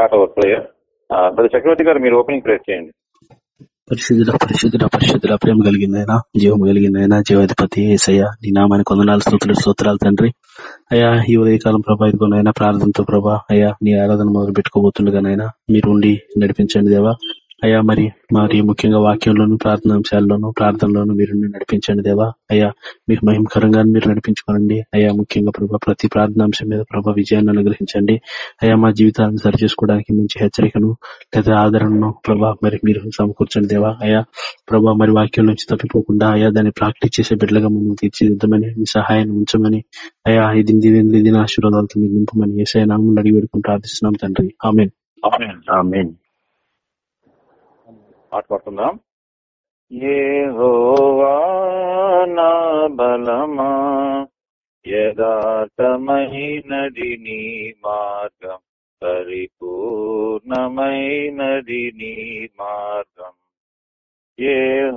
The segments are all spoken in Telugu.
Start our prayer brother Chakravarthi garu మీరు ఓపెనింగ్ ప్రేయర్ చేయండి. పరిశుద్ధుల పరిశుద్ధుల పరిశుద్ధుల ప్రేమ కలిగిందైనా జీవం కలిగిందైనా జీవాధిపతి ఏసయ్య నీ నామాన్ని కొందనాలు స్తోత్రులు స్తోత్రాలు తండ్రి. అయ్యా ఈ ఉదయకాలం ప్రభా ఇదిగోనైనా ప్రార్థనతో ప్రభా అయ్యా నీ ఆరాధన మొదలు పెట్టుకోబోతుండగానైనా మీరు ఉండి నడిపించండి దేవా. అయ్యా మరి మరి ముఖ్యంగా వాక్యంలోను ప్రార్థనాంశాల్లోను ప్రార్థనలోను మీరు నడిపించండి దేవా. అయ్యా మీకు మహిమకరంగా మీరు నడిపించుకోనండి అయ్యా ముఖ్యంగా ప్రభా ప్రతి ప్రార్థనాంశం మీద ప్రభా విజయాన్ని అనుగ్రహించండి. అయ్యా మా జీవితాన్ని సరి చేసుకోవడానికి మంచి హెచ్చరికను లేదా ఆదరణను ప్రభా మరి మీరు సమకూర్చండి దేవా. అయ్యా ప్రభా మరి వాక్యం నుంచి తప్పిపోకుండా అయ్యా దాన్ని ప్రాక్టీస్ చేసే బిడ్డలుగా మమ్మల్ని తీర్చిదిద్దామని మీ సహాయాన్ని ఉంచమని అయ్యా ఇది ఇది ఆశీర్వాదాలతో మీరు నింపమని ఏసఐ నామం అడిగి పెట్టుకుని ప్రార్థిస్తున్నాం తండ్రి. ఆమెన్. పాట పాడుకుందాం యెహోవా నా బలమా యథార్థమైనది నీ మార్గం పరిపూర్ణమైనది నీ మార్గం. ఏ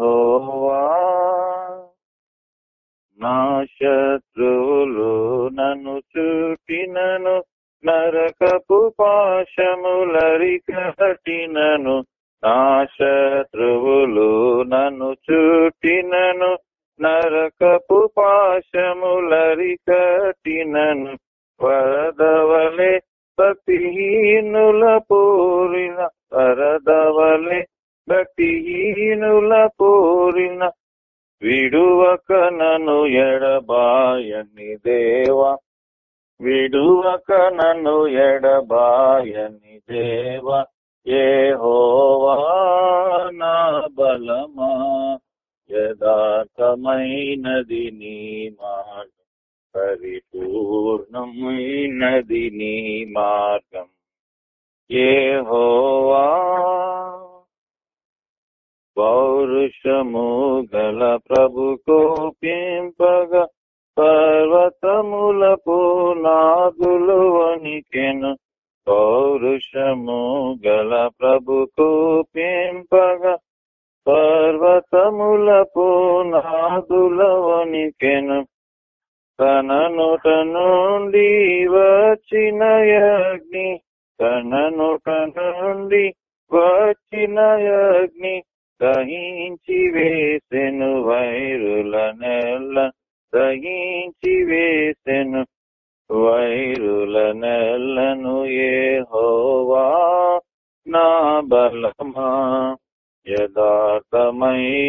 నా శత్రువులు నన్ను చుట్టినను నరకపు పాశములరికటినను నా శత్రువులు నన్ను చుట్టినను నరకపు పాశములరికటినను వరదవలే భక్తిహీనుల పూరిన వరదవలే భక్తిహీనుల పూరిన విడువక నన్ను ఎడబాయని దేవా విడువక నన్ను ఎడబాయని దేవా. నా బలమా యథార్థమైనది నీ మార్గం పరిపూర్ణమైనది నీ మార్గం. ఏ హోవా పౌరుషము గల ప్రభు కోపింపగ పర్వతముల పునాదులు వణికెను. పౌరుషము గల ప్రభు కోపింపగా పర్వతముల పునాదుల తన నోట నుండి వచ్చిన అగ్ని తన నోట నుండి వచ్చిన అగ్ని దహించి వేసెను వైరుల నెల్ల దహించి వేసెను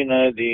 యథార్థమైనది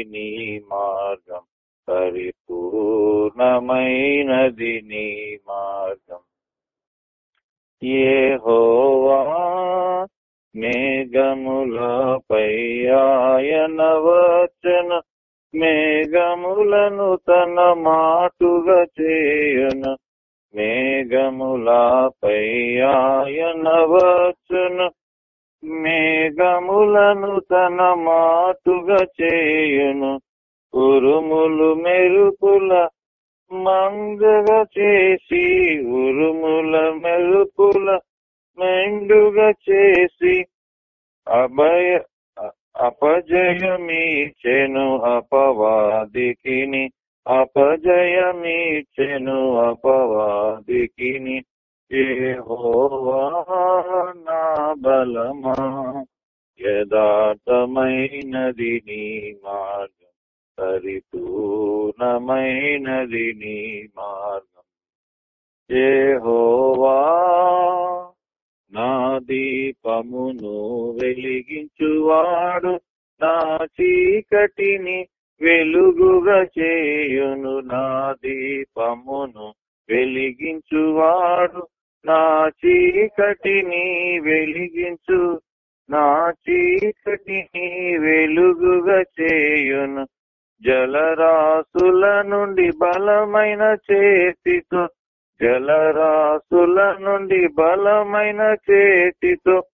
బలమైన చేతితో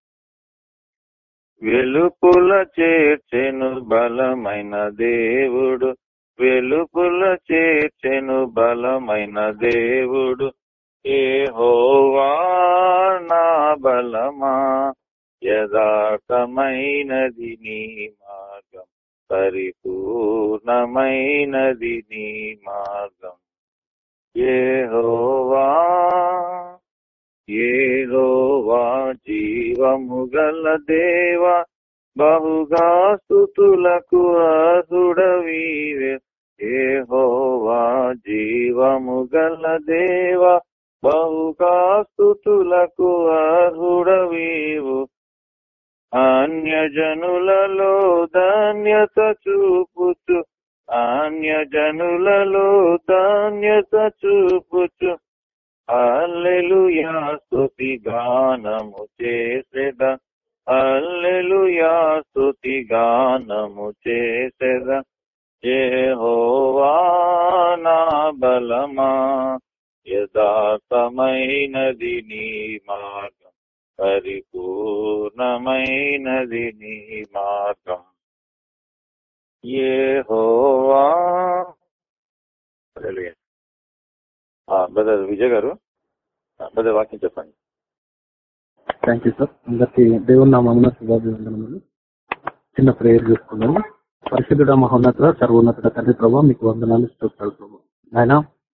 వెలుపుల చేర్చెను బలమైన దేవుడు. వెలుపుల చేర్చెను బలమైన దేవుడు. ఏ హోవా నా బలమా యథార్థమైనది నీ మార్గం పరిపూర్ణమైనది నీ మార్గం. హోవా ఏలోవా జీవము గల దేవా బహుగా స్థుతులకు అర్హుడవీవే ఏహోవా జీవము గల దేవా బహుగా స్థుతులకు అర్హుడవీవు అన్యజనులలో ధాన్యత చూపుచు అన్యజనులలో ధాన్యత చూపుచు అల్లెలుయా స్తుతి గానము చేసేద. అల్లెలుయా స్తుతి గానము చేసేద. యెహోవా నా బలమా యథాతమైనది నీ మార్గం పరిపూర్ణమైనది నీ మార్గం. యెహోవా హోవా బ్రదర్ విజయ్ గారు. బ్రదర్ వాక్యం చెప్పండి. థ్యాంక్ యూ సార్ అందరికి దేవుని నామమున శుభాభివందనములు. చిన్న ప్రేయర్ చేసుకున్నాము పరిశుద్ధుడ మహోన్నత సర్వోన్నత తండ్రి ప్రభావ మీకు వందనాలు చూస్తాడు ప్రభు. ఆయన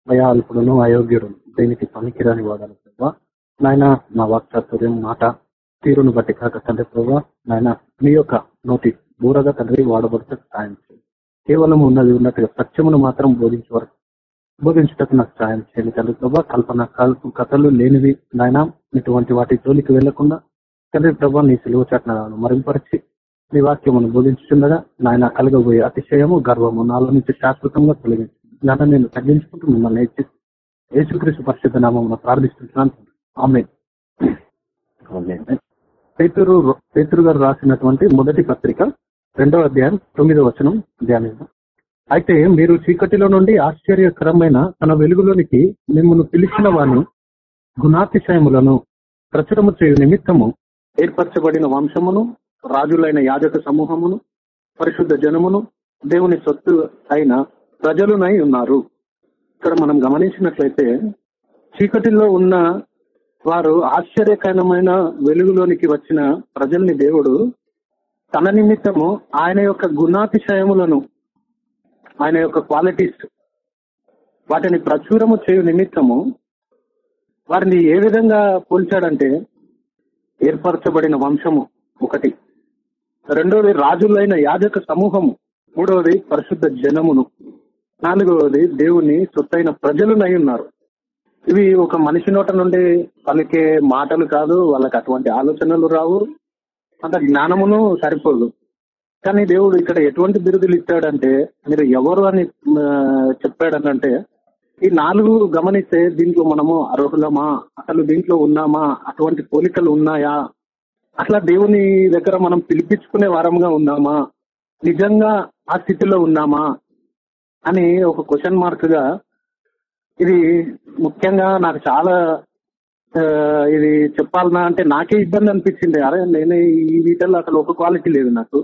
అయా అల్పుడును అయోగ్యుడు దేనికి పనికిరాని వాడాలి ప్రభావ నాయన నా వాక్చాతుర్యం మాట తీరును బట్టి కాక తండ్రి ప్రభావ నాయన నీ యొక్క నోటి బూరగా తండ్రి వాడబడితే సాయం చేయండి. కేవలం ఉన్నది ఉన్నట్టుగా సత్యమును మాత్రం బోధించే వరకు బోధించటకు నాకు సాయం చేయండి తండ్రి ప్రభా కల్పన కల్ప కథలు లేనివి నాయన ఇటువంటి వాటి జోలికి వెళ్ళకుండా తండ్రి ప్రభా నీ సులువు చట్నాలను మరుగుపరిచి నీ వాక్యమును బోధించుతుండగా నాయన కలగబోయే అతిశయము గర్వము నాలో నుంచి శాశ్వతంగా తొలగించి. నన్ను నేను తగ్గించుకుంటూ మిమ్మల్ని హెచ్చి యేసుక్రీస్తు పరిశుద్ధ నామమున ప్రార్థిస్తున్నాను ఆమె పేతురు పేతురు గారు రాసినటువంటి మొదటి పత్రిక రెండవ అధ్యాయం తొమ్మిదవ వచనం ధ్యానిద్దాం. అయితే మీరు చీకటిలో నుండి ఆశ్చర్యకరమైన తన వెలుగులోనికి మిమ్మల్ని పిలిచిన వారిని గుణాతిశయములను ప్రచురము చేయు నిమిత్తము ఏర్పరచబడిన వంశమును రాజులైన యాజక సమూహమును పరిశుద్ధ జనమును దేవుని సొత్తు అయిన ప్రజలునై ఉన్నారు. ఇక్కడ మనం గమనించినట్లయితే చీకటిలో ఉన్న వారు ఆశ్చర్యకరమైన వెలుగులోనికి వచ్చిన ప్రజల్ని దేవుడు తన నిమిత్తము ఆయన యొక్క గుణాతిశయములను ఆయన యొక్క క్వాలిటీస్ వాటిని ప్రచురము చేయు నిమిత్తము వారిని ఏ విధంగా పోల్చాడంటే ఏర్పరచబడిన వంశము ఒకటి. రెండవది రాజులైన యాజక సమూహము. మూడవది పరిశుద్ధ జనమును. నాలుగవది దేవుని సొత్తైన ప్రజలునై ఉన్నారు. ఇవి ఒక మనిషి నోట నుండి పలికే మాటలు కాదు వాళ్ళకి అటువంటి ఆలోచనలు రావు. అంత జ్ఞానమును సరిపోదు. కానీ దేవుడు ఇక్కడ ఎటువంటి బిరుదులు ఇచ్చాడంటే మీరు ఎవరు అని చెప్పాడనంటే ఈ నాలుగు గమనిస్తే దీంట్లో మనము అర్హులమా? అసలు దీంట్లో ఉన్నామా? అటువంటి పోలికలు ఉన్నాయా? అట్లా దేవుని దగ్గర మనం పిలిపించుకునే వారంగా ఉన్నామా? నిజంగా ఆ స్థితిలో ఉన్నామా? అని ఒక క్వశ్చన్ మార్క్గా ఇది ముఖ్యంగా నాకు చాలా ఇది చెప్పాలన్నా అంటే నాకే ఇబ్బంది అనిపించింది. అరే నేను ఈ వీటిల్లో అసలు ఒక క్వాలిటీ లేదు నాకు.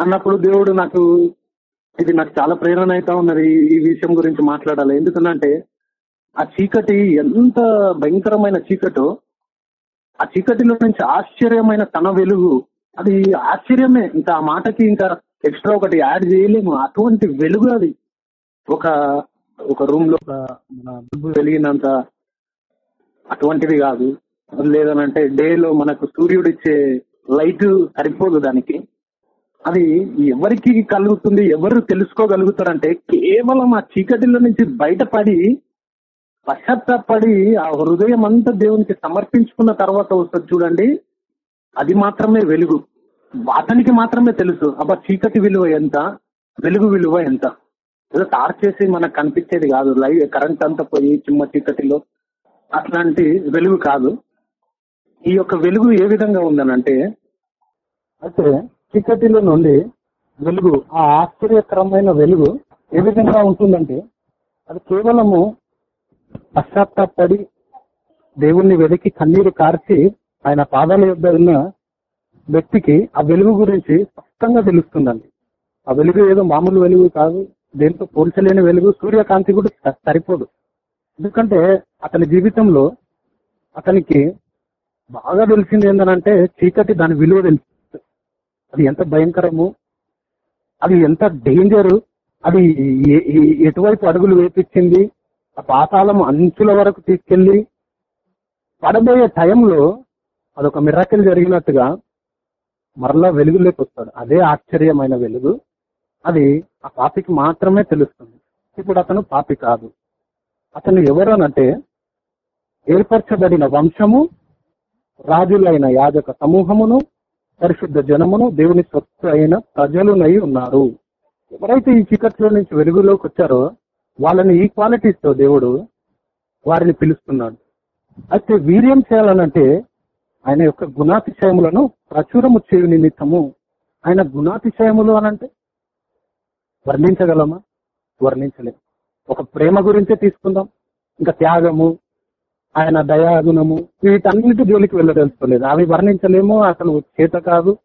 అన్నప్పుడు దేవుడు నాకు ఇది నాకు చాలా ప్రేరణ అవుతా ఉన్నది ఈ- విషయం గురించి మాట్లాడాలి. ఎందుకంటే ఆ చీకటి ఎంత భయంకరమైన చీకటో ఆ చీకటిలో నుంచి ఆశ్చర్యమైన తన వెలుగు అది ఆశ్చర్యమే. ఇంకా ఆ మాటకి ఇంకా ఎక్స్ట్రా ఒకటి యాడ్ చేయలేము. అటువంటి వెలుగు అది. ఒక ఒక రూమ్లో మన బల్బు వెలిగినంత అటువంటిది కాదు. లేదనంటే డే లో మనకు సూర్యుడు ఇచ్చే లైట్ సరిపోదు దానికి. అది ఎవరికి కలుగుతుంది ఎవరు తెలుసుకోగలుగుతారంటే కేవలం ఆ చీకటిలో నుంచి బయటపడి పశ్చాత్తాపడి ఆ హృదయం అంతా దేవునికి సమర్పించుకున్న తర్వాత వస్తుంది చూడండి. అది మాత్రమే వెలుగు. అతనికి మాత్రమే తెలుసు అబ్బా చీకటి విలువ ఎంత వెలుగు విలువ ఎంత. ఏదో టార్చ్ చేసి మనకు కనిపించేది కాదు లైవ్ కరెంట్ అంతా పోయి చిమ్మ చీకటిలో. అట్లాంటి వెలుగు కాదు. ఈ యొక్క వెలుగు ఏ విధంగా ఉందనంటే అయితే చీకటిలో నుండి వెలుగు ఆ ఆశ్చర్యకరమైన వెలుగు ఏ విధంగా ఉంటుందంటే అది కేవలము పశ్చాత్తాపడి దేవుణ్ణి వెలికి కన్నీరు కార్చి ఆయన పాదాల యొద్ద ఉన్న వ్యక్తికి ఆ వెలుగు గురించి స్పష్టంగా తెలుస్తుందండి. ఆ వెలుగు ఏదో మామూలు వెలుగు కాదు దేంతో పోల్చలేని వెలుగు సూర్యకాంతి కూడా సరిపోదు. ఎందుకంటే అతని జీవితంలో అతనికి బాగా తెలిసింది ఏంటంటే చీకటి దాని విలువ తెలుసు. అది ఎంత భయంకరము? అది ఎంత డేంజరు అది ఎటువైపు అడుగులు వేపించింది? ఆ పాతాళం అంచుల వరకు తీసుకెళ్ళి పడబోయే టైంలో అదొక మిరాకిల్ జరిగినట్టుగా మరలా వెలుగులోకి వస్తాడు. అదే ఆశ్చర్యమైన వెలుగు. అది ఆ పాపికి మాత్రమే తెలుస్తుంది. ఇప్పుడు అతను పాపి కాదు. అతను ఎవరనంటే ఏర్పరచబడిన వంశము రాజులైన యాజక సమూహమును పరిశుద్ధ జనమును దేవుని సత్తు అయిన ప్రజలునై ఉన్నారు. ఎవరైతే ఈ చీకట్లో నుంచి వెలుగులోకి వచ్చారో వాళ్ళని ఈ దేవుడు వారిని పిలుస్తున్నాడు. అయితే వీర్యం చేయాలనంటే ఆయన యొక్క గుణాతిశయములను ప్రచురము చేయు నిమిత్తము ఆయన గుణాతిశయములు అనంటే వర్ణించగలమా? వర్ణించలేము ఒక ప్రేమ గురించే తీసుకుందాం. ఇంకా త్యాగము ఆయన దయాగుణము. వీటన్నిటి జోలికి వెళ్ళదలుచుకోలేదు. అవి వర్ణించలేము అసలు చేత కాదు.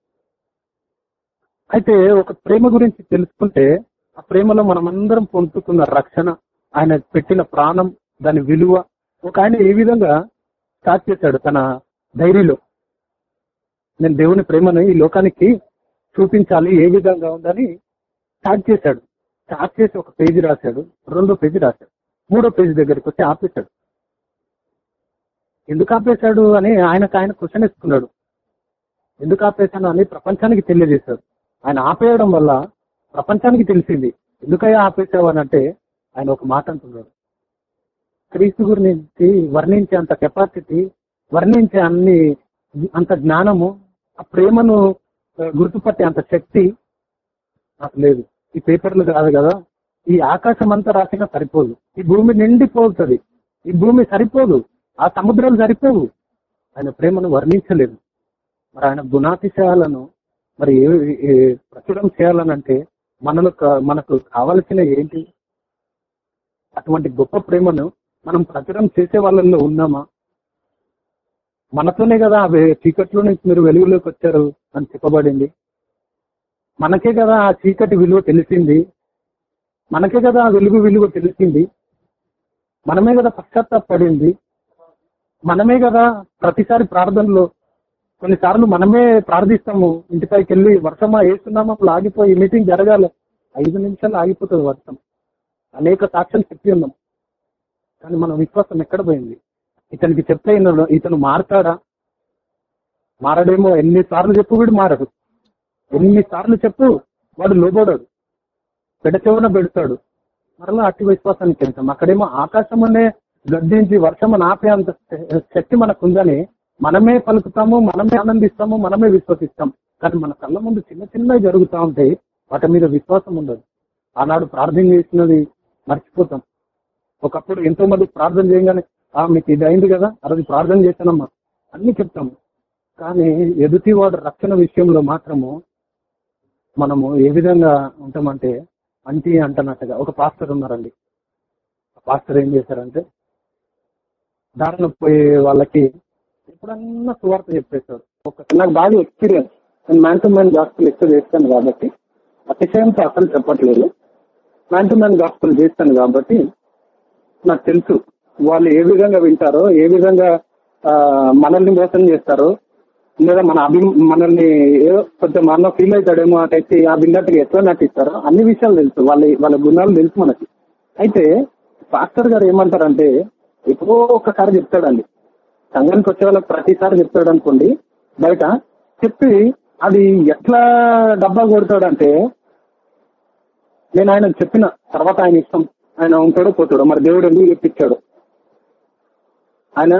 అయితే ఒక ప్రేమ గురించి తెలుసుకుంటే ఆ ప్రేమలో మనమందరం పొందుతున్న రక్షణ ఆయన పెట్టిన ప్రాణం దాని విలువ ఒక ఆయన ఏ విధంగా స్టార్ట్ చేశాడు తన డైరీలో. నేను దేవుని ప్రేమను ఈ లోకానికి చూపించాలి ఏ విధంగా ఉందని స్టార్ట్ చేశాడు. స్టార్ట్ చేసి ఒక పేజీ రాశాడు రెండో పేజీ రాశాడు మూడో పేజీ దగ్గరికి వచ్చి ఆపేశాడు. ఎందుకు ఆపేశాడు అని ఆయనకు ఆయన క్వశ్చన్ ఇస్తున్నాడు ఎందుకు ఆపేశాను అని ప్రపంచానికి తెలియజేశాడు. ఆయన ఆపేయడం వల్ల ప్రపంచానికి తెలిసింది. ఎందుకయ్యా ఆపేశావు అని అంటే ఆయన ఒక మాట అంటున్నాడు. క్రీస్తు గురించి వర్ణించే అంత కెపాసిటీ వర్ణించే అన్ని అంత జ్ఞానము ఆ ప్రేమను గుర్తుపట్టే అంత శక్తి నాకు లేదు. ఈ పేపర్లు కాదు కదా. ఈ ఆకాశం అంతా రాసినా సరిపోదు. ఈ భూమి నిండిపోతుంది. ఈ భూమి సరిపోదు. ఆ సముద్రాలు సరిపోవు ఆయన ప్రేమను వర్ణించలేదు. మరి ఆయన గుణాతిశయాలను మరి ఏ- ప్రచురం చేయాలనంటే మనలో మనకు కావలసిన ఏంటి? అటువంటి గొప్ప ప్రేమను మనం ప్రచురం చేసే వాళ్ళల్లో ఉన్నామా? మనతోనే కదా ఆ చీకట్లో నుంచి మీరు వెలుగులోకి వచ్చారు అని చెప్పబడింది. మనకే కదా ఆ చీకటి విలువ తెలిసింది. మనకే కదా ఆ వెలుగు విలువ తెలిసింది. మనమే కదా పశ్చాత్తాపడింది మనమే కదా ప్రతిసారి ప్రార్థనలో. కొన్నిసార్లు మనమే ప్రార్థిస్తాము ఇంటిపైకి వెళ్ళి వర్షమా వేస్తున్నామా అప్పుడు ఆగిపోయి మీటింగ్ జరగాలి. ఐదు నిమిషాలు ఆగిపోతుంది వర్షం. అనేక సాక్ష్యాలు చెప్పి ఉన్నాం. కానీ మన విశ్వాసం ఎక్కడ పోయింది? ఇతనికి చెప్తే ఇతను మారతాడా? మారడేమో ఎన్నిసార్లు చెప్పు వీడు మారడు. ఎన్నిసార్లు చెప్పు వాడు లోబడాడు. పెడచెవన పెడతాడు. మరలా అట్టి విశ్వాసానికి వెళ్తాం. అక్కడేమో ఆకాశం అనే గద్దించి వర్షం అని ఆపే అంత శక్తి మనకు ఉందని మనమే పలుకుతాము మనమే ఆనందిస్తాము మనమే విశ్వసిస్తాం. కానీ మన కళ్ళ ముందు చిన్న చిన్నవి జరుగుతూ ఉంటాయి వాటి మీద విశ్వాసం ఉండదు. ఆనాడు ప్రార్థన చేసినది మర్చిపోతాం. ఒకప్పుడు ఎంతో మంది ప్రార్థన చేయగానే ఆ మీకు ఇది అయింది కదా అది ప్రార్థన చేశానమ్మా అన్ని చెప్తాము. కానీ ఎదుటి వాడు రక్షణ విషయంలో మాత్రము మనము ఏ విధంగా ఉంటామంటే అంటీ అంటున్నట్టుగా ఒక పాస్టర్ ఉన్నారండి. పాస్టర్ ఏం చేశారంటే దారిలో పోయే వాళ్ళకి ఎప్పుడన్నా సువార్త చెప్పేశారు. ఒక నాకు బాగా ఎక్స్పీరియన్స్ నేను మ్యాన్ టు మ్యాన్ గాస్పుల్ ఎక్కువ చేస్తాను కాబట్టి అతిశయంతో అసలు చెప్పట్లేదు. మ్యాన్ టు మ్యాన్ గాస్పుల్ చేస్తాను కాబట్టి నాకు తెలుసు వాళ్ళు ఏ విధంగా వింటారో ఏ విధంగా మనల్ని మోసం చేస్తారో లేదా మన అభి మనల్ని ఏదో కొంచెం మన ఫీల్ అవుతాడేమో అటైతే ఆ విన్నట్టుగా ఎట్లా నటిస్తారో అన్ని విషయాలు తెలుసు. వాళ్ళ వాళ్ళ గుణాలు తెలుసు మనకి. అయితే పాస్టర్ గారు ఏమంటారంటే ఎప్పుడో ఒకసారి చెప్తాడండి. సంఘానికి వచ్చే వాళ్ళకి ప్రతిసారి చెప్తాడు అనుకోండి. బయట చెప్పి అది ఎట్లా డబ్బా కొడతాడంటే నేను ఆయన చెప్పిన తర్వాత ఆయన ఇష్టం ఆయన ఉంటాడో పోతాడు మరి దేవుడు ఎందుకు చెప్పించాడు? ఆయన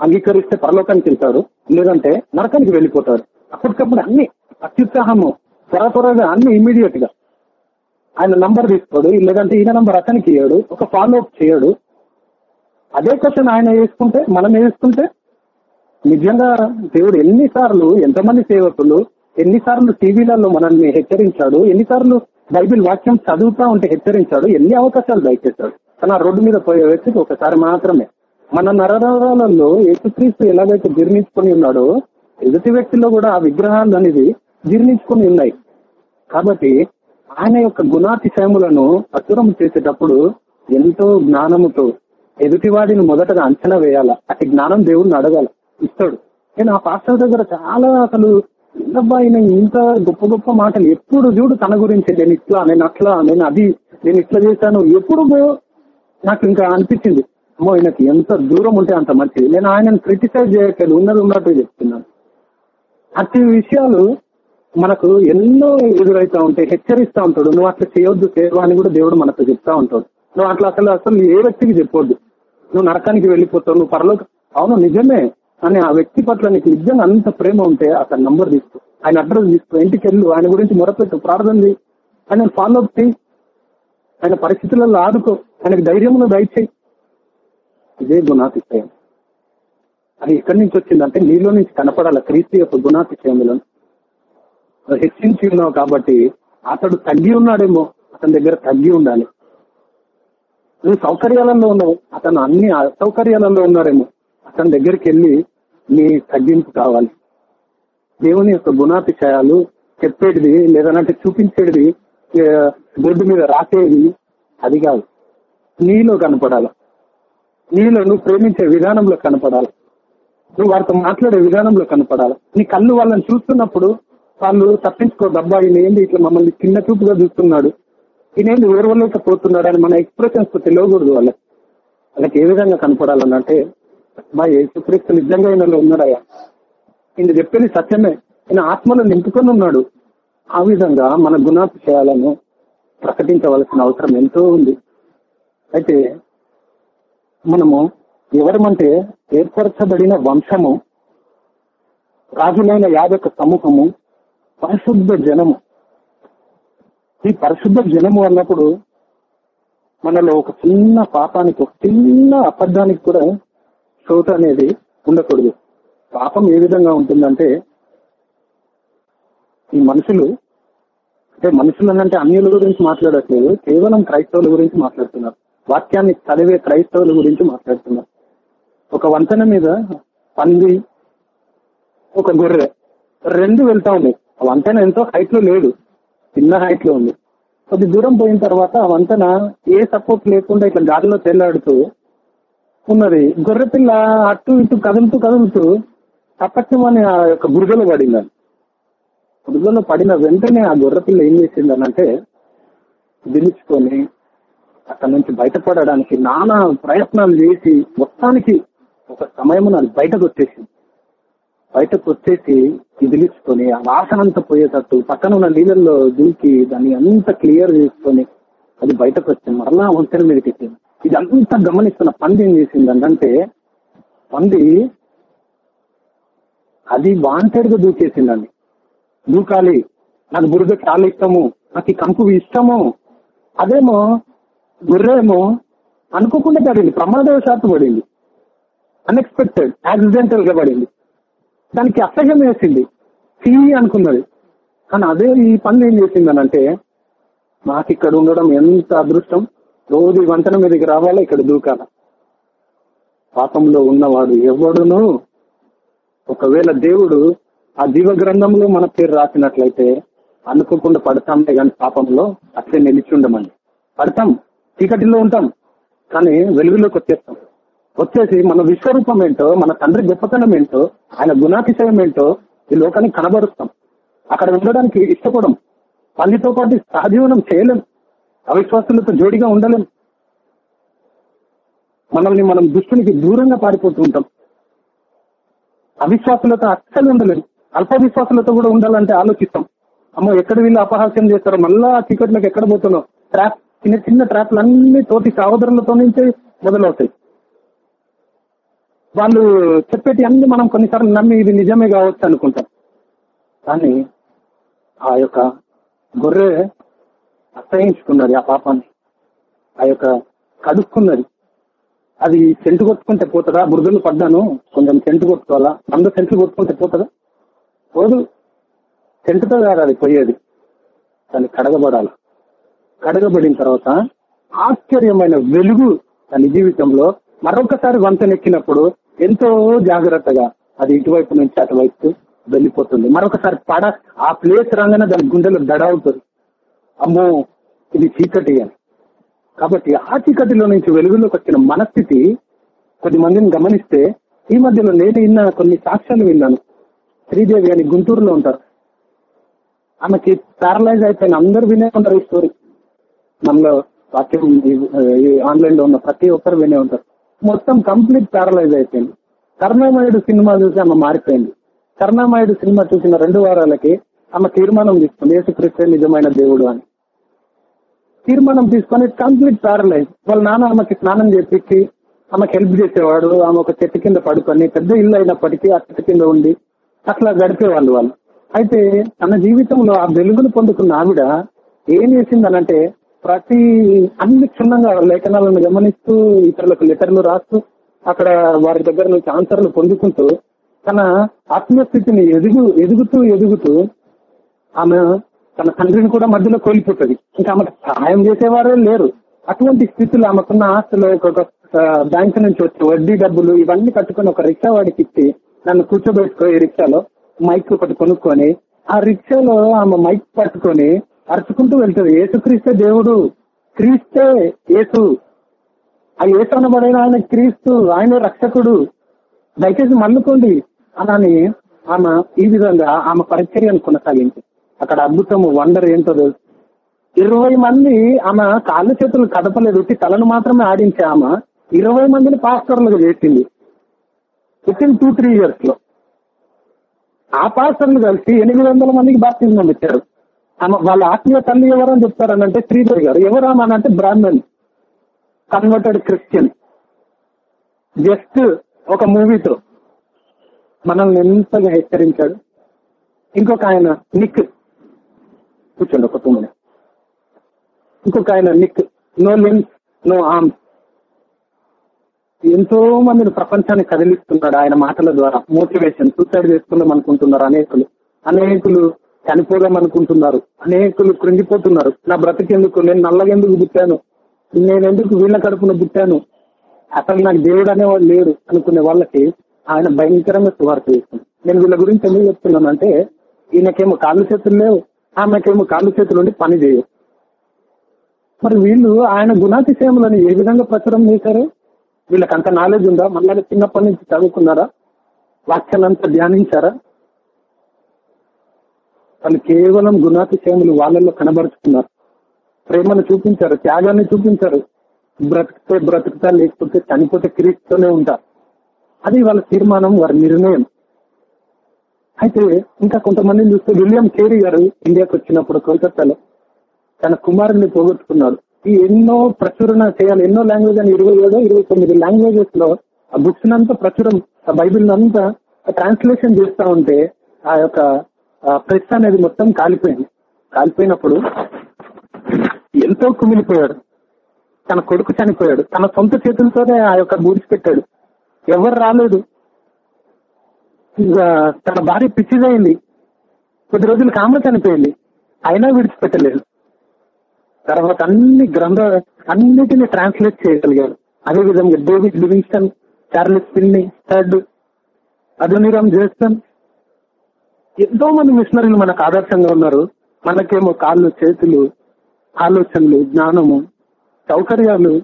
అంగీకరిస్తే పరలోకానికి వెళ్తాడు లేదంటే నరకానికి వెళ్ళిపోతాడు. అప్పటికప్పుడు అన్ని అత్యుత్సాహము త్వర త్వరగా అన్ని ఇమీడియట్గా. ఆయన నంబర్ తీసుకోడు లేదంటే ఈయన నంబర్ అతనికి ఇయ్యాడు ఒక ఫాలో అప్ చేయడు. అదే క్వశ్చన్ ఆయన వేసుకుంటే మనం వేసుకుంటే నిజంగా దేవుడు ఎన్నిసార్లు ఎంతమంది సేవకులు ఎన్నిసార్లు టీవీలలో మనల్ని హెచ్చరించాడు ఎన్నిసార్లు బైబిల్ వాక్యం చదువుతా ఉంటే హెచ్చరించాడు ఎన్ని అవకాశాలు దయచేశాడు. కానీ ఆ రోడ్డు మీద పోయే వ్యక్తికి ఒకసారి మాత్రమే. మన నరనరాలలో ఏసుక్రీస్తు ఎలాగైతే జీర్ణించుకొని ఉన్నాడో ఎదుటి వ్యక్తిలో కూడా ఆ విగ్రహాలు అనేది జీర్ణించుకొని ఉన్నాయి. కాబట్టి ఆయన యొక్క గుణాతిశయములను అసురం చేసేటప్పుడు ఎంతో జ్ఞానముతో ఎదుటివాడిని మొదటగా అంచనా వేయాల? అతి జ్ఞానం దేవుడిని అడగాల. ఇస్తాడు. నేను ఆ పాస్టర్ దగ్గర చాలా అసలు ఏందబ్బా ఆయన ఇంత గొప్ప గొప్ప మాటలు? ఎప్పుడు చూడు తన గురించి? నేను ఇట్లా నేను అట్లా నేను అది నేను ఇట్లా చేశాను. ఎప్పుడు నాకు ఇంకా అనిపించింది. అమ్మో ఆయనకి ఎంత దూరం ఉంటే అంత మంచిది. నేను ఆయనను క్రిటిసైజ్ చేయట్లేదు. ఉన్నది ఉన్నట్టు చెప్తున్నాను. అతి విషయాలు మనకు ఎన్నో ఎదురైతా ఉంటాయి. హెచ్చరిస్తా ఉంటాడు. నువ్వు అట్లా చేయొద్దు చేయవు అని కూడా దేవుడు మనతో చెప్తా ఉంటాడు. నువ్వు అట్లా అసలు అసలు ఏ వ్యక్తికి చెప్పొద్దు. నువ్వు నరకానికి వెళ్ళిపోతావు నువ్వు పరలోక అవును నిజమే. అని ఆ వ్యక్తి పట్ల నీకు నిజంగా అంత ప్రేమ ఉంటే అతని నంబర్ తీసుకో. ఆయన అడ్రస్ తీసుకో. ఇంటికి వెళ్ళు. ఆయన గురించి మొరపెట్టు. ప్రార్థన చేయి ఆయన ఫాలో అప్ చేయి ఆయన పరిస్థితులలో ఆదుకో. ఆయనకు ధైర్యంలో దయచేయి. ఇదే గుణాతిశయం. అది ఎక్కడి నుంచి వచ్చిందంటే నీలో నుంచి కనపడాల క్రీస్తు యొక్క గుణాతిశయములను హెచ్చించి ఉన్నావు కాబట్టి అతడు తగ్గి ఉన్నాడేమో. అతని దగ్గర తగ్గి ఉండాలి. నువ్వు సౌకర్యాలలో ఉన్నావు అతను అన్ని అసౌకర్యాలలో ఉన్నాడేమో అతని దగ్గరికి వెళ్ళి నీ తగ్గింపు కావాలి. దేవుని యొక్క గుణాతిశయాలు చెప్పేటిది లేదనంటే చూపించేది బోర్డు మీద రాసేది అది కాదు. నీలో కనపడాలి. నీలో నువ్వు ప్రేమించే విధానంలో కనపడాలి. నువ్వు వారితో మాట్లాడే విధానంలో కనపడాలి. నీ కళ్ళు వాళ్ళని చూస్తున్నప్పుడు వాళ్ళు తప్పించుకోదబ్బా ఈయన ఏంది? ఇట్లా మమ్మల్ని చిన్న చూపుగా చూస్తున్నాడు. ఈయనేంది పోతున్నాడు అని మన ఎక్స్ప్రెషన్స్తో తెలియకూడదు వాళ్ళకి వాళ్ళకి ఏ విధంగా కనపడాలనంటే మా యేసుక్రీస్తు నిజంగా ఈయనలో ఉన్నాడయ్యా. ఈయన చెప్పేది సత్యమే. ఈయన ఆత్మలో నింపుకొని ఉన్నాడు. ఆ విధంగా మన గుణాతిశయాలను ప్రకటించవలసిన అవసరం ఎంతో ఉంది. అయితే మనము ఎవరమంటే ఏర్పరచబడిన వంశము రాజులైన యాదక సమూహము పరిశుద్ధ జనము. ఈ పరిశుద్ధ జనము అన్నప్పుడు మనలో ఒక చిన్న పాపానికి ఒక చిన్న అబద్ధానికి కూడా చోటు అనేది ఉండకూడదు. పాపం ఏ విధంగా ఉంటుందంటే ఈ మనుషులు అంటే మనుషులు అంటే అన్యుల గురించి మాట్లాడట్లేదు కేవలం క్రైస్తవుల గురించి మాట్లాడుతున్నారు. వాక్యాన్ని చదివే క్రైస్తవుల గురించి మాట్లాడుతున్నారు. ఒక వంతెన మీద పంది ఒక గొర్రె రెండు వెళ్తా ఉన్నాయి ఆ వంతెన ఎంతో హైట్లో లేదు. చిన్న హైట్లో ఉంది. కొద్ది దూరం పోయిన తర్వాత ఆ ఏ సపోర్ట్ లేకుండా ఇట్లా గాలిలో తేలాడుతూ ఉన్నది. గొర్రెపిల్ల అటు ఇటు కదులుతూ కదులుతూ తప్పచ్చమని ఆ యొక్క బురదలో పడిందని బురదలో పడిన వెంటనే ఆ గొర్రె పిల్ల ఏం చేసిందనంటే దిలుచుకొని అక్కడ నుంచి బయటపడడానికి నానా ప్రయత్నాలు చేసి మొత్తానికి ఒక సమయం అది బయటకు వచ్చేసింది. బయటకు వచ్చేసి దిగులుచుకొని ఆ వాసన అంతా పోయేటట్టు పక్కన ఉన్న నీళ్ళల్లో దూకి దాన్ని అంత క్లియర్ చేసుకొని అది బయటకు వచ్చింది మరలా వంతెన మీదకి ఎక్కింది. అంతా గమనిస్తున్న పంది ఏం చేసింది అంటే పంది అది వాంటెడ్గా దూకేసిందండి. దూకాలి. నాకు బురద చాలా ఇష్టము. నాకు ఈ కంపు ఇష్టము. అదేమో గుర్రేమో అనుకోకుండా పడింది. ప్రమాదవశాత్తు పడింది. అన్ఎక్స్పెక్టెడ్ యాక్సిడెంటల్గా పడింది. దానికి అసహ్యం వేసింది. సీ అనుకున్నది. కానీ అదే ఈ పని ఏం చేసిందనంటే నాకు ఇక్కడ ఉండడం ఎంత అదృష్టం? రోజు ఈ మీదకి రావాలా? ఇక్కడ దూకాల. పాపంలో ఉన్నవాడు ఎవడును? ఒకవేళ దేవుడు ఆ జీవ గ్రంథంలో మన పేరు రాసినట్లయితే అనుకోకుండా పడతాంలే కానీ పాపంలో అట్లే నిలిచి ఉండమండి. పడతాం. చీకటిలో ఉంటాం. కానీ వెలుగులోకి వచ్చేస్తాం. వచ్చేసి మన విశ్వరూపం ఏంటో మన తండ్రి గొప్పతనం ఏంటో ఆయన గుణాతిశయం ఏంటో ఈ లోకానికి కనబరుస్తాం. అక్కడ ఉండడానికి ఇష్టపడం తల్లితో పాటు సహజీవనం చేయలేం అవిశ్వాసులతో జోడిగా ఉండలేం. మనల్ని మనం దుష్టునికి దూరంగా పారిపోతూ ఉంటాం. అవిశ్వాసులతో అస్సలు ఉండలేం. అల్ప విశ్వాసులతో కూడా ఉండాలంటే ఆలోచిస్తాం. అమ్మో ఎక్కడ వీళ్ళు అపహాస్యం చేస్తారో మళ్ళా చీకట్లోకి ఎక్కడ పోతున్నావు ట్రాప్ చిన్న చిన్న ట్రాప్లు అన్ని తోటి సహోదరులతో నుంచే మొదలవుతాయి. వాళ్ళు చెప్పేటి అన్ని మనం కొన్నిసార్లు నమ్మి ఇది నిజమే కావచ్చు అనుకుంటాం. కానీ ఆ యొక్క గొర్రె అసహించుకున్నది ఆ పాపాన్ని. ఆ యొక్క కడుక్కున్నది. అది చెంటు కొట్టుకుంటే పోతుందా? బురదలు పడ్డాను కొంచెం చెంటు కొట్టుకోవాలా? వంద చెంట్లు కొట్టుకుంటే పోతుందా? పోదు. చెంటుతో కాదు అది పోయేది. దాన్ని కడగబడాలి. కడగబడిన తర్వాత ఆశ్చర్యమైన వెలుగు దాని జీవితంలో మరొకసారి వంతెనెక్కినప్పుడు ఎంతో జాగ్రత్తగా అది ఇటువైపు నుంచి అటువైపు వెళ్ళిపోతుంది. మరొకసారి పడ ఆ ప్లేస్ రాగానే దాని గుండెలు దడవుతుంది అమ్మో ఇది చీకటి అని. కాబట్టి ఆ చీకటిలో నుంచి వెలుగులోకి వచ్చిన మనస్థితి కొద్ది మందిని గమనిస్తే ఈ మధ్యలో నేను విన్న కొన్ని సాక్ష్యాలు విన్నాను. శ్రీదేవి అని గుంటూరులో ఉంటారు. ఆమెకి పారలైజ్ అయిపోయిన అందరు వినే ఉంటారు ఈ స్టోరీ మనలో వాక్యం ఆన్లైన్లో ఉన్న ప్రతి ఒక్కరు వినే ఉంటారు. మొత్తం కంప్లీట్ ప్యారలైజ్ అయిపోయింది. కరుణామయుడు సినిమా చూసి ఆమె మారిపోయింది. కరుణామయుడు సినిమా చూసిన రెండు వారాలకి ఆమె తీర్మానం తీసుకుంది యేసుక్రీస్తే నిజమైన దేవుడు అని. తీర్మానం తీసుకొని కంప్లీట్ ప్యారలైజ్. వాళ్ళ నాన్న ఆమెకి స్నానం చేపించి ఆమెకు హెల్ప్ చేసేవాడు ఆమె ఒక చెట్టు కింద పడుకొని పెద్ద ఇల్లు అయినప్పటికీ ఆ చెట్టు కింద ఉండి అట్లా గడిపేవాళ్ళు వాళ్ళు. అయితే తన జీవితంలో ఆ వెలుగును పొందుకున్న ఆవిడ ఏం చేసిందనంటే ప్రతి అన్ని క్షుణ్ణంగా లేఖనాలను గమనిస్తూ ఇతరులకు లెటర్లు రాస్తూ అక్కడ వారి దగ్గర నుంచి ఆన్సర్లు పొందుకుంటూ తన ఆత్మస్థితిని ఎదుగు ఎదుగుతూ ఎదుగుతూ ఆమె తన తండ్రిని కూడా మధ్యలో కోల్పోతుంది. ఇంకా ఆమెకు సహాయం చేసేవారే లేరు. అటువంటి స్థితిలో ఆమెకున్న ఆస్తులు ఒక బ్యాంక్ నుంచి వచ్చే వడ్డీ డబ్బులు ఇవన్నీ కట్టుకొని ఒక రిక్షా వాడికి ఇచ్చి నన్ను కూర్చోబెట్టుకో ఈ రిక్షాలో మైక్ ఒకటి కొనుక్కొని ఆ రిక్షాలో ఆమె మైక్ పట్టుకొని అరుచుకుంటూ వెళ్తుంది. యేసుక్రీస్తే దేవుడు క్రీస్తే యేసు. ఆ యేసు అనబడిన ఆయన క్రీస్తు ఆయన రక్షకుడు. దయచేసి మల్లుకోండి అని ఆమె ఈ విధంగా ఆమె పరిచర్యను కొనసాగింది. అక్కడ అద్భుతము వండర్ ఏంటో తెలుసు. ఇరవై మంది ఆమె కాళ్ళు చేతులు కదపలేదు తలను మాత్రమే ఆడించే ఆమె ఇరవై మందిని పాస్టర్లుగా చేసింది. విత్ ఇన్ టూ త్రీ ఇయర్స్లో. ఆ పాస్టర్లు కలిసి ఎనిమిది వందల మందికి బాప్తిజం ఇచ్చారు వాళ్ళ ఆత్మీయ తల్లి ఎవరని చెప్తారనంటే శ్రీధర్ గారు. ఎవరు అని అంటే బ్రాహ్మణ్ కన్వర్టెడ్ క్రిస్టియన్ జస్ట్ ఒక మూవీతో మనల్ని ఎంతగా హెచ్చరించాడు. ఇంకొక ఆయన నిక్. కూర్చోండి ఒక టూ మినిట్స్. ఇంకొక ఆయన Nick. No limbs no arms. ఎంతో మందిని ప్రపంచాన్ని కదిలిస్తున్నాడు ఆయన మాటల ద్వారా. మోటివేషన్ సూసైడ్ చేసుకుందాం అనుకుంటున్నారు అనేకులు. అనేకులు చనిపోదాం అనుకుంటున్నారు అనేకులు కృంగిపోతున్నారు. నా బ్రతికెందుకు? నేను నల్లగెందుకు పుట్టాను? నేను ఎందుకు వీళ్ళ కడుపున పుట్టాను? అసలు నాకు దేవుడు అనేవాడు లేడు అనుకునే వాళ్ళకి ఆయన భయంకరంగా సువార్త చేస్తుంది నేను వీళ్ళ గురించి ఎందుకు చెప్తున్నాను అంటే ఈయనకేమో కాళ్ళు చేతులు లేవు ఆమెకేమో కాళ్ళు చేతులు ఉండి పని చేయవు. మరి వీళ్ళు ఆయన గుణాతిశయములను ఏ విధంగా ప్రచారం చేశారు? వీళ్ళకి అంత నాలెడ్జ్ ఉందా? మళ్ళీ చిన్నప్పటి నుంచి చదువుకున్నారా? వాక్యాలంతా ధ్యానించారా? వాళ్ళు కేవలం గుణాతిశయములు వాళ్ళల్లో కనబరుచుకున్నారు. ప్రేమను చూపించారు త్యాగాన్ని చూపించారు. బ్రతికితే బ్రతుకుతా లేకపోతే చనిపోతే క్రీస్తుతోనే ఉంటారు. అది వాళ్ళ తీర్మానం వారి నిర్ణయం. అయితే ఇంకా కొంతమందిని చూస్తే విలియం కేరీ గారు ఇండియాకి వచ్చినప్పుడు కోల్కతాలో తన కుమారుని పోగొట్టుకున్నాడు. ఈ ఎన్నో ప్రచురణ చేయాలి ఎన్నో లాంగ్వేజ్ అని ఇరవై ఏడో ఇరవై తొమ్మిది లాంగ్వేజెస్లో ఆ బుక్స్ అంతా ప్రచురం ఆ బైబిల్ అంతా ట్రాన్స్లేషన్ చేస్తా ఉంటే ఆ యొక్క ప్రెస్ అనేది మొత్తం కాలిపోయింది. కాలిపోయినప్పుడు ఎంతో కుమిలిపోయాడు. తన కొడుకు చనిపోయాడు. తన సొంత చేతులతోనే ఆ యొక్క పెట్టాడు. ఎవరు రాలేదు. తన భార్య పిచ్చిదైంది. కొద్ది రోజులు కామ చనిపోయింది. అయినా విడిచిపెట్టలేదు. తర్వాత అన్ని గ్రంథ అన్నిటిని ట్రాన్స్లేట్ చేయగలిగాడు. అదే విధంగా డేవిడ్ లివింగ్స్టన్ చార్లెస్ పిన్ని థర్డ్ అధునిరామ్ జేస్టన్ ఎంతో మంది మిషనరీలు మనకు ఆదర్శంగా ఉన్నారు. మనకేమో కాళ్ళు చేతులు ఆలోచనలు జ్ఞానము సౌకర్యాలు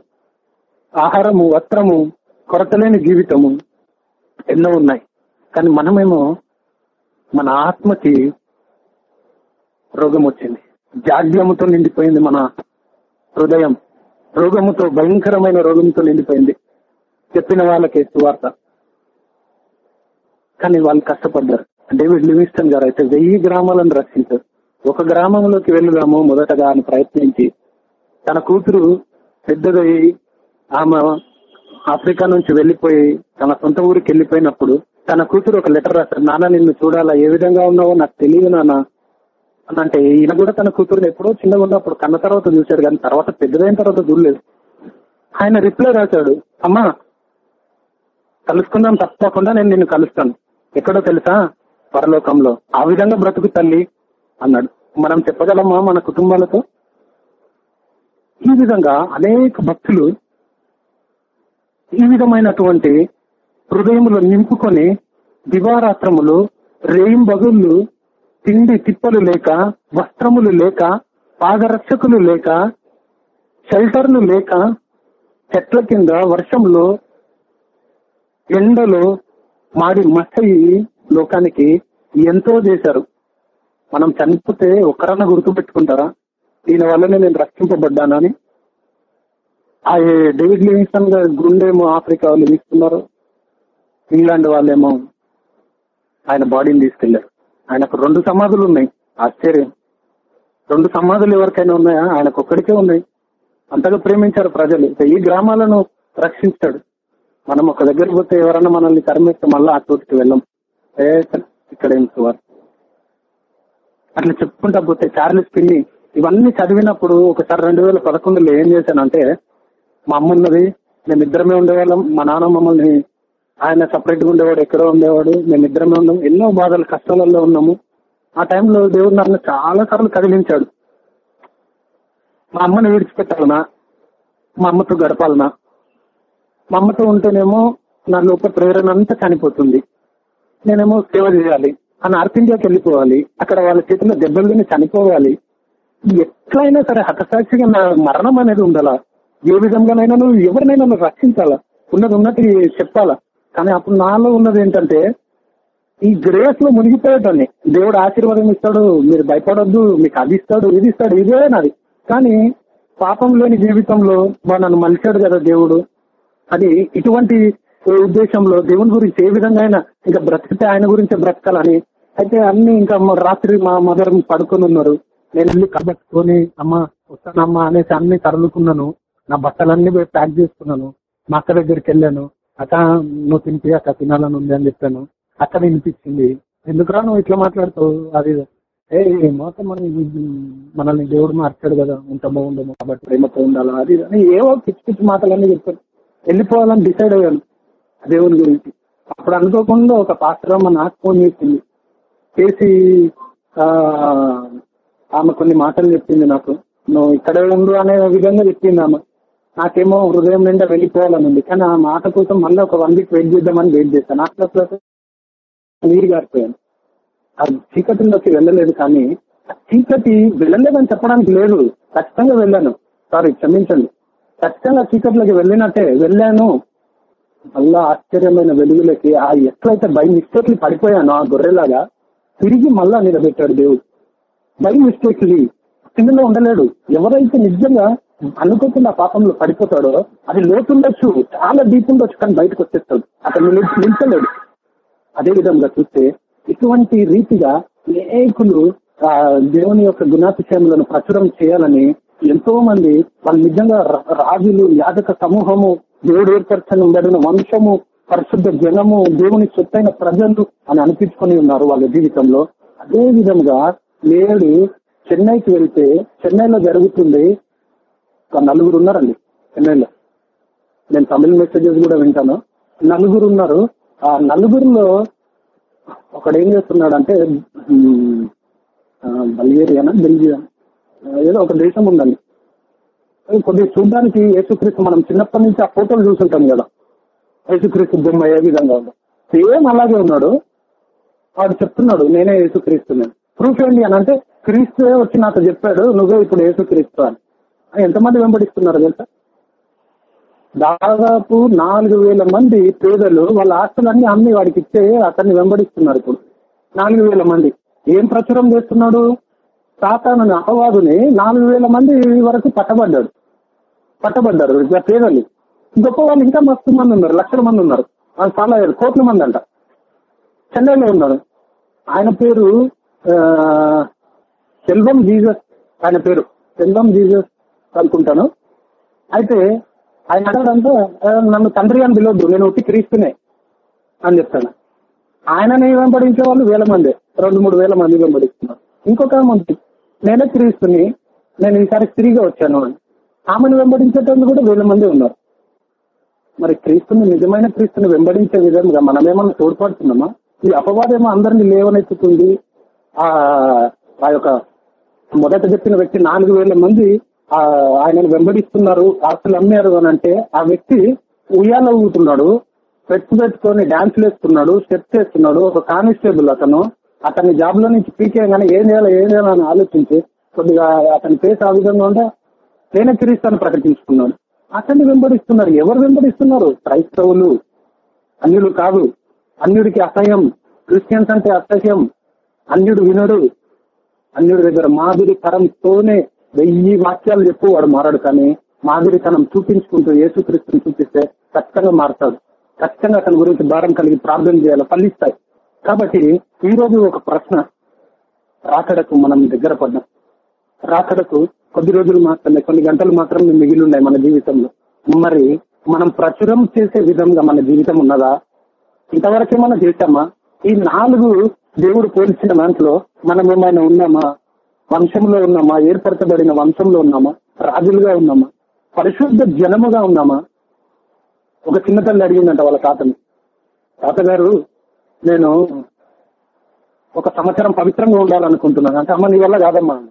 ఆహారము వస్త్రము కొరతలేని జీవితము ఎన్నో ఉన్నాయి. కానీ మనమేమో మన ఆత్మకి రోగం వచ్చింది. జాడ్యముతో నిండిపోయింది మన హృదయం. రోగముతో భయంకరమైన రోగంతో నిండిపోయింది. చెప్పిన వాళ్ళకి సువార్త. కానీ వాళ్ళు కష్టపడ్డారు. డేవిడ్ లివింగ్స్టన్ గారు. అయితే వెయ్యి గ్రామాలను రక్షించారు ఒక గ్రామంలోకి వెళ్దాము మొదటగా అని ప్రయత్నించి తన కూతురు పెద్దదయ్యి ఆమె ఆఫ్రికా నుంచి వెళ్ళిపోయి తన సొంత ఊరికి వెళ్ళిపోయినప్పుడు తన కూతురు ఒక లెటర్ రాశారు. నాన్న నిన్ను చూడాలా? ఏ విధంగా ఉన్నావో నాకు తెలియదు నాన్న. అని అంటే ఈయన కూడా తన కూతురుని ఎప్పుడో చిన్నగా ఉన్నప్పుడు కన్న తర్వాత చూశాడు కానీ తర్వాత పెద్దదైన తర్వాత చూడలేదు. ఆయన రిప్లై రాశాడు. అమ్మా కలుసుకుందాం తప్పకుండా నేను నిన్ను కలుస్తాను. ఎక్కడో తెలుసా? పరలోకంలో ఆ విధంగా బ్రతుకు తల్లి అన్నాడు. మనం చెప్పగలమా మన కుటుంబాలతో? ఈ విధంగా అనేక భక్తులు ఈ విధమైనటువంటి హృదయములు నింపుకొని దివారాత్రములు రేయింబగుళ్ళు తిండి తిప్పలు లేక వస్త్రములు లేక పాదరక్షకులు లేక షెల్టర్లు లేక చెట్ల కింద వర్షంలో ఎండలో మాడి మసయి లోకానికి ఎంతో చేశారు. మనం చనిపోతే ఒక్కరన్నా గుర్తుపెట్టుకుంటారా దీని వల్లనే నేను రక్షింపబడ్డానని ఆ డేవిడ్ లివింగ్స్టన్ గుండేమో ఆఫ్రికా వాళ్ళు తీసుకున్నారు ఇంగ్లాండ్ వాళ్ళేమో ఆయన బాడీని తీసుకెళ్ళారు. ఆయనకు రెండు సమాధులు ఉన్నాయి. ఆశ్చర్యం. రెండు సమాధులు ఎవరికైనా ఉన్నాయా? ఆయనకు ఒక్కడికే ఉన్నాయి. అంతగా ప్రేమించారు ప్రజలు. ఈ గ్రామాలను రక్షించాడు. మనం ఒక దగ్గర పోతే ఎవరన్నా మనల్ని కర్మిస్తే మళ్ళీ ఆ చోటుకి వెళ్ళం. ఏ ఇక్కడ ఏం అట్లా చెప్పుకుంటా పోతే చార్లెస్ పిన్ని ఇవన్నీ చదివినప్పుడు ఒకసారి రెండు వేల పదకొండులో ఏం చేశానంటే మా అమ్మ ఉన్నది మేము ఇద్దరమే ఉండేవాళ్ళం మా నాన్న మమ్మల్ని ఆయన సపరేట్గా ఉండేవాడు ఎక్కడో ఉండేవాడు మేము ఇద్దరమే ఉన్నాం ఎన్నో బాధలు కష్టాలలో ఉన్నాము. ఆ టైంలో దేవుడు నన్ను చాలా సార్లు కదిలించాడు. మా అమ్మని విడిచిపెట్టాలనా? మా అమ్మతో గడపాలనా? మా అమ్మతో ఉంటేనేమో నా లోపల ప్రేరణ అంతా చనిపోతుంది. నేనేమో సేవ చేయాలి ఆ నార్త్ ఇండియాకి వెళ్ళిపోవాలి అక్కడ వాళ్ళ చేతిలో దెబ్బలు తిని చనిపోవాలి. ఎట్లయినా సరే హతసాక్షిగా నా మరణం అనేది ఉండాలా? ఏ విధంగానైనా నువ్వు ఎవరినైనా నువ్వు రక్షించాలా? ఉన్నది ఉన్నట్టు చెప్పాలా? కానీ అప్పుడు నాలో ఉన్నది ఏంటంటే ఈ గ్రేస్లో మునిగిపోయేటాన్ని దేవుడు ఆశీర్వాదం ఇస్తాడు మీరు భయపడొద్దు మీకు అది ఇస్తాడు ఇది ఇస్తాడు ఇదే నాది. కానీ పాపం లేని జీవితంలో మా నన్ను మలిచాడు కదా దేవుడు. అది ఇటువంటి ఉద్దేశంలో దేవుని గురించి ఏ విధంగా అయినా ఇంకా బ్రతికితే ఆయన గురించి బ్రతకాలని. అయితే అన్ని ఇంకా రాత్రి మా మదర్ పడుకొని ఉన్నారు. నేను వెళ్ళి కబట్టుకొని అమ్మ వస్తానమ్మా అనేసి అన్ని తరులుకున్నాను. నా బట్టలన్నీ ప్యాక్ చేసుకున్నాను. మా అక్క దగ్గరికి వెళ్ళాను. అక్క నువ్వు తినిపి అక్క తినాలని ఉంది అని చెప్పాను. అక్క వినిపించింది. ఎందుకురా నువ్వు ఇట్లా మాట్లాడుతావు? అది ఏ మొత్తం మనం మనల్ని దేవుడు మార్చాడు కదా. ఇంత బాగుండము కాబట్టి ప్రేమతో ఉండాలా? అది ఇది అని ఏవో పిచ్చి పిచ్చి మాటలన్నీ చెప్పాను వెళ్ళిపోవాలని డిసైడ్ అయ్యాను. దేవుని గురించి. అప్పుడు అనుకోకుండా ఒక పాత్రమ్మ నాకు ఫోన్ చేసింది. చేసి ఆ, ఆమె కొన్ని మాటలు చెప్పింది నాకు. నువ్వు ఇక్కడ ఉండు అనే విధంగా చెప్పింది ఆమె. నాకేమో హృదయం నిండా వెళ్ళిపోవాలని ఉంది. కానీ ఆ మాట కోసం మళ్ళీ ఒక వన్ వీక్ వెయిట్ చేద్దామని వెయిట్ చేస్తాను అట్లా అట్లా నీరు గారిపోయాను. ఆ చీకటిలోకి వెళ్ళలేదు కానీ ఆ చీకటి వెళ్ళలేదని చెప్పడానికి లేదు. ఖచ్చితంగా వెళ్ళాను. సారీ క్షమించండి. ఖచ్చితంగా చీకట్లోకి వెళ్ళినట్టే వెళ్ళాను. అల్లా ఆశ్చర్యమైన వెలుగులకి ఆ ఎట్లయితే బై మిస్టేక్లీ పడిపోయానో ఆ గొర్రెలాగా తిరిగి మళ్ళా నిలబెట్టాడు దేవుడు. బై మిస్టేక్లీ కిందలో ఉండలేడు. ఎవరైతే నిజంగా అనుకోకుండా పాపంలో పడిపోతాడో అది లోతుండొచ్చు చాలా డీప్ ఉండొచ్చు కానీ బయటకు వచ్చేస్తాడు. అతను నిలిచలేడు అదే విధంగా చూస్తే ఇటువంటి రీతిగా అనేకులు ఆ దేవుని యొక్క గుణాతిశయములను ప్రచురం చేయాలని ఎంతో మంది వాళ్ళు నిజంగా రా- రాజులు యాజక సమూహము దేవుడు ఏర్పరచని ఉండడిన వంశము పరిశుద్ధ జనము దేవుని సొత్తైన ప్రజలు అని అనిపించుకొని ఉన్నారు వాళ్ళ జీవితంలో. అదే విధంగా నేడు చెన్నైకి వెళ్తే చెన్నైలో జరుగుతుంది ఒక నలుగురు ఉన్నారండి చెన్నైలో. నేను తమిళ మెసేజెస్ కూడా వింటాను. నలుగురు ఉన్నారు. ఆ నలుగురిలో ఒకడు ఏం చేస్తున్నాడు అంటే బెల్జియా? ఏదో ఒక దేశం ఉందండి. కొద్ది కొద్దిగా చూడడానికి యేసుక్రీస్తు మనం చిన్నప్పటి నుంచి ఆ ఫోటోలు చూసుంటాం కదా. యేసుక్రీస్తు బొమ్మ ఏ విధంగా ఉందో. సేమ్ అలాగే ఉన్నాడు. వాడు చెప్తున్నాడు నేనే యేసుక్రీస్తు ప్రూఫ్ ఏంటి అని అంటే క్రీస్తువే వచ్చి నాతో చెప్పాడు నువ్వే ఇప్పుడు యేసుక్రీస్తు అని. ఎంతమంది వెంబడిస్తున్నారు తెలుసా? దాదాపు నాలుగు వేల మంది పేదలు వాళ్ళ ఆస్తులన్నీ అమ్మి వాడికి ఇచ్చే అతన్ని వెంబడిస్తున్నారు ఇప్పుడు. నాలుగు వేల మంది. ఏం ప్రచురం చేస్తున్నాడు? సాతాను అపవాదుని నాలుగు వేల మంది వరకు పట్టబడ్డాడు పట్టబడ్డారు. ఇట్లా పేదలు. గొప్ప వాళ్ళు ఇంకా మస్తు మంది ఉన్నారు. లక్షల మంది ఉన్నారు. వాళ్ళు చాలా కోట్ల మంది అంట. చెన్నైలో ఉన్నారు ఆయన పేరు ఆ, సెల్వం జీజస్ ఆయన పేరు. సెల్వం జీజస్ అనుకుంటాను. అయితే ఆయన అడగడంతో నన్ను తండ్రి అని పిలవద్దు. నేను ఒట్టి క్రీస్తునే అని చెప్తాను ఆయనని వెంబడించే వాళ్ళు వేల మంది. రెండు మూడు వేల మంది వెంబడిస్తున్నారు. ఇంకొక మంది నేనే క్రీస్తుని నేను ఈసారి స్త్రీగా వచ్చాను. ఆమెను వెంబడించేటోళ్ళు కూడా వేల మంది ఉన్నారు. మరి క్రీస్తుని నిజమైన క్రీస్తుని వెంబడించే విధంగా మనమేమన్నా తోడ్పడుతున్నామా? ఈ అపవాదేమో అందరినీ లేవనెత్తుతుంది. ఆ ఆ యొక్క మొదట చెప్పిన వ్యక్తి నాలుగు వేల మంది ఆ ఆయనను వెంబడిస్తున్నారు ఆస్తులు అమ్మారు అని అంటే ఆ వ్యక్తి ఉయ్యాల ఊగుతున్నాడు పెట్టు పెట్టుకొని డాన్స్ వేస్తున్నాడు స్టెప్ చేస్తున్నాడు ఒక కానిస్టేబుల్ అతను అతని జాబ్లో నుంచి పీకేయగానే ఏం చేయాలి ఏం చేయాలని ఆలోచించి కొద్దిగా అతని ఫేస్ ఆ విధంగా ఉంటే నేనే క్రీస్తాను ప్రకటించుకున్నాడు. అతన్ని వెంబడిస్తున్నారు. ఎవరు వెంబడిస్తున్నారు? క్రైస్తవులు. అన్యులు కాదు. అన్యుడికి అసహ్యం. క్రిస్టియన్స్ అంటే అసహ్యం. అన్యుడు వినడు. అన్యుడి దగ్గర మాదిరి తరంతోనే వెయ్యి వాక్యాలు చెప్పు వాడు మారాడు. కానీ మాదిరితనం చూపించుకుంటూ యేసుక్రీస్తుని చూపిస్తే ఖచ్చితంగా మారుతాడు. ఖచ్చితంగా అతని గురించి భారం కలిగి ప్రార్థన చేయాలి. ఫలిస్తాయి. కాబట్టి ఈ రోజు ఒక ప్రశ్న రాకడకు మనం దగ్గర పడ్డాం. రాకడకు కొద్ది రోజులు మాత్రమే కొన్ని గంటలు మాత్రమే మిగిలి ఉన్నాయి మన జీవితంలో. మరి మనం ప్రచురం చేసే విధంగా మన జీవితం ఉన్నదా? ఇంతవరకే మనం చేశామా? ఈ నాలుగు దేవుడు పోల్చిన దాంట్లో మనం ఏమైనా ఉన్నామా? వంశంలో ఉన్నామా? ఏర్పరచబడిన వంశంలో ఉన్నామా? రాజులుగా ఉన్నామా? పరిశుద్ధ జనముగా ఉన్నామా? ఒక చిన్న తల్లి అడిగిందంట వాళ్ళ తాతని. తాతగారు నేను ఒక సంవత్సరం పవిత్రంగా ఉండాలనుకుంటున్నాను. అంటే అమ్మ నీ వల్ల కాదమ్మా.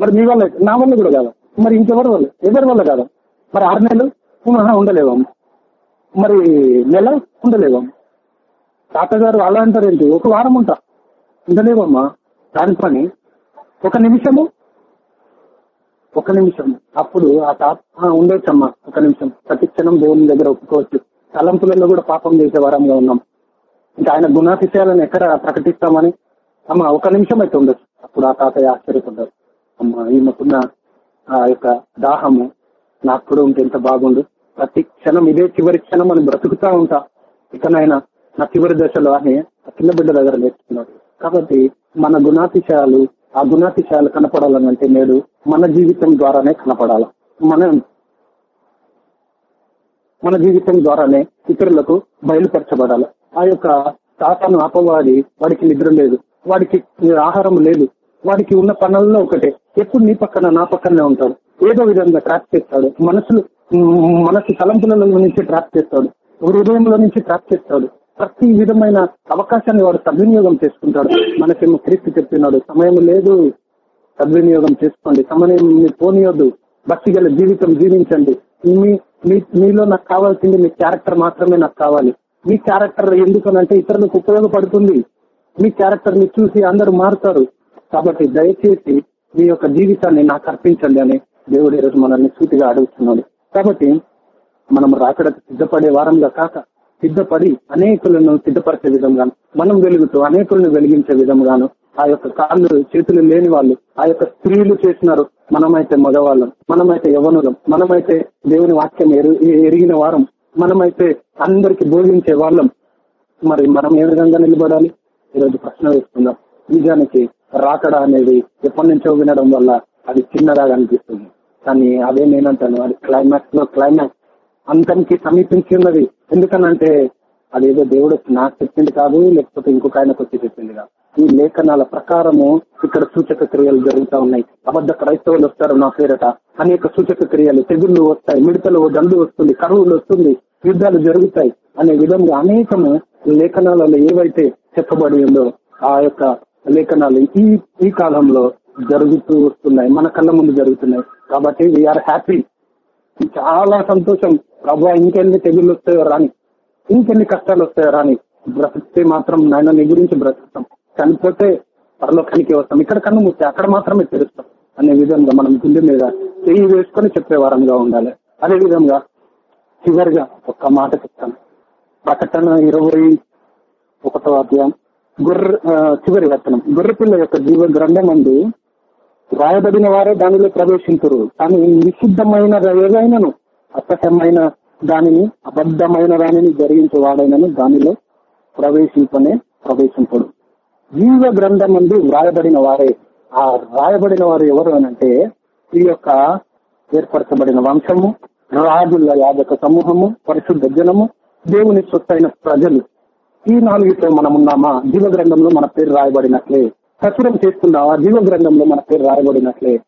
మరి నీ వల్ల నా వల్ల కూడా కాదు. మరి ఇంకెవరి వల్ల? ఎవరి వల్ల కాదు? మరి ఆరు నెలలు ఆహా, ఉండలేవమ్మ మరి నెల ఉండలేవమ్మ తాతగారు అలా అంటారేంటి ఒక వారం ఉంటా. ఉండలేవమ్మా దాని పని ఒక నిమిషము ఒక నిమిషం అప్పుడు ఆ తాత ఉండొచ్చమ్మా ఒక నిమిషం. ప్రతి క్షణం దేవుని దగ్గర ఒప్పుకోవచ్చు. తలంపులలో కూడా పాపం చేసే వారంగా ఉన్నాం. ఇంకా ఆయన గుణాతిశయాలను ఎక్కడ ప్రకటిస్తామని? అమ్మ ఒక నిమిషం అయితే ఉండొచ్చు అప్పుడు ఆ తాతయ్య ఆశ్చర్యపడ్డారు. అమ్మ ఈమెకున్న ఆ యొక్క దాహము నాకు కూడా ఉంటే ఎంత బాగుండు. ప్రతి క్షణం ఇదే చివరి క్షణం అని బ్రతుకుతా ఉంటా. ఇకనైనా నా చివరి దశలో అని ఆ చిన్న బిడ్డ దగ్గర నేర్చుకున్నాడు కాబట్టి మన గుణాతిశయాలు ఆ గుణాతిశయాలు కనపడాలనంటే నేడు మన జీవితం ద్వారానే కనపడాల. మనం మన జీవితం ద్వారానే ఇతరులకు బయలుపరచబడాలి. ఆ యొక్క తాతను అపవాది వాడికి నిద్ర లేదు. వాడికి ఆహారం లేదు. వాడికి ఉన్న పనుల్లో ఒకటే. ఎప్పుడు నీ పక్కన నా పక్కనే ఉంటాడు. ఏదో విధంగా ట్రాప్ చేస్తాడు. మనసులు మనసు తలంపులలో నుంచి ట్రాప్ చేస్తాడు. హృదయంలో నుంచి ట్రాప్ చేస్తాడు. ప్రతి విధమైన అవకాశాన్ని వాడు సద్వినియోగం చేసుకుంటాడు. మనకేమో క్రీస్తు చెప్తున్నాడు సమయం లేదు. సద్వినియోగం చేసుకోండి. సమయం పోనీయొద్దు. భక్తి గల జీవితం జీవించండి. మీ మీ- మీలో నాకు కావాల్సింది మీ క్యారెక్టర్ మాత్రమే నాకు కావాలి. మీ క్యారెక్టర్ ఎందుకనంటే ఇతరులకు ఉపయోగపడుతుంది మీ క్యారెక్టర్ని చూసి అందరూ మారుతారు. కాబట్టి దయచేసి మీ యొక్క జీవితాన్ని నాకు అర్పించండి అని దేవుడు ఈరోజు మనల్ని సూటిగా అడుగుతున్నాడు. కాబట్టి మనం రాకడకు సిద్ధపడే వారంగా కాక సిద్ధపడి అనేకులను సిద్ధపరిచే విధంగాను మనం వెలుగుతూ అనేకులను వెలిగించే విధంగాను ఆ యొక్క కాళ్ళు చేతులు లేని వాళ్ళు ఆ యొక్క స్త్రీలు చేసినారు. మనమైతే మగవాళ్ళం మనమైతే యవనులం మనమైతే దేవుని వాక్యం ఎరిగిన వారం. మనమైతే అందరికి బోధించే వాళ్ళం. మరి మనం ఏ విధంగా నిలబడాలి? ఈరోజు ప్రశ్న వేసుకుందాం నిజానికి రాకడ అనేది ఎప్పటి నుంచో వినడం వల్ల అది చిన్నదాగా అనిపిస్తుంది. కానీ అదే నేనంటాను అది క్లైమాక్స్లో క్లైమాక్స్ అంతంకి సమీపించి ఉన్నది. ఎందుకనంటే అదేదో దేవుడు నాకు చెప్పింది కాదు లేకపోతే ఇంకొక ఆయనకు వచ్చి చెప్పింది కాదు. ఈ లేఖనాల ప్రకారము ఇక్కడ సూచక క్రియలు జరుగుతూ ఉన్నాయి. అబద్ధ క్రైస్తవులు వస్తారు నా పేరట. అనేక సూచక క్రియలు తెగుళ్ళు వస్తాయి మిడతలు దండు వస్తుంది కరువులు వస్తుంది యుద్ధాలు జరుగుతాయి అనే విధంగా అనేకము లేఖనాలలో ఏవైతే చెప్పబడి ఉందో ఆ యొక్క లేఖనాలు ఈ ఈ కాలంలో జరుగుతూ వస్తున్నాయి. మన కళ్ళ ముందు జరుగుతున్నాయి. కాబట్టి వీఆర్ హ్యాపీ చాలా సంతోషం. ప్రభా ఇంకెన్ని తెగుళ్ళు వస్తాయో రాని ఇంకెన్ని కష్టాలు వస్తాయో రాని బ్రతికితే మాత్రం నాయన నీ గురించి బ్రతుకుతాం. చనిపోతే పరలోకానికి వస్తాం. ఇక్కడ కన్ను ముస్తే అక్కడ మాత్రమే తెరుస్తాం అనే విధంగా మనం గుండె మీద చెయ్యి వేసుకొని చెప్పే వారంగా ఉండాలి. అదే విధంగా చివరిగా ఒక్క మాట చెప్తాను. ప్రకటన ఇరవై ఒకటో అధ్యాయం. గుర్ర చివరి వచనం. గుర్రపిల్ల యొక్క జీవ గ్రంథం అందు రాయబడిన వారే దానిలో ప్రవేశించరు కానీ నిషిద్ధమైన ఏదైనాను అసహ్యమైన దానిని అబద్ధమైన దానిని జరిగించేవాడైనను దానిలో ప్రవేశింపనే ప్రవేశింపడు. జీవ గ్రంథం నుండి వ్రాయబడిన వారే. ఆ రాయబడిన వారు ఎవరు అనంటే ఈ యొక్క ఏర్పరచబడిన వంశము రాజుల యాజక సమూహము పరిశుద్ధ జనము దేవుని సొత్తైన ప్రజలు. ఈ నాలుగుతో మనం ఉన్నామా? జీవ గ్రంథంలో మన పేరు రాయబడినట్లే. ప్రచురం చేస్తున్నావా? జీవ గ్రంథంలో మన పేరు రాయబడినట్లే.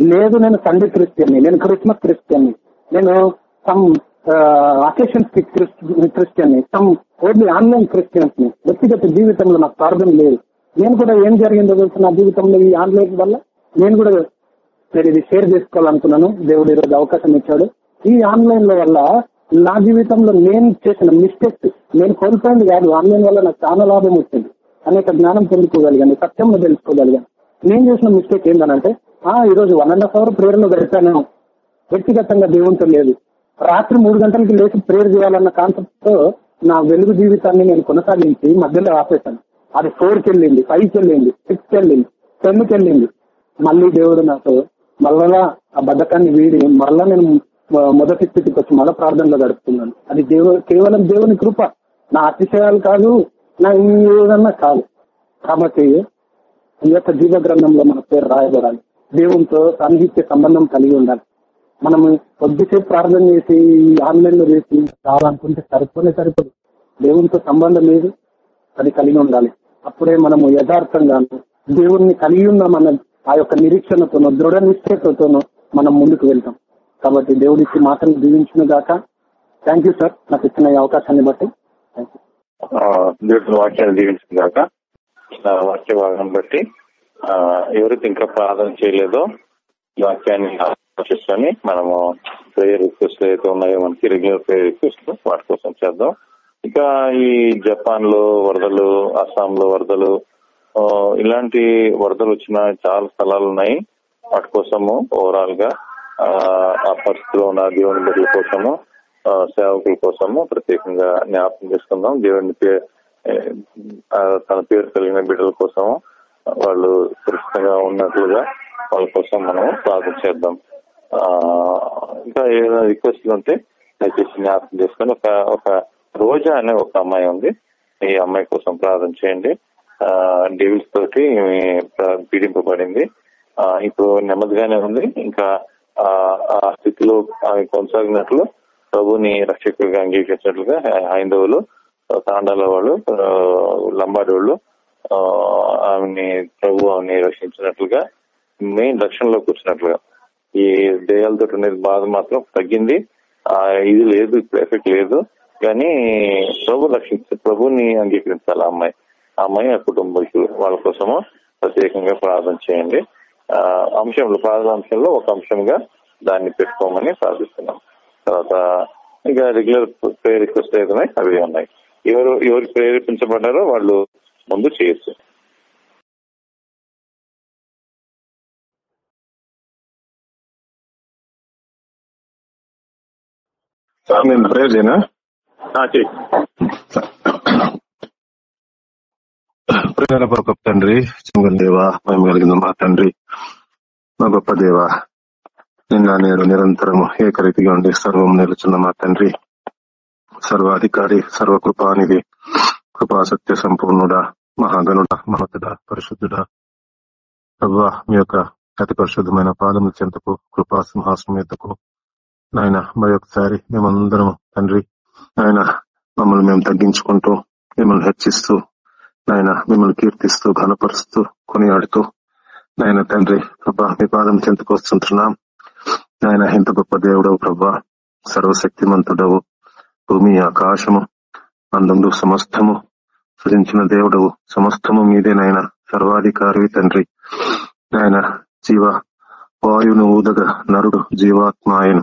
లేదు నేను సండే క్రిస్టియన్ని నేను క్రిస్మస్ క్రిస్టియన్ని నేను సమ్ అకేషన్ క్రిస్టియన్ని సమ్ ఓన్లీ ఆన్లైన్ క్రిస్టియన్స్ని వ్యక్తిగత జీవితంలో నాకు ప్రార్థన లేదు. నేను కూడా ఏం జరిగిందో తెలుసు. నా జీవితంలో ఈ ఆన్లైన్ వల్ల నేను కూడా నేను ఇది షేర్ చేసుకోవాలనుకున్నాను. దేవుడు ఈరోజు అవకాశం ఇచ్చాడు. ఈ ఆన్లైన్లో వల్ల నా జీవితంలో నేను చేసిన మిస్టేక్స్ నేను కోల్పోయింది కాదు. ఆన్లైన్ వల్ల నాకు చాలా లాభం వచ్చింది. అనేక జ్ఞానం పొందుకోగలిగాను సత్యం తెలుసుకోగలిగాను. నేను చేసిన మిస్టేక్ ఏంటనంటే ఆ ఈ రోజు వన్ అండ్ హాఫ్ అవర్ ప్రేయర్లో గడిపాను వ్యక్తిగతంగా దేవునితో లేదు. రాత్రి మూడు గంటలకి లేచి ప్రేయర్ చేయాలన్న కాన్సెప్ట్తో నా వెలుగు జీవితాన్ని నేను కొనసాగించి మధ్యలో ఆపేశాను. అది ఫోర్కి వెళ్ళింది ఫైవ్కి వెళ్ళింది సిక్స్ వెళ్ళింది టెన్ వెళ్ళింది మళ్ళీ దేవుడు నాకు మళ్ళా ఆ బద్ధకాన్ని వీడి మరలా నేను మొదటి స్థితికి వచ్చి మళ్ళా ప్రార్థనలో గడుపుతున్నాను. అది దేవుడు కేవలం దేవుని కృప. నా అతిశయాలు కాదు నా ఏదన్నా కాదు. కాబట్టి ఈ యొక్క జీవ గ్రంథంలో మన పేరు రాయబడాలి. దేవునితో సాన్నిహిత్య సంబంధం కలిగి ఉండాలి. మనం కొద్దిసేపు ప్రార్థన చేసి ఆన్లైన్లో చేసి రావాలనుకుంటే సరిపోనే సరిపోదు. దేవునితో సంబంధం లేదు అది కలిగి ఉండాలి. అప్పుడే మనము యథార్థంగా దేవుణ్ణి కలిగి ఉన్నామన్న ఆ యొక్క నిరీక్షణతోనో దృఢ నిశ్చయతతోనో మనం ముందుకు వెళ్తాం. కాబట్టి దేవుడికి మాటలు దీవించిన దాకా థ్యాంక్ యూ సార్ నాకు ఇచ్చిన అవకాశాన్ని బట్టి. దేవుడి వాక్యాన్ని దీవించిన దాక వాక్య భాగం బట్టి ఆ, ఎవరైతే ఇంకా ప్రార్థన చేయలేదో ఈ వాక్యాన్ని ఆలోచిస్తాని మనము ప్రేయర్ రిక్వెస్ట్ అయితే ఉన్నాయో మనకి రెగ్యులర్ ప్రేయర్ రిక్వెస్ట్ వాటి కోసం చేద్దాం. ఇంకా ఈ జపాన్లో వరదలు అస్సాం లో వరదలు ఆ, ఇలాంటి వరదలు వచ్చిన చాలా స్థలాలు ఉన్నాయి. వాటి కోసము ఓవరాల్గా ఆ, పరిస్థితిలో ఉన్న దేవుని బిడ్డల కోసము ఆ, సేవకుల కోసము ప్రత్యేకంగా జ్ఞాపకం చేసుకుందాం. దేవుని తన పేరు కలిగిన బిడ్డల కోసము వాళ్ళు సురక్షితంగా ఉన్నట్లుగా వాళ్ళ కోసం మనం ప్రార్థన చేద్దాం. ఆ, ఇంకా ఏదైనా రిక్వెస్ట్లు ఉంటే దయచేసి జ్ఞాపకం చేసుకొని ఒక ఒక రోజా అనే ఒక అమ్మాయి ఉంది. ఈ అమ్మాయి కోసం ప్రార్థన చేయండి. డేవిల్స్ తోటి పీడింపబడింది. ఆ, ఇప్పుడు నెమ్మదిగానే ఉంది. ఇంకా ఆ, స్థితిలో ఆమె కొనసాగినట్లు ప్రభుని రక్షకుడిగా అంగీకరించినట్లుగా హైందవులు తాండాల వాళ్ళు లంబాడోళ్ళు వాళ్ళు ఆమెని ప్రభు ఆమెని రక్షించినట్లుగా మెయిన్ రక్షణలోకి కూర్చున్నట్లుగా. ఈ దయ్యాలతో ఉండే బాధ మాత్రం తగ్గింది. ఆ, ఇది లేదు ఇప్పుడు ఎఫెక్ట్ లేదు. కానీ ప్రభు రక్షించ ప్రభుని అంగీకరించాలి అమ్మాయి. అమ్మాయి ఆ కుటుంబీకులు వాళ్ళ కోసము ప్రత్యేకంగా ప్రార్థన చేయండి. ఆ, అంశంలో ప్రార్థన అంశంలో ఒక అంశంగా దాన్ని పెట్టుకోమని ప్రార్థిస్తున్నాం. తర్వాత ఇంకా రెగ్యులర్ ప్రేయర్ రిక్వెస్ట్ అయితే అవి ఉన్నాయి. ఎవరు ఎవరు ప్రేరేపించబడ్డారో వాళ్ళు ముందు చేయొచ్చు. సార్ నేను ప్రేయర్ చేయనా? గొప్ప తండ్రి దేవా మేము కలిగిన మా తండ్రి మా గొప్ప దేవ నిన్న నేడు నిరంతరము ఏకరీతిగా ఉండి సర్వం నిలుచున్న మా తండ్రి సర్వాధికారి సర్వకృపానిధి కృపా సత్య సంపూర్ణుడా మహాగణుడ మహతుడ పరిశుద్ధుడా. ప్రభా మీ యొక్క అతి పరిశుద్ధమైన పాదముల చెంతకు కృపా సింహాసనం ఎద్దకు నాయన మరి ఒకసారి మేమందరం తండ్రి ఆయన మమ్మల్ని మేము తగ్గించుకుంటూ మిమ్మల్ని హెచ్చిస్తూ నాయన మిమ్మల్ని కీర్తిస్తూ ఘనపరుస్తూ కొనియాడుతూ నాయన తండ్రి ప్రభా మీ పాదం చెంతకు వస్తుంటున్నాం. నాయన ఎంత గొప్ప దేవుడవు ప్రభా సర్వశక్తిమంతుడవు భూమి ఆకాశము అందములు సమస్తము సృజించిన దేవుడవు సమస్తము మీదే నాయన సర్వాధికారి తండ్రి. నాయన జీవ వాయువును ఊదగ నరుడు జీవాత్మ ఆయన.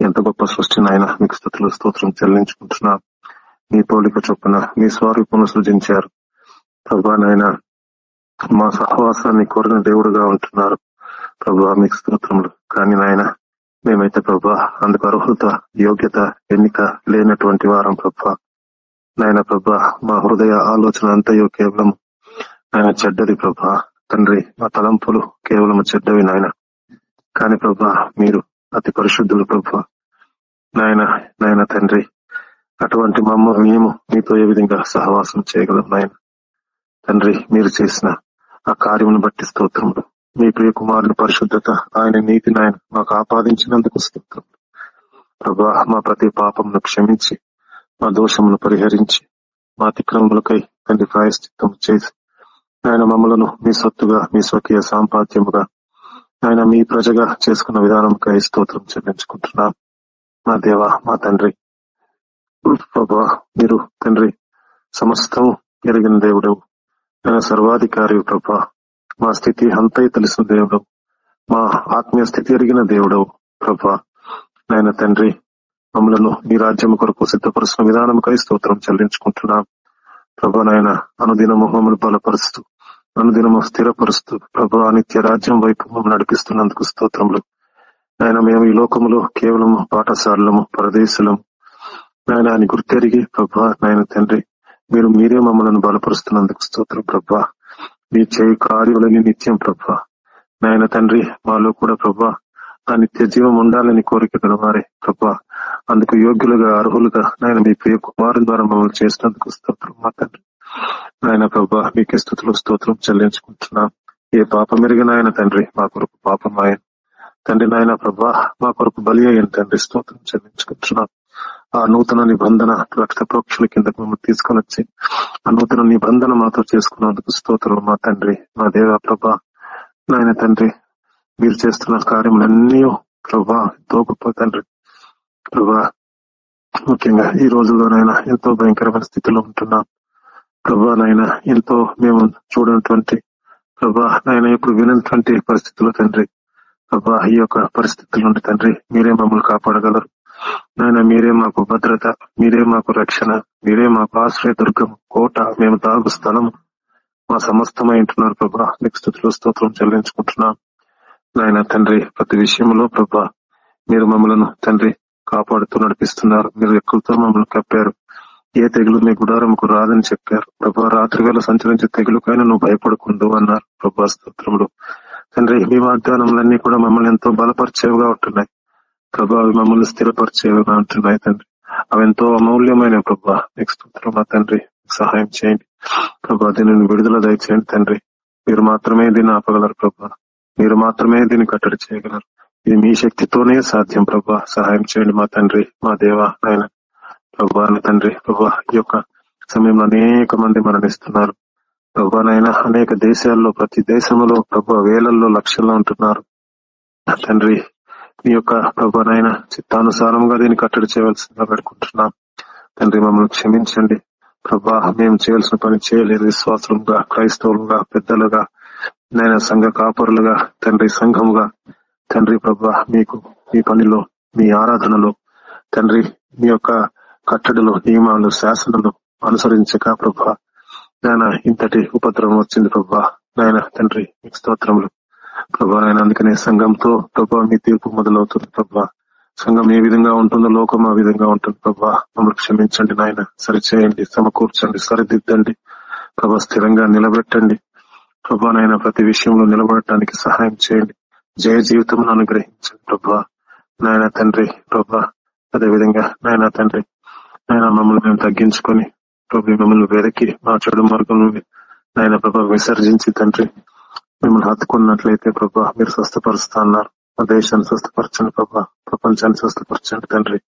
ఎంత గొప్ప సృష్టిని నాయన మీకు స్థుతులు స్తోత్రం చెల్లించుకుంటున్నా మీ పోలిక చొప్పున మీ స్వరూపమును సృజించారు ప్రభా నాయన మా సహవాసాన్ని కోరిన దేవుడుగా ఉంటున్నారు ప్రభా మీకు స్తోత్రములు కానీ నాయన మేమైతే ప్రభా అందుకు అర్హత యోగ్యత ఎన్నిక లేనటువంటి వారం ప్రభా నాయన ప్రభా మా హృదయ ఆలోచన అంతయో కేవలం ఆయన చెడ్డది ప్రభా తండ్రి మా తలంపులు కేవలం చెడ్డవి నాయన కానీ ప్రభా మీరు అతి పరిశుద్ధులు ప్రభా. నాయన నాయన తండ్రి అటువంటి మమ్మ మేము మీతో ఏ విధంగా సహవాసం చేయగలం నాయన? తండ్రి మీరు చేసిన ఆ కార్యమును బట్టి స్తోత్రములు మీ ప్రియ కుమారుని పరిశుద్ధత ఆయన నీతిని ఆయన మాకు ఆపాదించినందుకు స్తోత్రం. ప్రభా మా ప్రతి పాపమును క్షమించి మా దోషమును పరిహరించి మా అతిక్రమములకై తండ్రి ప్రాయశ్చిత్తం చేసి ఆయన మమ్మలను మీ సొత్తుగా మీ స్వకీయ సాంపాద్యముగా ఆయన మీ ప్రజగా చేసుకున్న విధానంకై స్తోత్రం చెల్లించుకుంటున్నాం. మా దేవ మా తండ్రి. ప్రభా మీరు తండ్రి సమస్తము ఎరిగిన దేవుడు ఆయన సర్వాధికారి ప్రభా. మా స్థితి అంతై తెలిసిన దేవుడు. మా ఆత్మీయ స్థితి ఎరిగిన దేవుడు ప్రభా. నాయన తండ్రి మమ్మలను మీ రాజ్యం కొరకు సిద్ధపరుచిన విధానంకై స్తోత్రం చెల్లించుకుంటున్నాం. ప్రభా నాయన అనుదినము మమ్మల్ని బలపరుస్తూ అనుదినము స్థిరపరుస్తూ ప్రభా నిత్య రాజ్యం వైపు మమ్మల్ని నడిపిస్తున్నందుకు స్తోత్రములు. ఆయన మేము ఈ లోకములో కేవలం పాఠశాలము పరదేశులము. నాయన ఆయన గుర్తెరిగి ప్రభా నాయన తండ్రి మీరు మీరే మమ్మల్ని బలపరుస్తున్నందుకు స్తోత్రం ప్రభా. మీ చేయి కార్యులని నిత్యం ప్రభా. నాయన తండ్రి మాలో కూడా ప్రభా ఆ నిత్య జీవం ఉండాలని కోరిక గల వారే ప్రభా. అందుకు యోగ్యులుగా అర్హులుగా నాయన మీ ప్రియ కుమారుని ద్వారా మమ్మల్ని చేసినందుకు స్తోత్రం మా తండ్రి. నాయన ప్రభా మీకే స్థుతులు స్తోత్రం చెల్లించుకుంటున్నాం. ఏ పాపం ఎరిగిన ఆయన తండ్రి మా కొరకు పాపం ఆయన. తండ్రి నాయన ప్రభా మా కొరకు బలి అయిన తండ్రి స్తోత్రం చెల్లించుకుంటున్నా. ఆ నూతన నిబంధన రక్త ప్రోక్షల కిందకు మిమ్మల్ని తీసుకొని వచ్చి ఆ నూతన నిబంధన మాతో చేసుకున్నందుకు స్తోత్రం మా తండ్రి మా దేవ ప్రభా నాయన తండ్రి. మీరు చేస్తున్న కార్యములన్నీ ప్రభా ఎంతో గొప్ప తండ్రి. ప్రభా ముఖ్యంగా ఈ రోజుల్లోనైనా ఎంతో భయంకరమైన స్థితిలో ఉంటున్నాం. ప్రభా నాయన ఎంతో మేము చూడనటువంటి ప్రభా నాయన ఇప్పుడు వినటువంటి పరిస్థితుల్లో తండ్రి. ప్రభా ఈ యొక్క పరిస్థితుల నుండి తండ్రి మీరే మమ్మల్ని కాపాడగలరు. నాయన మీరే మాకు భద్రత మీరే మాకు రక్షణ మీరే మాకు ఆశ్రయ దుర్గం కోట మేము తాగు స్థలం. మా సమస్తమై ఉంటున్నారు ప్రభా. మీకు స్థుతులు స్తోత్రం చెల్లించుకుంటున్నాం. నాయన తండ్రి ప్రతి విషయంలో ప్రభా మీరు మమ్మలను తండ్రి కాపాడుతూ నడిపిస్తున్నారు. మీరు ఎక్కువతో మమ్మల్ని కప్పారు. ఏ తెగులు మీ గుడారంకు రాదని చెప్పారు. ప్రభా రాత్రి వేళ సంచరించే తెగులుకైనా నువ్వు భయపడకుండు అన్నారు ప్రభా స్తోత్రముడు తండ్రి మీ వాగ్దానములన్నీ కూడా మమ్మల్ని ఎంతో బలపరిచేవిగా ఉంటున్నాయి. ప్రభా అవి మమ్మల్ని స్థిరపరిచేవిగా ఉంటున్నాయి తండ్రి. అవి ఎంతో అమూల్యమైన ప్రభా. నీకు స్తోత్రం మా తండ్రి సహాయం చేయండి. ప్రభా దీనిని విడుదల దయచేయండి తండ్రి. మీరు మాత్రమే దీన్ని ఆపగలరు ప్రభా. మీరు మాత్రమే దీన్ని కట్టడి చేయగలరు. ఇది మీ శక్తితోనే సాధ్యం ప్రభా. సహాయం చేయండి మా తండ్రి మా దేవ ఆయన ప్రభాన తండ్రి ప్రభా ఈ యొక్క సమయంలో అనేక మంది మరణిస్తున్నారు. ప్రభానైనా అనేక దేశాల్లో ప్రతి దేశంలో ప్రభా వేలల్లో లక్షల్లో ఉంటున్నారు. తండ్రి మీ యొక్క ప్రభానైనా చిత్తానుసారంగా దీన్ని కట్టడి చేయవలసిందిగా పెట్టుకుంటున్నాం తండ్రి మమ్మల్ని క్షమించండి. ప్రభా మేము చేయాల్సిన పని చేయలేదు. విశ్వాసులుగా క్రైస్తవులుగా పెద్దలుగా నేను సంఘ కాపరులుగా తండ్రి సంఘముగా. తండ్రి ప్రభా మీకు మీ పనిలో మీ ఆరాధనలో. తండ్రి మీ యొక్క కట్టడలు నియమాలు శాసనాలు అనుసరించక ప్రభా. నాయన ఇంతటి ఉపద్రవం వచ్చింది ప్రభా. నాయన తండ్రి మీకు స్తోత్రములు. ప్రభా నాయన అందుకనే సంఘంతో ప్రభా మీ తీర్పు మొదలవుతుంది ప్రభా. సంఘం ఏ విధంగా ఉంటుందో లోకం ఆ విధంగా ఉంటుంది ప్రభా. మమ్మల్ని క్షమించండి నాయన. సరిచేయండి సమకూర్చండి సరిదిద్దండి. ప్రభా స్థిరంగా నిలబెట్టండి. ప్రభా నాయన ప్రతి విషయంలో నిలబడటానికి సహాయం చేయండి. జయ జీవితం అనుగ్రహించండి ప్రభా. నాయన తండ్రి ప్రభా అదేవిధంగా నాయన తండ్రి ఆయన మమ్మల్ని మేము తగ్గించుకొని ప్రభు మిమ్మల్ని వెరకి మా చెడు మార్గం ఆయన ప్రభా విసర్జించి తండ్రి మిమ్మల్ని హత్తుకున్నట్లయితే ప్రభా మీరు స్వస్థపరుస్తా అన్నారు. మా దేశాన్ని స్వస్థపరచండి ప్రభా ప్రపంచాన్ని స్వస్థపరచండి తండ్రి.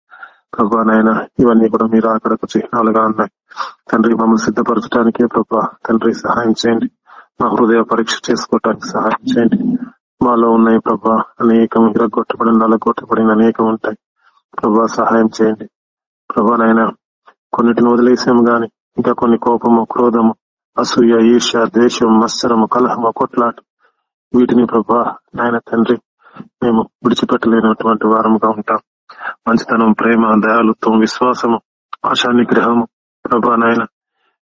ప్రభా నాయన ఇవన్నీ కూడా మీరు అక్కడకు చిహ్నాలుగా ఉన్నాయి. తండ్రి మమ్మల్ని సిద్ధపరచడానికే ప్రభా తండ్రి సహాయం చేయండి. మా హృదయ పరీక్ష చేసుకోవటానికి సహాయం చేయండి. మాలో ఉన్నాయి ప్రభా అనేకం ఇరగొట్టబడిన నలగొట్టబడిన అనేకం ఉంటాయి. ప్రభా సహాయం చేయండి. ప్రభా నాయన కొన్నిటిని వదిలేసాము గాని ఇంకా కొన్ని కోపము క్రోధము అసూయ ఈర్ష ద్వేషం మత్సరము కలహము కొట్లాట వీటిని ప్రభా నాయన తండ్రి మేము విడిచిపెట్టలేనటువంటి వారముగా ఉంటాం. మంచితనం ప్రేమ దయాలుత్వం విశ్వాసము ఆశానిగ్రహము ప్రభా నాయన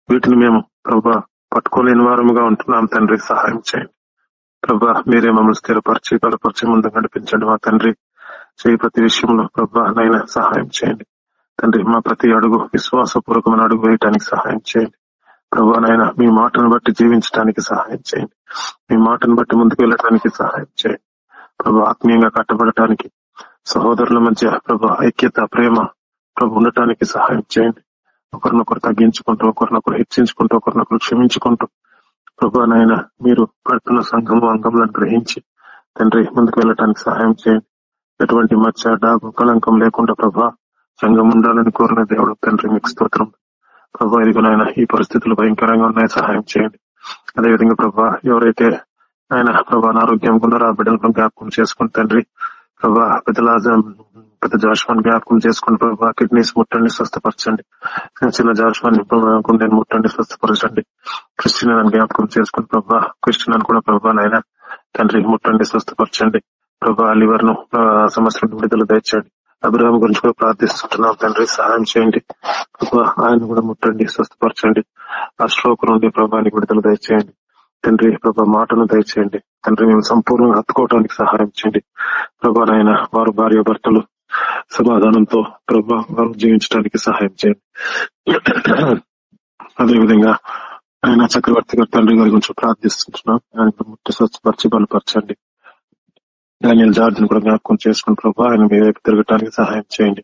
వీటిని మేము ప్రభా పట్టుకోలేని వారముగా ఉంటున్నాం. తండ్రి సహాయం చేయండి. ప్రభా మీరే మమ్మల్ని స్థిరపరిచి బలపరిచి ముందు నడిపించండి మా తండ్రి. చేయి ప్రతి విషయంలో ప్రభా నైనా సహాయం చేయండి. తండ్రి మా ప్రతి అడుగు విశ్వాసపూర్వకమైన అడుగు వేయటానికి సహాయం చేయండి. ప్రభా నాయన మీ మాటను బట్టి జీవించడానికి సహాయం చేయండి. మీ మాటను బట్టి ముందుకు వెళ్ళడానికి సహాయం చేయండి. ప్రభు ఆత్మీయంగా కట్టబడటానికి సహోదరుల మధ్య ప్రభు ఐక్యత ప్రేమ ప్రభు ఉండటానికి సహాయం చేయండి. ఒకరినొకరు తగ్గించుకుంటూ ఒకరినొకరు హెచ్చించుకుంటూ ఒకరినొకరు క్షమించుకుంటూ ప్రభా నాయన మీరు కడుతున్న సంఘము అంగంలను గ్రహించి తండ్రి ముందుకు వెళ్ళటానికి సహాయం చేయండి. ఎటువంటి మచ్చ డాగు కళంకం లేకుండా ప్రభా సంఘం ఉండాలని కోరిన దేవుడు తండ్రి మీకు స్తోత్రం. ప్రభా ఇదిగోనైనా ఈ పరిస్థితులు భయంకరంగా ఉన్నాయి సహాయం చేయండి. అదేవిధంగా ప్రభా ఎవరైతే ఆయన ప్రభా అనారోగ్యం ఉన్నారో ఆ బిడ్డలను జ్ఞాపకం చేసుకుని తండ్రి ప్రభా పెద్దల పెద్ద జాషువాన్ని జ్ఞాపకం చేసుకుని ప్రభా కిడ్నీస్ ముట్టండి స్వస్థపరచండి. చిన్న జాషువాన్ని గుండెని ముట్టండి స్వస్థపరచండి. క్రిస్టియన్ జ్ఞాపకం చేసుకుని ప్రభా క్రిస్టియన్ కూడా ప్రభా నాయన తండ్రి ముట్టండి స్వస్థపరచండి. ప్రభా లివర్ను సమస్యలను విడుదల తెచ్చండి అభిరామ్ గురించి కూడా ప్రార్థిస్తున్నాం తండ్రి సహాయం చేయండి. ఆయన కూడా ముట్టండి స్వస్థపరచండి. ఆ స్ట్రోక్ నుండి ప్రభాని విడుదల దయచేయండి. తండ్రి ప్రభా మాటను దయచేయండి. తండ్రి మేము సంపూర్ణంగా హత్తుకోవడానికి సహాయం చేయండి. ప్రభా నాయన వారు భార్య భర్తలు సమాధానంతో ప్రభా వారు జీవించడానికి సహాయం చేయండి. అదేవిధంగా ఆయన చక్రవర్తి గారి తండ్రి గారి గురించి ప్రార్థిస్తున్నాం ఆయన ముట్టి స్వచ్ఛపరిచి బలపరచండి. డానియల్ జార్జిని కూడా జ్ఞాపకం చేసుకుని ప్రభా ఆయన మీ వైపు తిరగటానికి సహాయం చేయండి.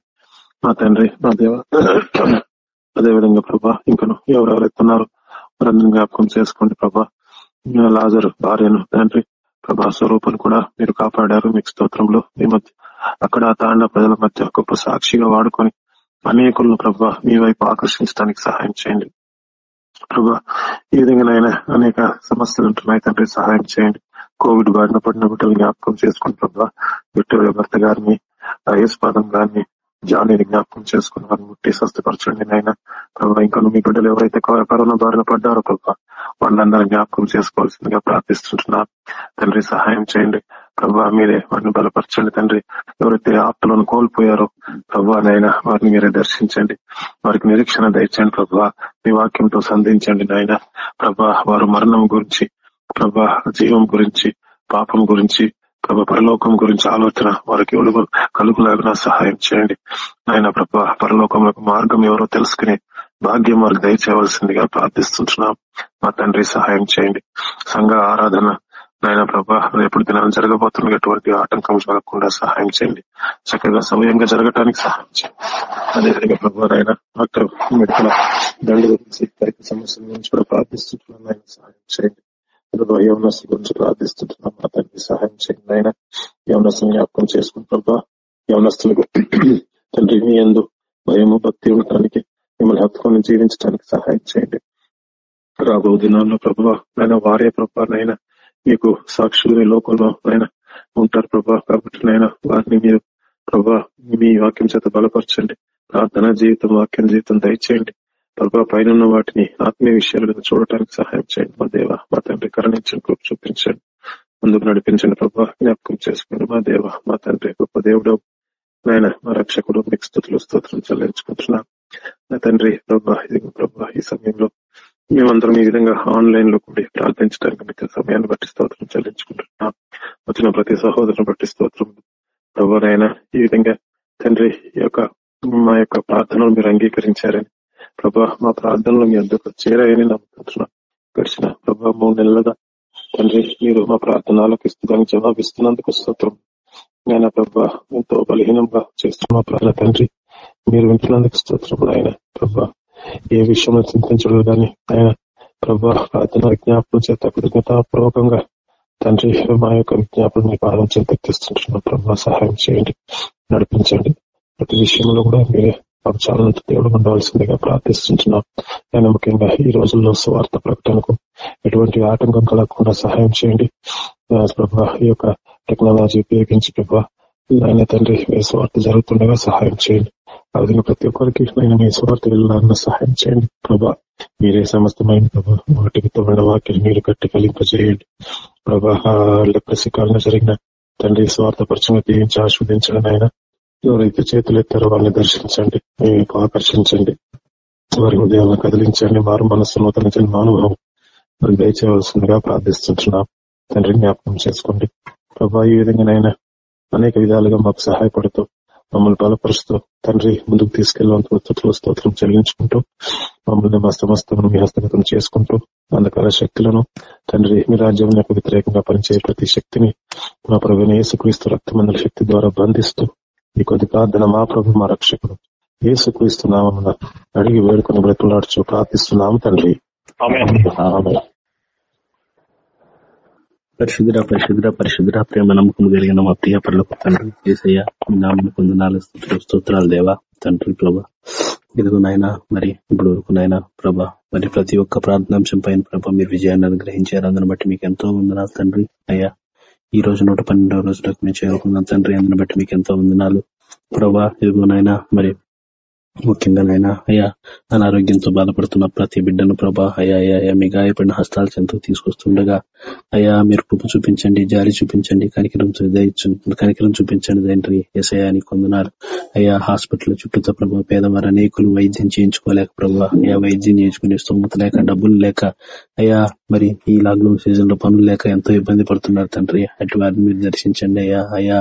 మా తండ్రి మా దేవ అదేవిధంగా ప్రభా ఇంకను ఎవరెవరైతే ఉన్నారో వారందరినీ జ్ఞాపకం చేసుకోండి ప్రభా. లాజర్ భార్యను తండ్రి ప్రభా స్వరూపను కూడా మీరు కాపాడారు. మీకు స్తోత్రంలో మీ మధ్య అక్కడ తాండ ప్రజల మధ్య గొప్ప సాక్షిగా వాడుకొని అనేకులను ప్రభా మీ వైపు ఆకర్షించడానికి సహాయం చేయండి. ప్రభా ఈ విధంగా అనేక సమస్యలు ఉంటున్నాయి తండ్రి సహాయం చేయండి. కోవిడ్ బారిన పడిన బిడ్డలు జ్ఞాపకం చేసుకుంటుందా? ప్రభా విక్టోరియా భర్త గారిని యేసుపాదం గారిని జానీని జ్ఞాపకం చేసుకుని వారిని ముట్టి స్వస్థపరచండి నాయన. ఇంకా మీ బిడ్డలు ఎవరైతే కరోనా బారిన పడ్డారో ప్రభా వాళ్ళందరూ జ్ఞాపకం చేసుకోవాల్సిందిగా ప్రార్థిస్తుంటున్నా. తండ్రి సహాయం చేయండి. ప్రభా మీరే వారిని బలపరచండి తండ్రి. ఎవరైతే ఆప్తులను కోల్పోయారో ప్రభా నాయన వారిని మీరే దర్శించండి. వారికి నిరీక్షణ దయచండి ప్రభా. మీ వాక్యంతో సంధించండి నాయన. ప్రభా వారు మరణం గురించి ప్రభా జీవం గురించి పాపం గురించి ప్రభా పరలోకం గురించి ఆలోచన వారికి కలుగులాగా సహాయం చేయండి. ఆయన ప్రభా పరలోకంలో మార్గం ఎవరో తెలుసుకుని భాగ్యం వారికి దయచేయవలసిందిగా ప్రార్థిస్తుంటున్నాం. మా తండ్రి సహాయం చేయండి. సంఘ ఆరాధన నాయన ప్రభా ఎప్పుడు దినాలు జరగబోతున్న ఎటువంటి ఆటంకం జరగకుండా సహాయం చేయండి. చక్కగా సమయంగా జరగటానికి సహాయం చేయండి. అదేవిధంగా ప్రభా నాయన డాక్టర్ మెడికల్ దండ గురించి సమస్యల గురించి కూడా ప్రార్థిస్తుంటున్నాం. ఆయన సహాయం చేయండి. యవనస్తుల గురించి ప్రార్థిస్తుంటున్నాం. మా తండ్రి సహాయం చేయండి ఆయన యవనస్తులు జ్ఞాపకం చేసుకుని ప్రభా యవనస్తులకు తండ్రి మీ ఎందు భయము భక్తి ఉండటానికి మిమ్మల్ని హత్తుకొని జీవించడానికి సహాయం చేయండి. రాబో దినాల్లో ప్రభా ఆయన వారే ప్రభా నైనా మీకు సాక్షులు మీ లోకంలో ఆయన ఉంటారు ప్రభా. కాబట్టి నైనా వారిని మీరు ప్రభా మీ వాక్యం చేత బలపరచండి. ప్రార్థన జీవితం వాక్యం జీవితం దయచేయండి. ప్రభా పైన వాటిని ఆత్మీయ విషయాలను చూడటానికి సహాయం చేయండి. మా దేవ మా తండ్రి కరణించండి కృప చూపించండి. ముందుకు నడిపించండి ప్రభా జ్ఞాపకం చేసుకోండి మా దేవ మా తండ్రి గొప్ప దేవుడు. నాయన మా రక్షకుడు మీకు స్థుతులు స్తోత్రం చెల్లించుకుంటున్నా. నా తండ్రి ప్రభా ఇది ప్రభా ఈ సమయంలో మేమందరం ఈ విధంగా ఆన్లైన్లో కూడా ప్రార్థించడానికి మీకు సమయాన్ని బట్టి స్తోత్రం చెల్లించుకుంటున్నాం. వచ్చిన ప్రతి సహోదరుని బట్టి స్తోత్రం. ప్రభానైనా ఈ విధంగా తండ్రి యొక్క మా యొక్క ప్రార్థనలు మీరు అంగీకరించారని ప్రభా మా ప్రార్థనలు మీ అందరికి చేరాయని నమ్ముకుంటున్నాం గడిచిన ప్రభా మూడు నెలలుగా తండ్రి మీరు మా ప్రార్థన ఆలోకిస్తుందని జవాబిస్తున్నందుకు స్తోత్రం. ఆయన ప్రభా ఎంతో బలహీనంగా చేస్తున్న ప్రార్థన తండ్రి మీరు వింటున్నందుకు స్తోత్రం ఆయన ప్రభా. ఏ విషయంలో చింతించడం కానీ ఆయన ప్రభా ప్రార్థన విజ్ఞాపనం చేత కృతజ్ఞతాపూర్వకంగా తండ్రి మా యొక్క విజ్ఞాపనం మీ పాదం చేత తెస్తుంటున్నాం ప్రభా సహాయం చేయండి నడిపించండి. ప్రతి విషయంలో కూడా మీరే చాలా దేవుడు ఉండవలసిందిగా ప్రార్థిస్తుంటున్నాం. ఆయన ముఖ్యంగా ఈ రోజుల్లో స్వార్థ ప్రకటనకు ఎటువంటి ఆటంకం కలగకుండా సహాయం చేయండి. ప్రభా ఈ యొక్క టెక్నాలజీ ఉపయోగించి ప్రభా ఆయన తండ్రి మీ స్వార్థ జరుగుతుండగా సహాయం చేయండి. అలాగే ప్రతి ఒక్కరికి నేను మీ స్వార్థ వెళ్ళాలన్న సహాయం చేయండి. ప్రభా మీరే సమస్తమైన ప్రభా వాటికి తోడిన వాక్యం మీరు కట్టి కలింపజేయండి ప్రభా ప్రసికాలను జరిగిన తండ్రి స్వార్థపరచంగా దీవించి ఆస్వాదించడం ఆయన ఎవరైతే చేతులు ఎత్తారో వాళ్ళని దర్శించండి మీకు ఆకర్షించండి. వారి ఉదయాలను కదిలించండి మారు మనస్సును నూతన జన్మ మరి దయచేయవలసిందిగా ప్రార్థిస్తుంటున్నాం. తండ్రి జ్ఞాపకం చేసుకోండి. ప్రభా ఈ విధంగానైనా అనేక విధాలుగా మాకు సహాయపడుతూ మమ్మల్ని బలపరుస్తూ తండ్రి ముందుకు తీసుకెళ్ళేంత స్థుతులు స్తోత్రం చెల్లించుకుంటూ మమ్మల్ని మస్తమస్తమును మీ హస్తగతం చేసుకుంటూ అంధకార శక్తులను తండ్రి మీ రాజ్యం వ్యతిరేకంగా పనిచేయ ప్రతి శక్తిని మా ప్రభుని యేసుక్రీస్తు రక్తమందుల శక్తి ద్వారా బంధిస్తూ ఈ కొద్ది ప్రార్థన మా ప్రభు మా రక్షకుడు. ఏసుక్రీస్తున్నామన్న అడిగి వేడుకొని బ్రతులాడుచు ప్రార్థిస్తున్నాము తండ్రి. పరిశుద్ర పరిశుద్ర పరిశుద్ర ప్రేమ నమ్మకం కలిగిన మా ప్రియ పరులకు తండ్రి ఏసయ్య మీ నామని పొందనాలు స్తోత్రాలు దేవా తండ్రి ప్రభా. ఇదిగో నాయన మరి ఇప్పుడు వరకు నాయన ప్రభా మరి ప్రతి ఒక్క ప్రార్థనాంశం పైన ప్రభా మీరు విజయాన్ని అనుగ్రహించారు. అందుని బట్టి మీకు ఎంతో వందనాలు తండ్రి. అయ్యా ఈ రోజు నూట పన్నెండవ రోజులకు మేము చేరుకున్నాం తండ్రి అందుని బట్టి మీకు ఎంతో వందనాలు. ప్రభా ఇదిగో మరి ముఖ్యంగా నాయన అయ్యా అనారోగ్యంతో బాధపడుతున్న ప్రతి బిడ్డను ప్రభా అయ్యా అయ్యా మీ గాయపడిన హస్తాల చెంతకు తీసుకొస్తుండగా అయ్యా మీరు కృప చూపించండి జారి చూపించండి కనికరం కనికరం చూపించండి తండ్రి ఎసయాని కొందనారు. అయ్యా హాస్పిటల్ చుట్టూతో ప్రభావ పేదవారు అనేకులు వైద్యం చేయించుకోలేక ప్రభా అయ్యా వైద్యం చేయించుకునే స్తోమత లేక డబ్బులు లేక అయ్యా మరి ఈ లాక్డౌన్ సీజన్లో పనులు లేక ఎంతో ఇబ్బంది పడుతున్నారు తండ్రి. అటు వారిని మీరు దర్శించండి అయ్యా అయ్యా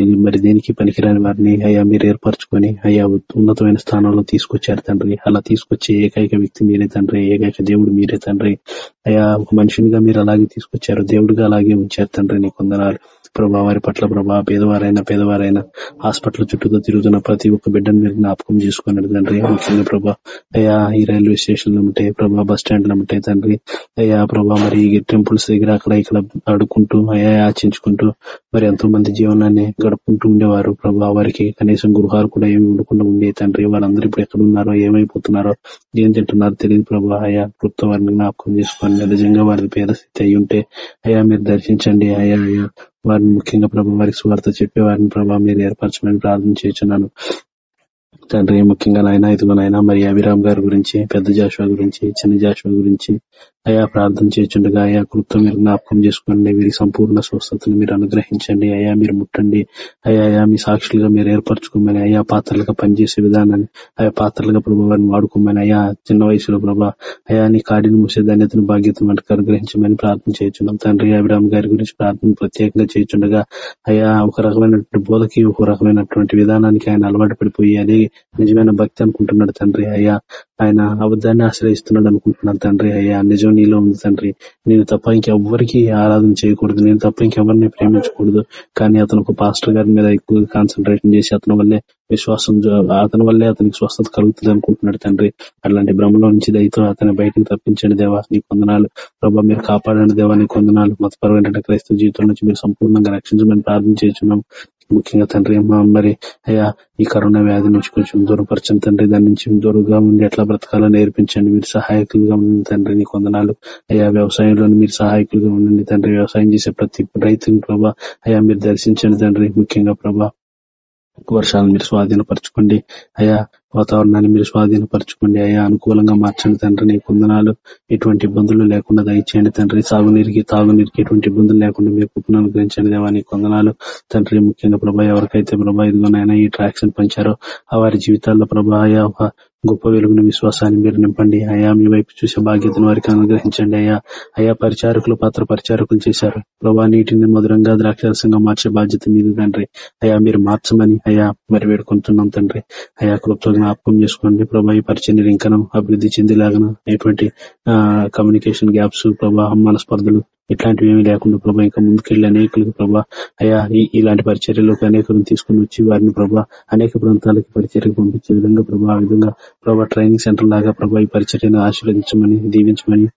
మరి దేనికి పనికిరాని వారిని? అయ్యా మీరు ఏర్పరచుకొని అయ్యా ఉన్నతమైన స్థానంలో తీసుకొచ్చారు తండ్రి. అలా తీసుకొచ్చే ఏకైక వ్యక్తి మీరే తండ్రి. ఏకైక దేవుడు మీరే తండ్రి. అయ్యా ఒక మనిషినిగా మీరు అలాగే తీసుకొచ్చారు. దేవుడిగా అలాగే ఉంచారు తండ్రి నీ కొందనాలు. ప్రభా వారి పట్ల ప్రభా పేదవారైనా పేదవారైనా హాస్పిటల్ చుట్టూతో తిరుగుతున్న ప్రతి ఒక్క బిడ్డను మీరు జ్ఞాపకం చేసుకున్నాడు తండ్రి. ముఖ్యంగా ప్రభా అయ్యా ఈ రైల్వే స్టేషన్లో ఉంటే ప్రభా బస్ స్టాండ్ ఉంటాయి తండ్రి అయ్యా ప్రభా మరి టెంపుల్స్ దగ్గర అక్కడ ఇక్కడ ఆడుకుంటూ అయ్యా ఆచించుకుంటూ మరి ఎంతో మంది జీవనాన్ని గడుపుకుంటూ ఉండేవారు. ప్రభా వారికి కనీసం గృహాలు కూడా ఏమి ఉండకుండా ఉండే తండ్రి. వాళ్ళందరూ ఇప్పుడు ఎక్కడ ఉన్నారో ఏమైపోతున్నారో ఏం తింటున్నారో తెలియదు ప్రభా. అయ్యా కృప్త వారిని జ్ఞాపకం చేసుకోండి నిజంగా వారి పేద స్థితి అయి ఉంటే అయ్యా మీరు దర్శించండి. అయ్యా అయ్యా వారిని ముఖ్యంగా ప్రభు వారికి స్వార్థ చెప్పే వారిని ప్రభా మీరు ఏర్పరచమని ప్రార్థన చేస్తున్నాను తండ్రి ముఖ్యంగా నాయన ఇదిగో నాయన మరి అభిరామ్ గారి గురించి పెద్ద జాషువా గురించి చిన్న జాషువా గురించి అయా ప్రార్థన చేస్తుండగా అయా కృప్తో మీరు జ్ఞాపకం చేసుకోండి వీరి సంపూర్ణ స్వస్థతను మీరు అనుగ్రహించండి అయా మీరు ముట్టండి అయా అయా మీ సాక్షులుగా మీరు ఏర్పరచుకోమని అయా పాత్రలుగా పనిచేసే విధానాన్ని ఆయా పాత్రలుగా ప్రభావాన్ని వాడుకోమని అయా చిన్న వయసులో ప్రభా అయా నీ కాడిని మూసే ధన్యతను బాధ్యత మనకు అనుగ్రహించమని ప్రార్థన చేస్తున్నాం తండ్రి అభిరామ్ గారి గురించి ప్రార్థన ప్రత్యేకంగా చేస్తుండగా అయా ఒక రకమైనటువంటి బోధకి ఒక రకమైనటువంటి విధానానికి ఆయన అలవాటు పడిపోయి అదే నిజమైన భక్తి అనుకుంటున్నాడు తండ్రి అయ్యా. ఆయన అబద్ధాన్ని ఆశ్రయిస్తున్నాడు అనుకుంటున్నాడు తండ్రి. అయ్యా నిజం నీలో ఉంది తండ్రి. నేను తప్ప ఇంకెవ్వరికి ఆరాధన చేయకూడదు. నేను తప్ప ఇంకెవరిని ప్రేమించకూడదు. కానీ అతను ఒక పాస్టర్ గారి మీద ఎక్కువ కాన్సన్ట్రేషన్ చేసి అతని వల్లే విశ్వాసం అతని వల్లే అతనికి స్వస్థత కలుగుతుంది అనుకుంటున్నాడు తండ్రి. అట్లాంటి భ్రమలో నుంచి దయతో అతని బయటకు తప్పించండి దేవా. నీ కొందనాలు ప్రభావ మీరు కాపాడండి దేవా. నీ కొందనాలు మతపరమైన క్రైస్తవ జీవితం నుంచి మీరు సంపూర్ణంగా రక్షించమని ప్రార్థన చేస్తున్నాం ముఖ్యంగా తండ్రి అమ్మ మరి అయ్యా ఈ కరోనా వ్యాధి నుంచి కొంచెం దూరపరచండి తండ్రి. దాని నుంచి దూరంగా ఉండి ఎట్లా బ్రతకాలో నేర్పించండి. మీరు సహాయకులుగా ఉండండి తండ్రి నీ కొందనాలు. అయ్యా వ్యవసాయంలో మీరు సహాయకులుగా ఉండండి తండ్రి. వ్యవసాయం చేసే ప్రతి రైతుని ప్రభా అయ్యా మీరు దర్శించండి తండ్రి. ముఖ్యంగా ప్రభా వర్షాలను మీరు స్వాధీనపరచుకోండి. అయ్యా వాతావరణాన్ని మీరు స్వాధీనపరచుకోండి అయ్యా. అనుకూలంగా మార్చండి తండ్రి. నీ కొందనాలు ఎటువంటి ఇబ్బందులు లేకుండా దయచేయండి తండ్రి. సాగునీరికి తాగునీరికి ఎటువంటి ఇబ్బందులు లేకుండా మీరు కుప్పను అనుగ్రహించండి దేవా. నీ కొందనాలు తండ్రి ముఖ్యంగా ప్రభా ఎవరికైతే ప్రభా ఇదిగోనైనా ఈ ట్రాక్షన్ పంచారో ఆ వారి జీవితాల్లో ప్రభా గొప్ప వెలుగును విశ్వాసాన్ని మీరు నింపండి. అయా మీ వైపు చూసే బాధ్యతను వారికి అనుగ్రహించండి. అయ్యా అయా పరిచారకులు పాత్ర పరిచారకులు చేశారు. ప్రభా నీటిని మధురంగా ద్రాక్షరసంగా మార్చే బాధ్యత మీద తండ్రి. అయా మీరు మార్చమని అయా మరి వేడుకుంటున్నాం తండ్రి. అయా కృప్తో జ్ఞాపకం చేసుకోండి. ప్రభా ఈ పరిచయం ఇంకనం అభివృద్ధి చెందేలాగన ఎటువంటి కమ్యూనికేషన్ గ్యాప్స్ ప్రభా మనస్పర్ధలు ఇట్లాంటివి ఏమీ లేకుండా ప్రభా ఇంకా ముందుకెళ్ళి అనేకులకు ప్రభా అయా ఇలాంటి పరిచర్యలకు అనేకలను తీసుకుని వచ్చి వారిని ప్రభా అనేక ప్రాంతాలకి పరిచర్యకు పంపించే విధంగా ప్రభా ఆ విధంగా ప్రభా ట్రైనింగ్ సెంటర్ లాగా ప్రభా ఈ పరిచర్యను ఆశీర్వదించమని దీవించమని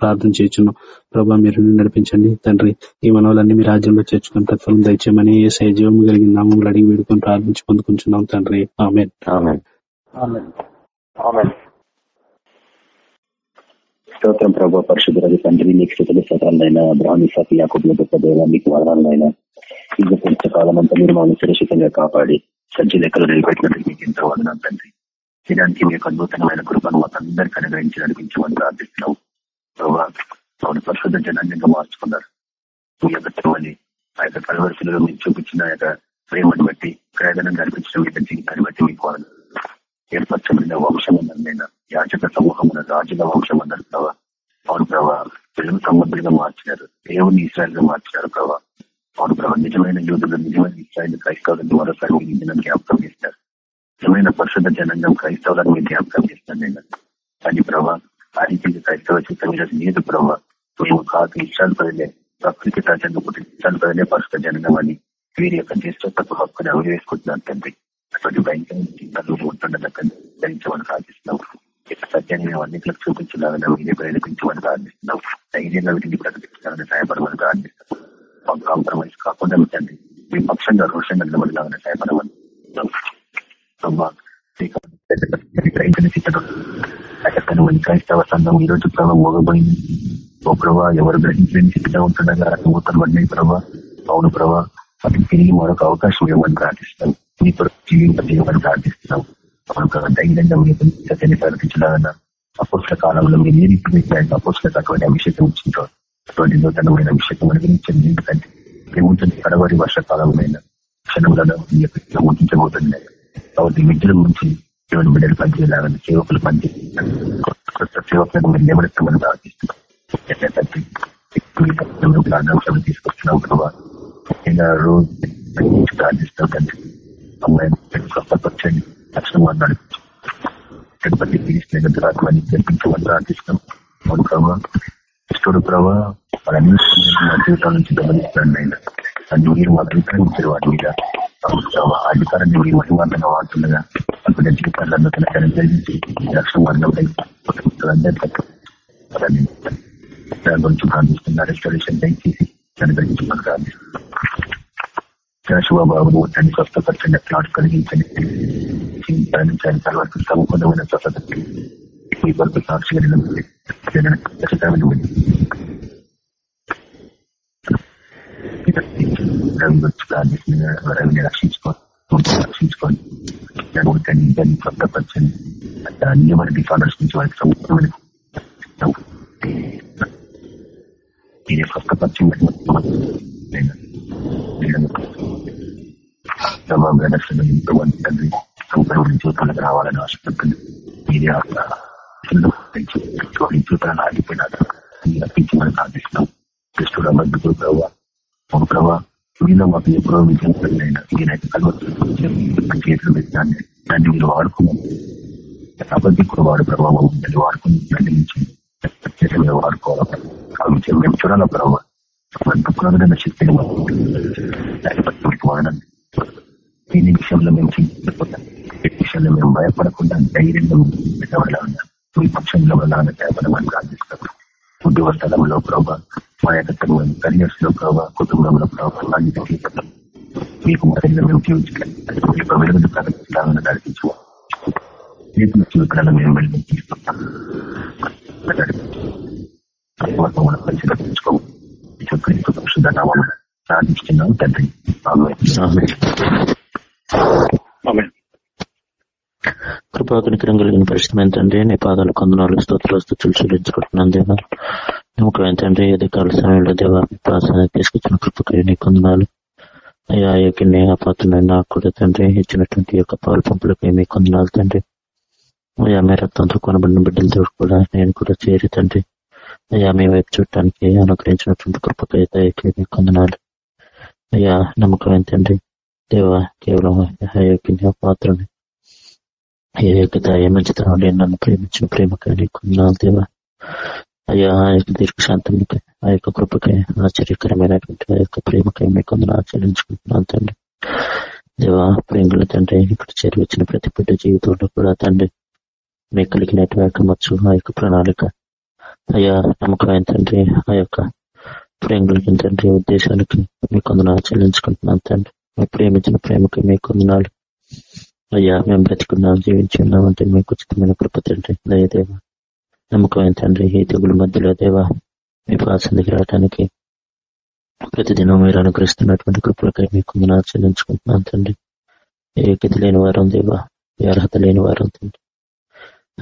ప్రార్థన చేస్తున్నాం. ప్రభా మీరు నడిపించండి. తండ్రి ఈ మనవలన్నీ మీ రాజ్యంలో చేర్చుకుని ప్రతిఫలం దయచేయమని ఏ జీవం కలిగిన నామములు అడిగి వేడుకొని ప్రార్థించి పొందుకుంటున్నాం తండ్రి. ఆమె స్తోత్రం ప్రభావ పరిశుద్ధి తండ్రి నీకు స్థితులు స్తోత్రాలైనా బ్రాహ్మీ సతి యాకుల గొప్ప దేవ మీకు వదనాలైనా ఈ గొప్ప కాలం అంతా మీరు మమ్మల్ని సురక్షితంగా కాపాడి సజ్జ లెక్కలు నిలబెట్టినట్టు మీకు ఎంతో వదనాలు తండ్రి. దినానికి మీ యొక్క నూతనమైన కృపను మాకు అందరికీ అనుగ్రహించి నడిపించమని ప్రార్థిస్తున్నాం ప్రభావ పరిశుద్ధ జనాన్ని మార్చుకున్నారు. మీ యొక్క తిరుమలి ఆ యొక్క కలవరిశిలో మీరు చూపించిన యొక్క ప్రేమను బట్టి ప్రయోజనం కనిపించిన మీ జీవితాన్ని బట్టి మీకు ఏర్పరచబడిన వంశం నేను యాచక సమూహం రాజుల వంశం అన్నారు ప్రభావ అవును ప్రభా. తెలుగు సంబంధులుగా మార్చినారు. దేవుని ఇస్రాయల్గా మార్చినారు ప్రభా. అవును ప్రభా. నిజమైన యూదులు నిజమైన ఇస్రాయల్ క్రైస్తవులను మరోసారి మీరు జ్ఞాపకం చేస్తారు. నిజమైన పరిశుద్ధ జనంగం క్రైస్తవులను మీరు జ్ఞాపకం చేస్తాను నేను. కానీ ప్రభా ఆ రీతికి క్రైస్తవ చిత్తం లేదు ప్రభా. మేము కాదు ఇష్టాలు పదలే ప్రకృతి సహజంగా పుట్టిన ఇష్టాలు పదలే పరిశుద్ధ జనంగం అని వీరి యొక్క జ్యేష్ఠత్వ హక్కుని అవి వేసుకుంటున్నారు తండ్రి. అటువంటి భయంకరమైన ఉంటుండగా ధరించమని ప్రార్థిస్తున్నాం సత్యాన్ని మేము అన్నింటికి చూపించలాగా మీరే ప్రేరేపించమని ప్రార్థిస్తున్నాం ధైర్యంగా వీటిని ప్రకటించాలని సహాయపడమని ప్రార్థిస్తున్నాం కాంప్రమైజ్ కాకుండా పెట్టండి మీ పక్షంగా రోషంగా నిలబడలాగానే సహాయపడమని క్రైస్తవ సంఘం ఈ రోజు ప్రభావ మోగబోయింది. ఓ ప్రభా ఎవరు గ్రహించలేని స్థితిలో ఉంటుండగా మూతలు పడినాయి ప్రభా. అవును ప్రభా వాటికి తిరిగి మరొక అవకాశం ఇవ్వమని ప్రార్థిస్తాం మీతో జీవింపజేయమని ప్రార్థిస్తున్నాం. అవును ధైర్యంగా మీకు సత్యాన్ని ప్రకటించలాగన అపోస్ల కాలంలో మీరు ఏ రీతి అపోస్లకు అటువంటి అభిషేకం ఇచ్చింటారు అటువంటి నూతనమైన అభిషేకం అనుగ్రహించండి. ఎందుకంటే ప్రేమించండి కడవరి వర్షకాలంలో క్షణంలో ఊహించబోతుంది కాబట్టి విద్యల నుంచి దేవుని బిడ్డలు పనిచేయాలని సేవకులు పనిచేయాలి కొత్త సేవకులకు మీరు నిలబెడతామని ప్రార్థిస్తున్నాం. ఆకాంక్షలు తీసుకొస్తున్నాం ప్రభావ రోజు ప్రార్థిస్తాం తండ్రి. అమ్మాయి స్వస్థపరచండి. లక్షణం అన్నాడు తిరుపతి తీసుకునే ఆత్మని తెప్పించమని ప్రార్థిస్తున్నాం అవును ప్రభావ ఇష్టడు ప్రభావ వాళ్ళ జీవితాల నుంచి గమనిస్తాను ఆయన అన్ని మీరు మాకు అధికారం వాటి మీద. అధికారాన్ని మీరు మహిమార్గంగా వాడుతుండగా అక్కడ జీవితాలను నూతన కార్యం జరిగించి రక్షణ మార్గంపై గురించి ప్రార్థిస్తున్నా రెస్టారేషన్ దయచేసి దాని గురించి మాకు ప్రార్థిస్తున్నాం శివబాబును తన స్వస్థపరచండి ప్లాట్ కలిగించండి ప్రయాణించాలి తర్వాత సమకూలమైన స్వస్థత మీ కొరకు సాక్షిగా నిలబడి రవి రవిని రక్షించుకోండి రక్షించుకోండి దాన్ని దాన్ని స్వస్థపరచండి అన్ని వారి డిఫాల్టర్స్ నుంచి వారికి మీరే స్వస్థపరచండి ఎంతోమంది తండ్రి సంపూర్ణ జీవితాలకు రావాలని ఆశపడుతుంది మీరే జీవితాలను ఆగిపోయినా అప్పించి మనం సాధిస్తున్నాం కృష్ణుడు అమర్దుకుడు ప్రభావ ఒక ప్రభావ మీలో మాకు ఎప్పుడో విజయం కలిగిన ఈయనైతే కలవచ్చు చేతులు పెట్టాను దాన్ని మీరు వాడుకున్నాం అబద్ధి కూడా వాడు ప్రభావం దాన్ని వాడుకుని దాన్ని నుంచి వాడుకోవాలి ఆ విజయం మేము చూడాలి ప్రభావ మన శక్తిని వాడండి ఈ నిమిషంలో మేము చింతపోతాం ఈ విషయంలో మేము భయపడకుండా ధైర్యంగా పెట్టవల్ల ఉన్నాం మీ పక్షంలో నాన్న దేవనమని ప్రార్థిస్తాం ఉద్యోగ స్థలంలో ప్రభావ మా యొక్క కెరియర్స్లో ప్రభావ కుటుంబంలో ప్రభావ మీకు మరింత మేము జీవించగలం వెలుగుడు ప్రకటించాలని నడిపించు రేపు జీవితాలను మేము తీసుకుంటాం పరిశీలించుకోము ప్రార్థిస్తున్నాం తండ్రి కృపాకనికరం కలిగిన పరిస్థితి ఏంటంటే నీ పాదాలు కొందనాలు స్తోత్రాలు స్థుతులు దేవా. నమ్మకం ఏంటంటే ఏది కాల సమయంలో దేవా ప్రాసన తీసుకొచ్చిన కృపకై నీ కొందనాలు. అయ్యా యొక్కని అపాత్రమైన నాకు కూడా తండ్రి ఇచ్చినటువంటి యొక్క పాలు పంపులకై మీ కొందనాలు తండ్రి. అయ్యా మీ రక్తంతో కొనబడిన బిడ్డలతో కూడా నేను కూడా చేరి తండ్రి. అయ్యా మీ వైపు చూడటానికి అనుగ్రహించినటువంటి కృపకై దయకి కొందనాలు అయ్యా నమ్మకం ఏంటండి దేవా కేవలం అయోగ్యని పాత్రని అయోగ్యత మంచితనం నన్ను ప్రేమించిన ప్రేమకై కొందనాలు దేవా అయ్యా ఆ యొక్క దీర్ఘశాంతంకి ఆ యొక్క కృపకై ఆశ్చర్యకరమైనటువంటి ఆ యొక్క ప్రేమకై మీ కొందరు ఆచరించుకుంటున్నాను తండ్రి దేవా ప్రేంగుల తండ్రి ఇక్కడ చేరువచ్చిన ప్రతి బిడ్డ జీవితంలో కూడా తండ్రి మీకు కలిగినటువంటి మచ్చు ఆ యొక్క ప్రణాళిక అయ్యా నమ్మకమైన తండ్రి ఆ యొక్క ప్రేమలకి తండ్రి ఉద్దేశానికి మీ కొందనాలు చెల్లించుకుంటున్నాం తండ్రి. మీ ప్రేమించిన ప్రేమకి మీ కొందనాలు. అయ్యా మేము బ్రతికున్నాం జీవించి ఉన్నామంటే మీకు ఉచితమైన కృప తండ్రి. దయదేవా నమ్మకమైన తండ్రి ఈ తెగుల మధ్యలో దేవా మీ పాసందికి రావడానికి ప్రతిదినం మీరు అనుగ్రహిస్తున్నటువంటి కృపలకై మీ కొందనాలు చెల్లించుకుంటున్నాం తండ్రి. ఏ గతి లేని వారం దేవా ఏ అర్హత లేని వారం తండ్రి.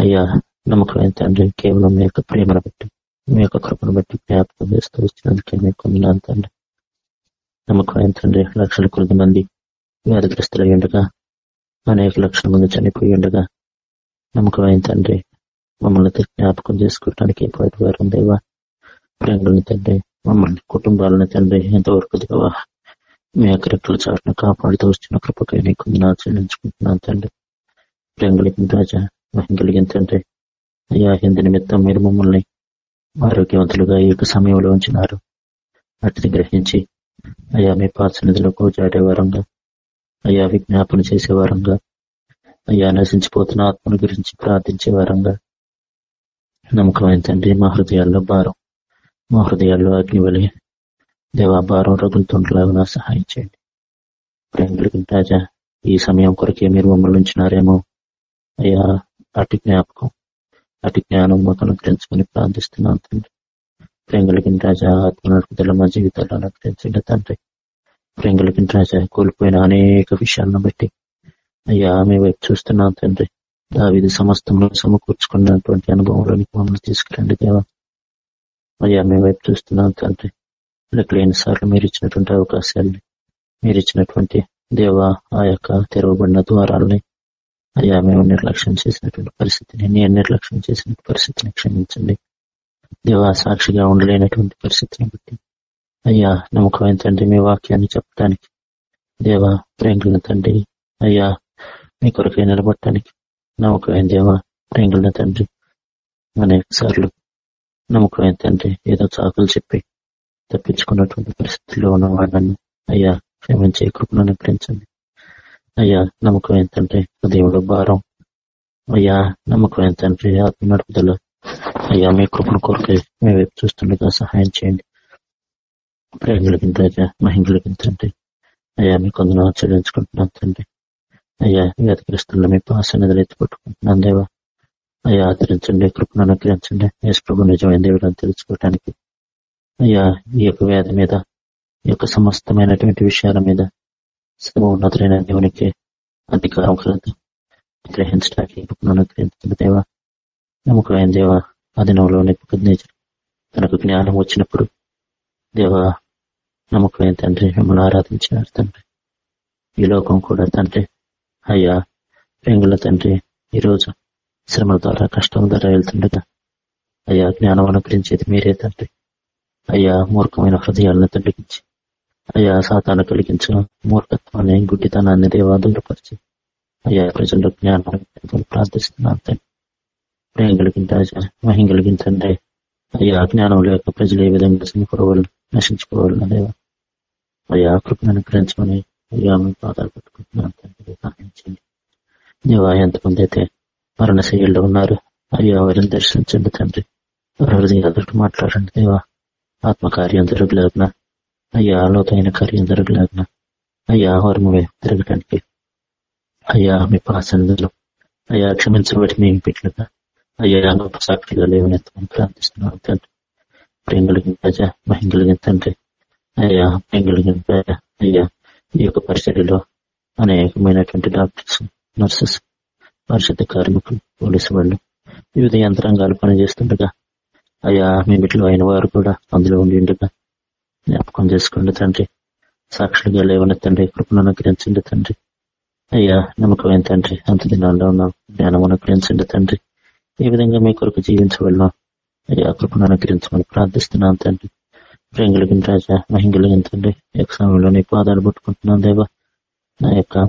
అయ్యా నమ్మకమైన తండ్రి కేవలం మీ యొక్క ప్రేమను బట్టి మీ యొక్క కృపను బట్టి జ్ఞాపకం చేస్తూ వచ్చినందుకే మీకు కొందనాలు తండ్రి. నమ్మకమైన తండ్రి లక్షల కొద్ది మంది వ్యాధిగ్రస్తులై ఉండగా అనేక లక్షల మంది చనిపోయి ఉండగా నమ్మకమైన తండ్రి మమ్మల్ని జ్ఞాపకం చేసుకోవడానికి పోయి వారు దేవా ప్రేమలని తండ్రి మమ్మల్ని కుటుంబాలని తండ్రి ఎంతవరకు దేవా మీ యొక్క రెక్కల చాటును కాపాడుతూ వచ్చిన కృపకై నీకు నా చెల్లించుకుంటున్నాను తండ్రి. ప్రేంగులకి రాజా మహిం కలిగిన తండ్రి అయ్యా హింది నిమిత్తం మీరు మమ్మల్ని ఆరోగ్యవంతులుగా ఈ యొక్క సమయంలో ఉంచినారు. వాటిని గ్రహించి అయ్యా మీ పాత్రనిధులకు జాడే వరంగా అయ్యా విజ్ఞాపన చేసే వరంగా అయ్యా నశించిపోతున్న ఆత్మను గురించి ప్రార్థించే వరంగా. నమ్మకం తండ్రి మా హృదయాల్లో భారం మా హృదయాల్లో అగ్నివలి దేవా భారం రగులుతుండలాగా సహాయం చేయండి. ప్రేంగులకి తాజా ఈ సమయం కొరకే మీరు మమ్మల్ని ఉంచినారేమో అయ్యా అటు జ్ఞాపకం. అటు జ్ఞానం మాకు తెలుసుకొని ప్రార్థిస్తున్నాం తండ్రి. ప్రేంగులకి రాజా ఆత్మ నడుపుదల మా జీవితాల్లో అనుగ్రహించండి తండ్రి. ప్రేంగులకి రాజా కోల్పోయిన అనేక విషయాలను బట్టి అయ్యా ఆమె వైపు చూస్తున్నాం తండ్రి. దావిది సమస్తంలో సమకూర్చుకున్నటువంటి అనుభవంలోనికి మమ్మల్ని తీసుకురండి దేవా. అయ్యా మేము వైపు చూస్తున్నాం తండ్రి. లెక్కలేని సార్లు మీరు ఇచ్చినటువంటి అవకాశాలని మీరు ఇచ్చినటువంటి దేవ ఆ యొక్క తెరవబడిన ద్వారాలని అయ్యా మేము నిర్లక్ష్యం చేసినటువంటి పరిస్థితిని నేను నిర్లక్ష్యం చేసిన పరిస్థితిని క్షమించండి. దేవా సాక్షిగా ఉండలేనటువంటి పరిస్థితిని బట్టి. అయ్యా నమ్మకమైన తండ్రి మీ వాక్యాన్ని చెప్పడానికి దేవా ప్రేంగుల తండ్రి అయ్యా మీ కొరకై నిలబడటానికి. నమ్మకమైన దేవా ప్రేంగుల తండ్రి అనేక సార్లు నమ్మకమైన తండ్రి ఏదో చాకులు చెప్పి తప్పించుకున్నటువంటి పరిస్థితుల్లో ఉన్న వాళ్ళని అయ్యా క్షమించే కృపను అనుగ్రహించండి. అయ్యా నమ్మకం ఏంటంటే దేవుడు భారం. అయ్యా నమ్మకం ఏంటంటే ఆత్మ నడుపుదల. అయ్యా మీ కృపను కోరికే మేము వైపు చూస్తుండగా సహాయం చేయండి. ప్రేమలకింత మహిళలకింతంటే అయ్యా మీ కొందరు చెల్లించుకుంటున్నాం తండ్రి. అయ్యా వ్యాధిగ్రస్తుల్లో మీ పాసనది ఎత్తుపట్టుకుంటున్నాం దేవా. అయ్యా ఆచరించండి కృపను అనుగ్రహించండి. యేసు ప్రభు నిజమైన దేవుడు అని తెలుసుకోవటానికి. అయ్యా ఈ యొక్క వ్యాధి మీద ఈ యొక్క సమస్తమైనటువంటి విషయాల మీద సర్వోన్నతులైన దేవునికి అధికారం కలదు గ్రహించడానికి అనుగ్రహించిన దేవ నమ్మకమైన దేవ అదినంలో నిపుణేచరు తనకు జ్ఞానం వచ్చినప్పుడు దేవా నమ్మకమైన తండ్రి మిమ్మల్ని ఆరాధించినారు తండ్రి ఈ లోకం కూడా తండ్రి. అయ్యా పెంగుల తండ్రి ఈరోజు శ్రమల ద్వారా కష్టం ద్వారా వెళ్తుండగా అయ్యా జ్ఞానం అనుగ్రహించేది మీరే తండ్రి. అయ్యా మూర్ఖమైన హృదయాలను తండ్రి అయ్యా సాతాను కలిగించిన మూర్ఖత్వాన్ని గుడ్డితనాన్ని దేవా దూరపరిచి. అయ్యా ప్రజల్లో జ్ఞానం ప్రార్థిస్తున్నాను తండ్రి. ప్రేమ కలిగించ మహిం కలిగించండి అయ్యా జ్ఞానం లేక ప్రజలు ఏ విధంగా చనిపోవాలి నశించుకోవాలి దేవా. అయ్యా కృపను అనుగ్రహించమని అయ్యా మీ పాదాలు పెట్టుకుంటున్నాను తండ్రి. సహాయించండి దేవా ఎంతమంది అయితే మరణశైలిలో ఉన్నారు అయ్యా వారిని దర్శించండి తండ్రి. వారి హృదయాలతో మాట్లాడండి దేవా. ఆత్మకార్యం జరగలేకున్నా అయ్యా లోతైన కార్యం జరగలేకున్నా అయ్యా ఆహారమే తిరగటానికి. అయ్యా మీ పాసందులు. అయ్యా క్షమించబడి మేము పెట్టలుగా అయ్యా గొప్ప సాక్షిగా లేవనెత్తమని ప్రార్థిస్తున్నాను తండ్రి. ప్రేమ కలిగిన ప్రజ మహిం కలిగిన తండ్రి. అయ్యా ప్రేమ కలిగిన ప్రజ అయ్యా ఈ యొక్క పరిచర్యలో అనేకమైనటువంటి డాక్టర్స్ నర్సెస్ పరిశుద్ధ కార్మికులు పోలీసు వాళ్ళు వివిధ యంత్రాంగాలు పనిచేస్తుండగా అయ్యా మీ బిడ్డలు అయిన వారు కూడా అందులో ఉండి ఉండగా జ్ఞాపకం చేసుకోండి తండ్రి. సాక్షులుగా తండ్రి కృపను అనుగ్రహించండి తండ్రి. అయ్యా నమ్మకమైన తండ్రి? అంత దినాల్లో ఉన్నాం. జ్ఞానం అనుగ్రహించండి తండ్రి. ఏ విధంగా మీ కొరకు జీవించగలం అయ్యా కృపను అనుగ్రహించమని ప్రార్థిస్తున్నాను తండ్రి. ప్రేంగులకి రాజా మహింగులగిన తండ్రి. యొక్క సమయంలో నీ పాదాలు పట్టుకుంటున్నాను దేవా. నా యొక్క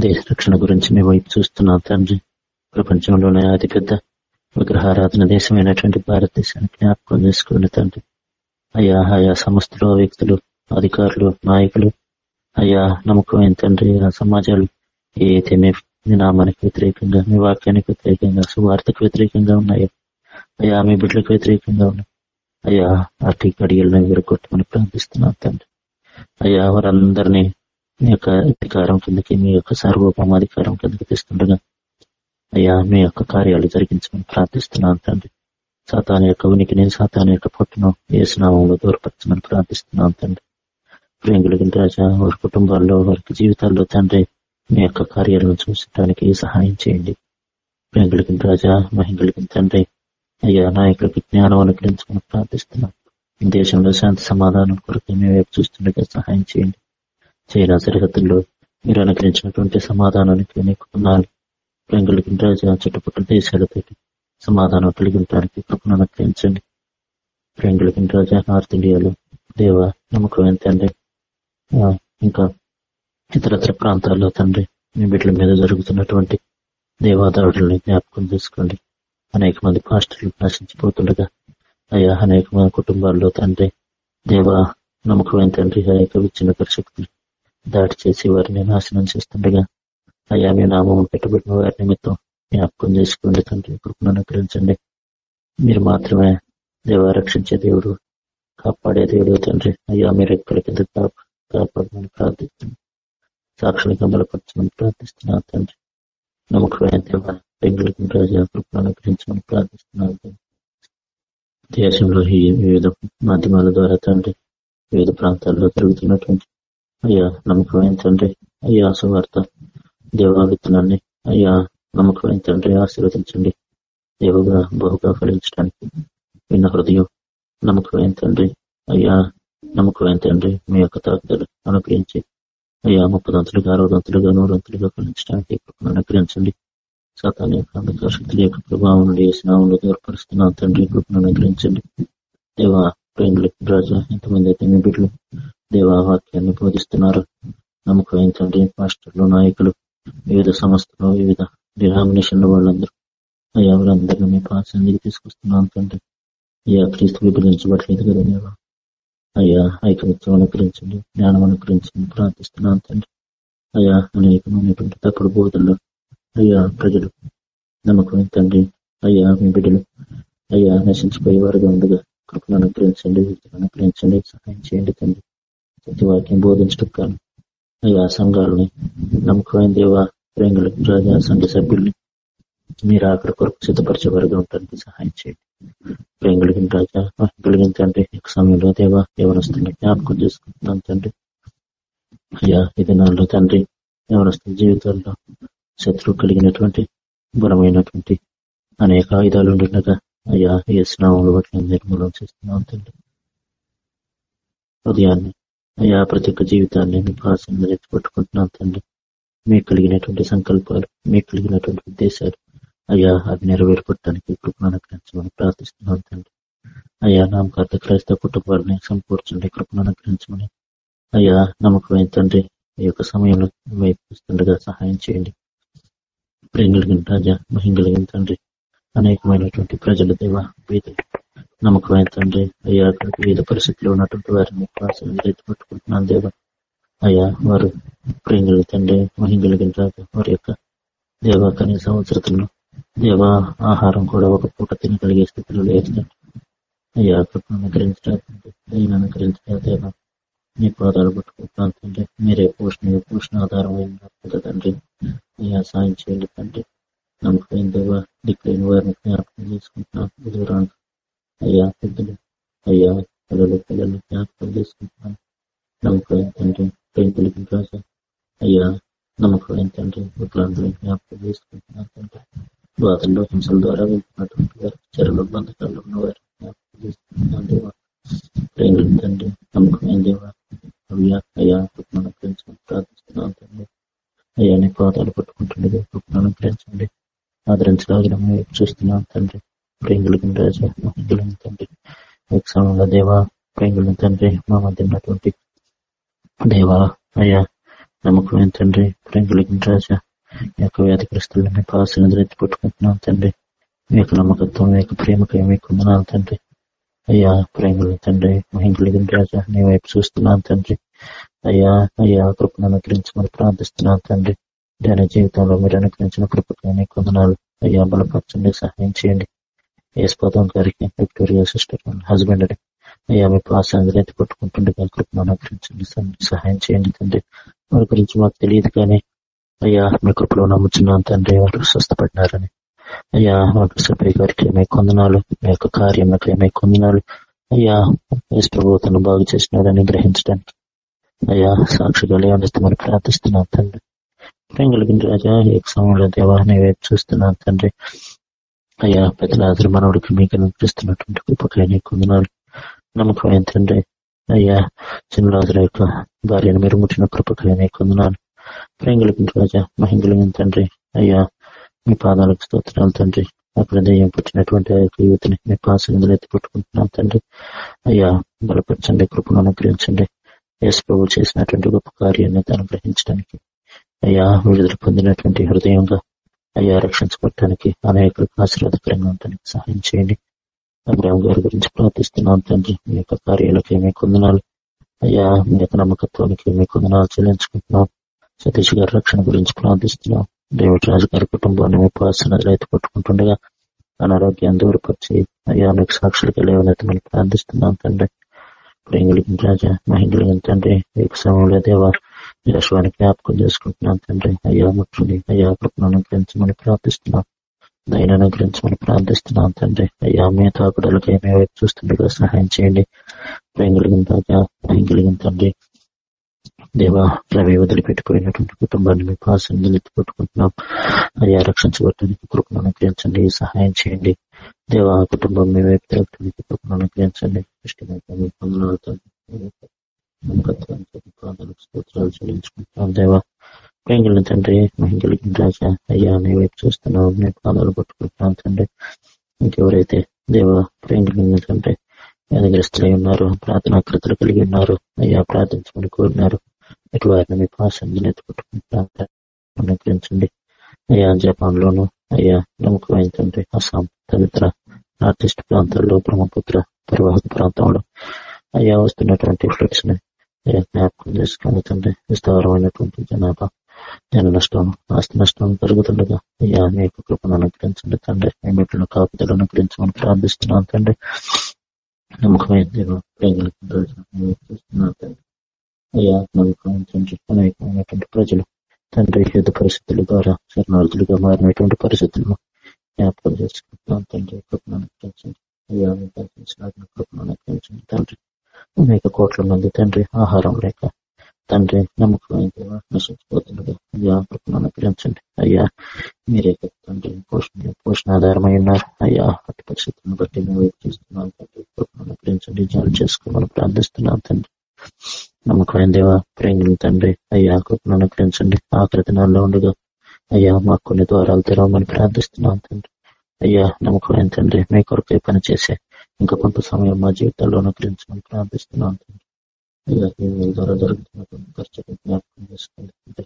దేశ రక్షణ గురించి మీ వైపు చూస్తున్నాను తండ్రి. ప్రపంచంలోనే అతిపెద్ద విగ్రహారాధన దేశమైనటువంటి భారతదేశానికి జ్ఞాపకం చేసుకోండి తండ్రి. అయ్యా ఆయా సంస్థలు వ్యక్తులు అధికారులు నాయకులు అయ్యా నమ్మకం తండ్రి? ఆ సమాజాలు ఏదైతే మీ నామానికి వ్యతిరేకంగా మీ వాక్యానికి వ్యతిరేకంగా సువార్తకు వ్యతిరేకంగా ఉన్నాయా? అయ్యా మీ బిడ్డలకు వ్యతిరేకంగా ఉన్నాయి? అయ్యా అటు గడియలను విరగొట్టమని ప్రార్థిస్తున్నాను తండ్రి. అయ్యా వారందరినీ మీ యొక్క అధికారం కిందకి మీ యొక్క సార్వభౌమాధికారం కిందకి తెస్తుండగా అయ్యా మీ యొక్క కార్యాలు జరిగించమని ప్రార్థిస్తున్నాను తండ్రి. సాతాను యొక్క ఉనికిని సాతాను యొక్క పొట్టును ఏ స్నామంలో దూరపరచమని ప్రార్థిస్తున్నాను తండ్రి. ప్రేంగులగిన రాజా వారి కుటుంబాల్లో వారికి జీవితాల్లో తండ్రి మీ యొక్క కార్యాలను చూసడానికి సహాయం చేయండి. ప్రేంగులగిన రాజా మహిళలకి తండ్రి అయ్యా నాయకులకు జ్ఞానం అనుగ్రహించమని ప్రార్థిస్తున్నాం. దేశంలో శాంతి సమాధానం కొరకు మేము చూస్తుండగా సహాయం చేయండి. చైనా సరిహద్దుల్లో మీరు అనుగ్రహించినటువంటి సమాధానానికి అనేకున్నాను ప్రేంగులకి రాజా చుట్టుపక్కల దేశాలతో సమాధానం కలిగించడానికి కృపను అనుగ్రహించండి ప్రేంగులకి రాజా నార్త్ ఇండియాలో దేవ నమ్మకమైన తండ్రి? ఇంకా ఇతరత్ర ప్రాంతాల్లో తండ్రి మీ బిడ్డల మీద జరుగుతున్నటువంటి దేవాదారులని జ్ఞాపకం చేసుకోండి. అనేక మంది పాస్టర్లు నశించిపోతుండగా అయ్యా అనేక మంది కుటుంబాల్లో తండ్రి దేవ నమ్మకమైన తండ్రి? అనేక విచ్చిన పరిశక్తులు దాడి చేసి వారిని నాశనం చేస్తుండగా అయ్యా మీ నామం పెట్టుబడిన వారి నిమిత్తం జ్ఞాపకం చేసుకోండి తండ్రి కృపను అనుగ్రహించండి. మీరు మాత్రమే దేవ రక్షించే దేవుడు కాపాడే దేవుడు తండ్రి. అయ్యా మీరు ఎక్కడ కింద కాపాడమని ప్రార్థిస్తున్నాం. సాక్షులుగా బలపరచమని ప్రార్థిస్తున్నాను తండ్రి. నమ్మకమైన దేవ పెంగులకి రాజా కృపను అనుగ్రహించమని ప్రార్థిస్తున్నాను దేశంలో ఈ వివిధ మాధ్యమాల ద్వారా తండ్రి వివిధ ప్రాంతాల్లో జరుగుతున్నటువంటి అయ్యా నమ్మకమైన తండ్రి. అయ్యా సువార్త దేవా విత్తనాన్ని అయ్యా నమ్మకమైన తండ్రి ఆశీర్వదించండి దేవుగా బహుగా ఫలించడానికి విన్న హృదయం నమ్మకమైన తండ్రి. అయ్యా నమ్మకమైన తండ్రి మీ యొక్క తాకుదలు అనుగ్రహించి. అయ్యా ముప్పదంతులుగా అరవదంతులుగా నూరంతులుగా ఫలించడానికి అనుగ్రహించండి. సాతాన్ యొక్క అంధకార శక్తుల యొక్క ప్రభావం నుండి స్నామంలో దూరపరుస్తున్నాం తండ్రి కృపను అనుగ్రహించండి. దేవా ప్రేమిలు రాజా ఎంతమంది అయితే మీ బిడ్డలు దేవా వాక్యాన్ని బోధిస్తున్నారు. నమ్మకం తండ్రి మాస్టర్లు నాయకులు వివిధ సంస్థలు వివిధ డినామినేషన్ల వాళ్ళందరూ అయ్యా వాళ్ళందరినీ మీ పాసానికి తీసుకొస్తున్నాం తండ్రి. అయ్యా క్రీస్తు విభజించబట్లేదు కదా దేవా అయ్యా ఐకమత్యం అనుకరించండి జ్ఞానం అనుకరించండి ప్రార్థిస్తున్నాను తండ్రి. అయ్యా అనేకమైనటువంటి తప్పుడు బోధల్లో అయ్యా ప్రజలు నమ్మకం తండ్రి అయ్యా మీ బిడ్డలు అయ్యా నశించిపోయే వారుగా ఉండగా కృపను అనుగ్రహించండి అనుగ్రహించండి సహాయం చేయండి తండ్రి. సత్యవాక్యం బోధించడం కాను అయ్యా సంఘాలని నమ్మకమైన దేవ ప్రేంగులు రాజా సంఘ సభ్యుల్ని మీరు అక్కడ కొరకు సిద్ధపరిచేవారుగా ఉండడానికి సహాయం చేయండి. ప్రేమ రాజా కలిగిన తండ్రి సమయంలో దేవా యవనస్తున్న జ్ఞాపకం చేసుకుంటున్నాను తండ్రి. అయ్యా ఇది నాలో తండ్రి యవనస్తున్న జీవితాల్లో శత్రువు కలిగినటువంటి బలమైనటువంటి అనేక ఆయుధాలు ఉండినగా అయ్యా ఏ స్నామంలో వాటిని నిర్మూలన చేస్తున్నాం తండ్రి. ఉదయాన్ని అయ్యా ప్రతి ఒక్క జీవితాన్ని మీకు భాషను ఎత్తుపట్టుకుంటున్నాం తండ్రి. మీకు కలిగినటువంటి సంకల్పాలు మీకు కలిగినటువంటి ఉద్దేశాలు అయ్యా అవి నెరవేర్పడటానికి కృపను అనుగ్రహించమని ప్రార్థిస్తున్నాను తండ్రి. అయ్యా నామకార్థ క్రైస్తవ కుటుంబాన్ని సంపూర్చండి కృపను అనుగ్రహించమని. అయ్యా నమ్మకమైన తండ్రి ఈ యొక్క సమయంలో వైపుస్తుండగా సహాయం చేయండి. ప్రేమ కలిగిన రాజా మహిం కలిగిన తండ్రి అనేకమైనటువంటి ప్రజల దేవ వీధులు నమ్మకమైన తండ్రి అయ్యా వివిధ పరిస్థితుల్లో ఉన్నటువంటి వారిని పట్టుకుంటున్నాను దేవ. అయ్యా వారు ప్రేమ కలిగిన తండ్రి మహిం కలిగిన రాజా వారి యొక్క దేవ కనీస అవసరతలను దేవ ఆహారం కూడా ఒక పూట తినగలిగే స్థితిలో లేదు అయ్యా కృపను అనుగ్రహించడానికి దయను అనుగ్రహించడానికి మీ పాదాలు పట్టుకుంటున్నాను తండ్రి. మీరే పోషణ పోషణ ఆధారమైన తండ్రి. అయ్యా సాయం చేయండి తండ్రి. నమ్మకమైన దేవ దిక్కులైన వారిని జ్ఞాపకం చేసుకుంటున్నాను. దూరాన్ని అయ్యా పెద్దలు అయ్యా పిల్లలు పిల్లలు జ్ఞాపకం చేసుకుంటున్నాను. నమ్మకమైన తండ్రి. ప్రేమ కలిగిన అయ్యా నమ్మకం తండ్రి వికలాంగులను జ్ఞాపకం చేసుకుంటున్నాను తండ్రి. బాధల్లో హింసల ద్వారా వెళ్తున్నటువంటి వారు చెరలో బంధకాల్లో ఉన్నవారు ప్రేమ తండ్రి నమ్మకమైన దేవ. అయ్యా అయ్యా కృపను అనుగ్రహించండి ప్రార్థిస్తున్నాను తండ్రి. అయ్యా నీ పాదాలు పట్టుకుంటుండగా కృపను ప్రేమించండి ఆదరించలాగిన చూస్తున్నాను తండ్రి. ప్రేంగులకి రాజా మహిళలను తండ్రి. సమయంలో దేవా ప్రేంగులను తండ్రి మా మధ్య ఉన్నటువంటి దేవా అయ్యా నమ్మకమైన తండ్రి? ప్రేంగులకి రాజా. ఈ యొక్క వ్యాధిగ్రస్తులను మీ పాసలను ఎత్తి పట్టుకుంటున్నాం తండ్రి. మీ యొక్క నమ్మకత్వం మీ యొక్క ప్రేమకై మీకు వందనాలు తండ్రి. అయ్యా ప్రేమలు తండ్రి మహిళ రాజా. నీ వైపు చూస్తున్నాను తండ్రి. అయ్యా అయ్యా కృపను అనుగ్రహించమని ప్రార్థిస్తున్నాను తండ్రి. దాని జీవితంలో మీరు అనుగ్రహించిన కృపకై నీకు వందనాలు అయ్యా బలపరచండి సహాయం చేయండి. ఏస్పదం గారికి విక్టోరియా సిస్టర్ హస్బెండ్ అని అయ్యా మీ పాసాన్ని ఎత్తి పట్టుకుంటుండగా కృపను అనుగ్రహించండి సహాయం చేయండి తండ్రి. వారి గురించి మాకు తెలియదు కానీ అయ్యా మీ కృపలో నమ్ముచున్నాను తండ్రి. వారు స్వస్థపడినారని అయ్యా సభ్య గారికి ఏమై కొందనాలు మీ యొక్క కార్యం ఏమై కొందనాలు. అయ్యా ప్రభు తను బాగు చేసినారని గ్రహించడానికి. అయ్యా సాక్షిగా లేవనిస్తామని ప్రార్థిస్తున్నాను తండ్రి. ప్రేమ కలిగిన రాజా ఏ సమయంలో దేవాన్ని వైపు చూస్తున్నాను తండ్రి. అయ్యా పెద్దలాదరి మనవుడికి మీకు అనిపిస్తున్నటువంటి కృపకాయ కొందనాలు. నమ్మకమైన తండ్రి అయ్యా చిన్నలాజుల యొక్క భార్యను మీరు ముట్టిన కృపకైన కొందనాలు. ప్రేంగులకి రాజా మహింగులమైన తండ్రి. అయ్యా మీ పాదాలకు స్తోత్రాలు తండ్రి. అక్కడ దయ్యం పుట్టినటువంటి ఆ యొక్క యువతిని మీ పాసందులు ఎత్తి పట్టుకుంటున్నాం తండ్రి. అయ్యా బలపరచండి కృపను అనుగ్రహించండి. ఎస్ ప్రభు చేసినటువంటి గొప్ప కార్యాన్ని అనుగ్రహించడానికి అయ్యా విడుదల పొందినటువంటి హృదయంగా అయ్యా రక్షించబడటానికి అనేకులకు ఆశీర్వాదకరంగా ఉండడానికి సహాయం చేయండి. అబ్రాహం గారి గురించి ప్రార్థిస్తున్నాను తండ్రి. మీ యొక్క కార్యాలకు ఏమీ కొందనాలు. అయ్యా మీ యొక్క నమ్మకత్వానికి ఏమీ కొందనాలు చెల్లించుకుంటున్నాం. సతీష్ గారి రక్షణ గురించి ప్రార్థిస్తున్నాం. దేవుడు రాజు గారి కుటుంబాన్ని ఉపాసన రైతు పట్టుకుంటుండగా అనారోగ్యాన్ని దూరపరిచి అయ్యా మీకు లేవనైతే లేవనెత్తమని ప్రార్థిస్తున్నాం తండ్రి. ప్రేంగులకి రాజా మహిళలకి తండ్రి మీకు సమయంలో దేవా యశ్వాన్ని జ్ఞాపకం చేసుకుంటున్నాం తండ్రి. అయ్యా ముట్టుని అయ్యా కృపణను పెంచమని ప్రార్థిస్తున్నాం. దయను అనుగ్రహించమని ప్రార్థిస్తున్నాం తండ్రి. అయ్యా మీ తాకుడలకి మేము వైపు చూస్తుండగా సహాయం చేయండి. ప్రేమ కలిగిన ప్రేంగులకి రాజా కలిగిన తండ్రి. దేవా రవి వదిలిపెట్టిపోయినటువంటి కుటుంబాన్ని మీ పాసం ఎత్తుపెట్టుకుంటున్నాం అయ్యా రక్షించబడటానికి కృపను అనుగ్రహించండి. సహాయం చేయండి. దేవా కుటుంబం మీ వైపు తిరగటానికి కృపను అనుగ్రహించండి. స్తోత్రాలు చెల్లించుకుంటున్నాం దేవా. ప్రేంగుల తండ్రి మహిళలకి రాజా అయ్యా నీ వైపు చూస్తున్నావు నీ పాదాలు పట్టుకుంటున్నాం తండ్రి. ఇంకెవరైతే దేవ ప్రేంగుల తండ్రి వ్యాధిగ్రస్తులై ఉన్నారు ప్రార్థనాకృతులు కలిగి ఉన్నారు అయ్యా ప్రార్థించమని కోరినారు ఇటు వారిని మీ పాసంగా ఎత్తుకుంటున్నాను అనుగ్రహించండి. అయ్యా జపాన్ లోను అయ్యా నమ్మకమైన తండ్రి అస్సాం తదితర ఆర్టిస్ట్ ప్రాంతాల్లో బ్రహ్మపుత్ర పరివాహక ప్రాంతంలో. అయ్యా వస్తున్నటువంటి ఫ్లడ్స్ని అయ్యా జ్ఞాపకం చేసుకోండి తండ్రి విస్తారమైనటువంటి జనాభా జన నష్టం ఆస్తి నష్టం జరుగుతుండగా అయ్యా మీ యొక్క కృపను అనుగ్రహించండి తండ్రి. మేము ఇట్లా కాపుదలు అనుగ్రహించమని ప్రార్థిస్తున్నాను తండ్రి. నమ్మకమైన దేవ అయ్యా నమ్మకం తండ్రి ప్రజలు తండ్రి యుద్ధ పరిస్థితుల ద్వారా శరణార్థులుగా మారినటువంటి పరిస్థితులను జ్ఞాపకం చేసుకుంటున్నాను తండ్రి. కృపను అనుగ్రహించండి. అయ్యా కృపను అనుగ్రహించండి తండ్రి. అనేక కోట్ల మంది తండ్రి ఆహారం లేక తండ్రి నమ్మకమైన దేవ నశించిపోతుండగా అయ్యా కృపను అనుగ్రహించండి అయ్యా మీరే తండ్రి పోషణ పోషణ ఆధారమై ఉన్నారు. అయ్యా అటు పరిస్థితులను బట్టి మేము వెయిట్ చేస్తున్నాం తండ్రి. కృపను అనుగ్రహించండి చేసుకోమని ప్రార్థిస్తున్నాను తండ్రి. నమ్మకమైన దేవ ప్రేంగులు తండ్రి అయ్యా కృపను అనుగ్రహించండి ఆఖరి దినాల్లో ఉండగా అయ్యా మాకు కొన్ని ద్వారాలు తెరవమని ప్రార్థిస్తున్నాను తండ్రి. అయ్యా నమ్మకమైన తండ్రి మీ కొరకై పని చేసే ఇంకా కొంత సమయం మా జీవితాల్లో అనుగ్రహించమని ప్రార్థిస్తున్నాం ద్వారా జరుగుతున్నటువంటి ఖర్చులు జ్ఞాపకం చేసుకోండి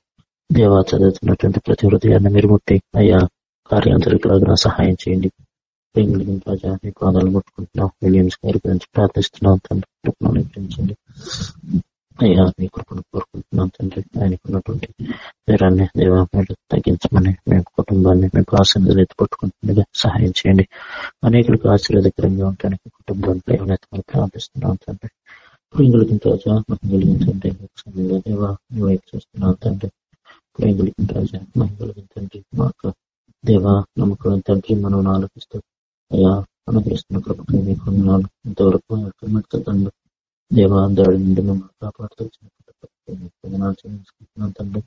దేవా చదువుతున్నటువంటి ప్రతి హృదయాన్ని మీరు ముట్టి అయ్యా కార్యం జరిగేలాగా సహాయం చేయండి ప్రేమిలిగిన రాజా మీ పాదాలు ముట్టుకుంటున్నాం విలియమ్స్ గారి గురించి ప్రార్థిస్తున్నాం తండ్రి కృపను అయ్యా మీ కృపను కోరుకుంటున్నాం తండ్రి ఆయనకున్నటువంటి దేవా మీరు తగ్గించమని మేము కుటుంబాన్ని మీకు ఆశలు ఎత్తుపట్టుకుంటుండగా సహాయం చేయండి అనేకులకు ఆశీర్వదకరంగా ఉండడానికి కుటుంబాన్ని ప్రేమనెత్తమని ప్రార్థిస్తున్నాం తండ్రి ప్రేంగులకి రాజా కలిగించండి సమయంలో దేవా వైపు తండ్రి ప్రేంగులకి రాజా మనం కలిగించండి మాకు దేవా నమ్మకం తండ్రి మనం ఆలోచిస్తూ అయ్యా అనుగ్రహిస్తున్న మీకు ఇంతవరకు మెడతండి దేవా దాడి నుండి మమ్మల్ని కాపాడుతూ వందనాలు తండ్రి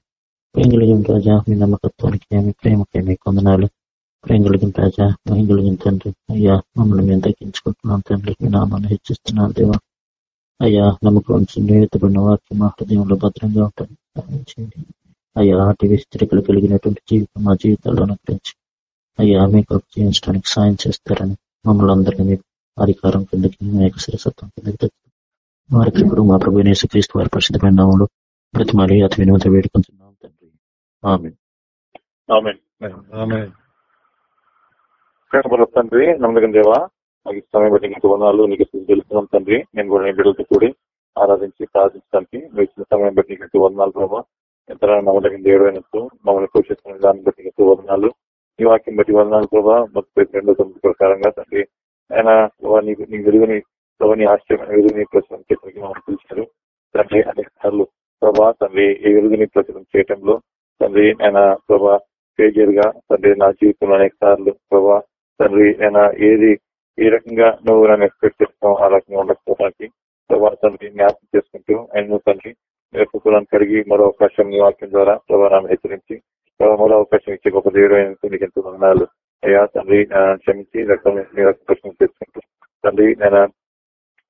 ప్రేంగులిగిన రాజా మీ నమ్మకత్వానికి మీ ప్రేమకై ప్రేంగులిగిన రాజా మహిళగిన తండ్రి అయ్యా మమ్మల్ని మేము తగ్గించుకుంటున్నాం తండ్రి మీ నామాన్ని హెచ్చిస్తున్నాను దేవా అయ్యా నమ్మకం నుంచి నియమితపడిన వాక్యం మా హృదయంలో భద్రంగా ఉంటుంది అయ్యా అటు విస్తరికలు కలిగినటువంటి జీవితం మా జీవితాల్లో అనుగ్రహించి. అయ్యా మీకు జీవించడానికి సాయం చేస్తారని మమ్మల్ని అందరినీ మీకు అధికారం కిందకి మీ యొక్క శిరసత్వం కిందకి వారికి ఇప్పుడు మా ప్రభు క్రీస్తు వారి పరిశుద్ధమైన నామంలో ప్రతిమలి అతి వినోద వేడుకుంటున్నాం తండ్రి. ఆమె తండ్రి నమ్మకం దేవా నాకు సమయం బట్టి నీకు వందనాలు నీకు తెలుస్తున్నాం తండ్రి. నేను కూడా నీ బిడ్డలతో కూడి ఆరాధించి ప్రార్థించడానికి నువ్వు ఇచ్చిన సమయం బట్టి నీకు వందనాలు ప్రభావ ఎంత నమ్మకం దేవుడైనట్టు మమ్మల్ని పోషిస్తున్న దాన్ని బట్టి నీకు వందనాలు. ఈ వాక్యం బట్టి వందనాలు ప్రభావ మొత్తం రెండో తొమ్మిది ప్రకారంగా తండ్రి. ఆయన నీకు నీ వెలుగుని ప్రభుని ఆశ్చర్యమైన వెలుగుని ప్రచురం చేయడానికి మమ్మల్ని పిలిచారు. తండ్రి అనేక సార్లు ప్రభా తండ్రి ఈ వెలుగుని ప్రచురం చేయటంలో తండ్రి ఆయన ప్రభా ఫెయిలియర్గా తండ్రి నా జీవితంలో అనేక సార్లు ప్రభా తండ్రి ఆయన ఏది ఏ రకంగా నువ్వు నన్ను ఎక్స్పెక్ట్ చేస్తావు ఆ రకంగా ఉండకపోవడానికి ప్రభా తండ్రి జ్ఞాపకం చేసుకుంటూ ఆయన తండ్రి. కులాన్ని కడిగి మరో అవకాశం నీ వాక్యం ద్వారా ప్రభా నన్ను హెచ్చరించి ప్రభా మరో అవకాశం ఇచ్చే గొప్ప దేవుడు నీకు ఎంతో వందనాలు. అయ్యా తండ్రి క్షమించి రక్తం ప్రశ్న చేసుకుంటూ. తండ్రి నేను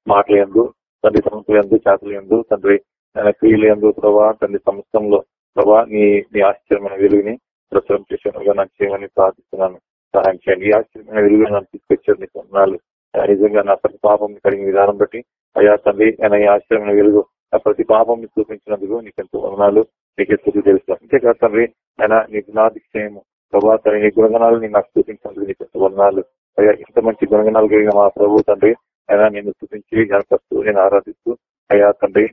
మాటలు ఎందు తండ్రి సంస్థలు ఎందు చేతలు ఎందు తండ్రి నేను క్రియలు ఎందు ప్రభా తండ్రి సంస్థంలో ప్రభా నీ నీ ఆశ్చర్యమైన వెలుగుని ప్రచురం చేసేట్టుగా నాకు చేయమని ప్రార్థిస్తున్నాను. సహాయం చేయండి ఈ ఆశ్చర్యమైన వెలుగుని నన్ను తీసుకొచ్చారు నీకు వందనాలు ఆ, నిజంగా నా ప్రతి పాపం కలిగిన విధానం బట్టి అయ్యా తండ్రి ఆయన ఈ ఆశ్చర్యమైన వెలుగు. నా ప్రతి పాపం చూపించినందుకు నీకు ఎంతో వందనాలు నీకు స్థుతి తెలుసు అంతేకాదు తండ్రి ఆయన నీ గుణాధిక్షయము ప్రభా తండ్రి నీ గుణగణాలు నేను నాకు చూపించినందుకు నీకు ఎంతో వందనాలు. అయ్యా ఇంత మంచి గుణగణాలు కలిగిన మా ప్రభు తండ్రి ఆయన నేను చూపించి గణపరుస్తూ నేను ఆరాధిస్తూ అయ్యా తండ్రి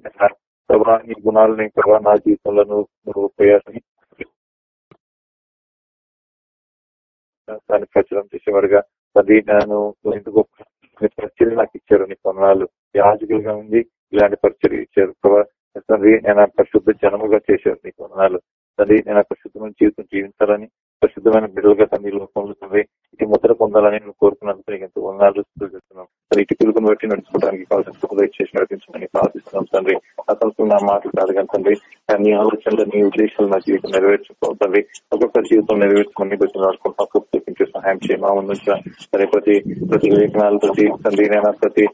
ప్రభా నీ గుణాలని ప్రభా నా జీవితంలో నువ్వు ప్రయాసని దాన్ని ప్రచురం చేసేవాడుగా తండ్రి నేను ఎంత గొప్ప పరిచయం నాకు ఇచ్చారు నీ కొన్నాళ్ళు. యాజకులుగా ఉంది ఇలాంటి పరిచయం ఇచ్చారు. తండ్రి నేను పరిశుద్ధ జనముగా చేశారు నీ కొన్నాళ్ళు. తండ్రి నేను పరిశుద్ధమైన జీవితం జీవించాలని ప్రసిద్ధమైన బిడ్డలుగా తన లోకంలో తండ్రి ఇటు ముద్ర పొందాలని నువ్వు కోరుకున్నందుకు నీకు ఎంతో వందనాలు చేస్తున్నాం మరి ఇటు పిలుపుని బట్టి నడుచుకోవడానికి కావాల్సిన సుఖ చేసి నడిపించమని ప్రార్థిస్తున్నాం తండ్రి. అసలు నా మాటలు కాదు కానీ తండ్రి నీ ఆలోచనలు నీ ఉద్దేశాలు నా జీవితం నెరవేర్చుకోవాలి తండ్రి. ఒక్కొక్క జీవితం నెరవేర్చుకుని బట్టి నడుచుకుంటా చూపించే సహాయం చేయమని నుంచి సరే ప్రతి ప్రతి లేఖనాలు ప్రతి తండ్రి నేను ప్రతి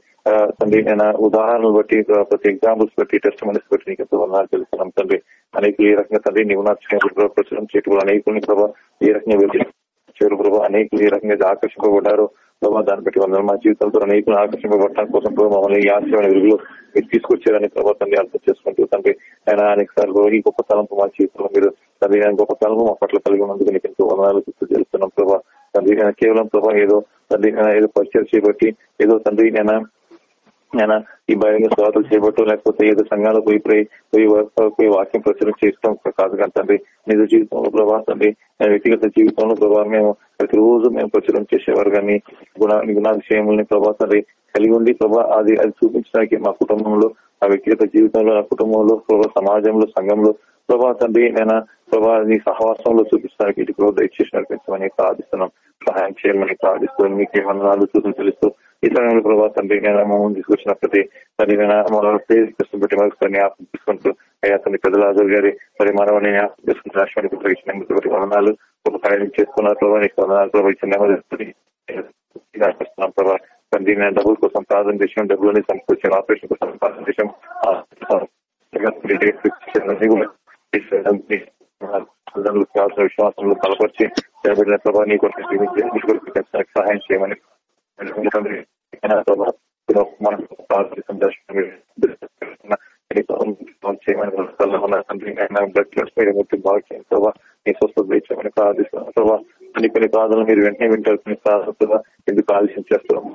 తండ్రి నేను ఉదాహరణలు బట్టి ప్రతి ఎగ్జాంపుల్స్ బట్టి టెస్ట్ మనస్ బట్టి నీకు ఎంతో వందనాలు తెలుస్తున్నాం తండ్రి. అనేక ఈ రకంగా తండ్రి నీవు నా ప్రచురం చేయటం అనేకుల్ని ప్రభావ ఏ రకంగా వెళ్ళి చేరు ప్రభావ అనేకులు ఏ రకంగా ఆకర్షింపబడ్డారో. ప్రభావ దాన్ని బట్టి వందలు మా జీవితంతో అనేకులు ఆకర్షింపబడటానికి కోసం ప్రభావ మమ్మల్ని ఈ ఆశ్రమైన వెలుగులో మీరు తీసుకొచ్చారని ప్రభావ తండ్రి అర్థం చేసుకుంటూ తండ్రి ఆయన అనేక సార్లు ఈ గొప్ప తలంపు మా జీవితంలో మీరు తండ్రి ఆయన గొప్ప తలంపు మా పట్ల కలిగి ఉన్నందుకు నీకు ఎంతో వందనాలు గుర్తు చేస్తున్నాం ప్రభావ తండ్రి కేవలం ప్రభావ ఏదో తండ్రి ఏదో పరిచయం చేయబట్టి ఏదో తండ్రి నేను నేను? ఈ భయంగా స్వాతలు చేయబట్టు లేకపోతే ఏదో సంఘాలు పోయి పోయి పోయి వాక్యం ప్రచురణ చేయడం కాదు కానీ తండ్రి. నిజ జీవితంలో ప్రభావ తండ్రి వ్యక్తిగత జీవితంలో ప్రభావ మేము ప్రతిరోజు మేము ప్రచురణ చేసేవారు కానీ గుణ గుణాతిశయముల్ని ప్రభావ తండ్రి కలిగి ఉండి ప్రభా అది అది చూపించడానికి మా కుటుంబంలో ఆ వ్యక్తిగత జీవితంలో నా కుటుంబంలో ప్రభా సమాజంలో సంఘంలో ప్రభా తండ్రి నేను ప్రభా నీ సహవాసంలో చూపించడానికి ఇటు దయచేసి నడిపించమని ప్రార్థిస్తున్నాం. సహాయం చేయమని ప్రార్థిస్తూ మీకు ఏమన్నా తెలుస్తూ ఇతరులు ప్రభావ తండ్రి నామం తీసుకొచ్చిన ప్రతి తండ్రి నేను మన ప్రేరిస్తూ బట్టి మరొకసారి జ్ఞాపకం తీసుకుంటూ అయ్యా తండ్రి పెద్దల పెద్దలాజు గారి మరి మనవని జ్ఞాపకం చేసుకుంటూ రాష్ట్రానికి ఉపయోగించినందుకు బట్టి వందనాలు. ఒక కార్యం చేసుకున్నారు ప్రభావ నీకు వందనాలు ప్రభావ ఇచ్చిన నెమ్మది ప్రభావ తండ్రి నేను డబ్బుల కోసం ప్రార్థన చేసాం డబ్బులని సమకూర్చాం ఆపరేషన్ కోసం ప్రార్థన చేసాం కావాల్సిన విశ్వాసంలో బలపరిచి ప్రభావ నీ కొరకు సహాయం చేయమని తండ్రి బ్లడ్ ప్రభావ నీ కొన్ని ప్రార్థనలు మీరు వెంటనే వింటారు కొన్ని ప్రార్థన ఎందుకు ఆలస్యం చేస్తున్నాం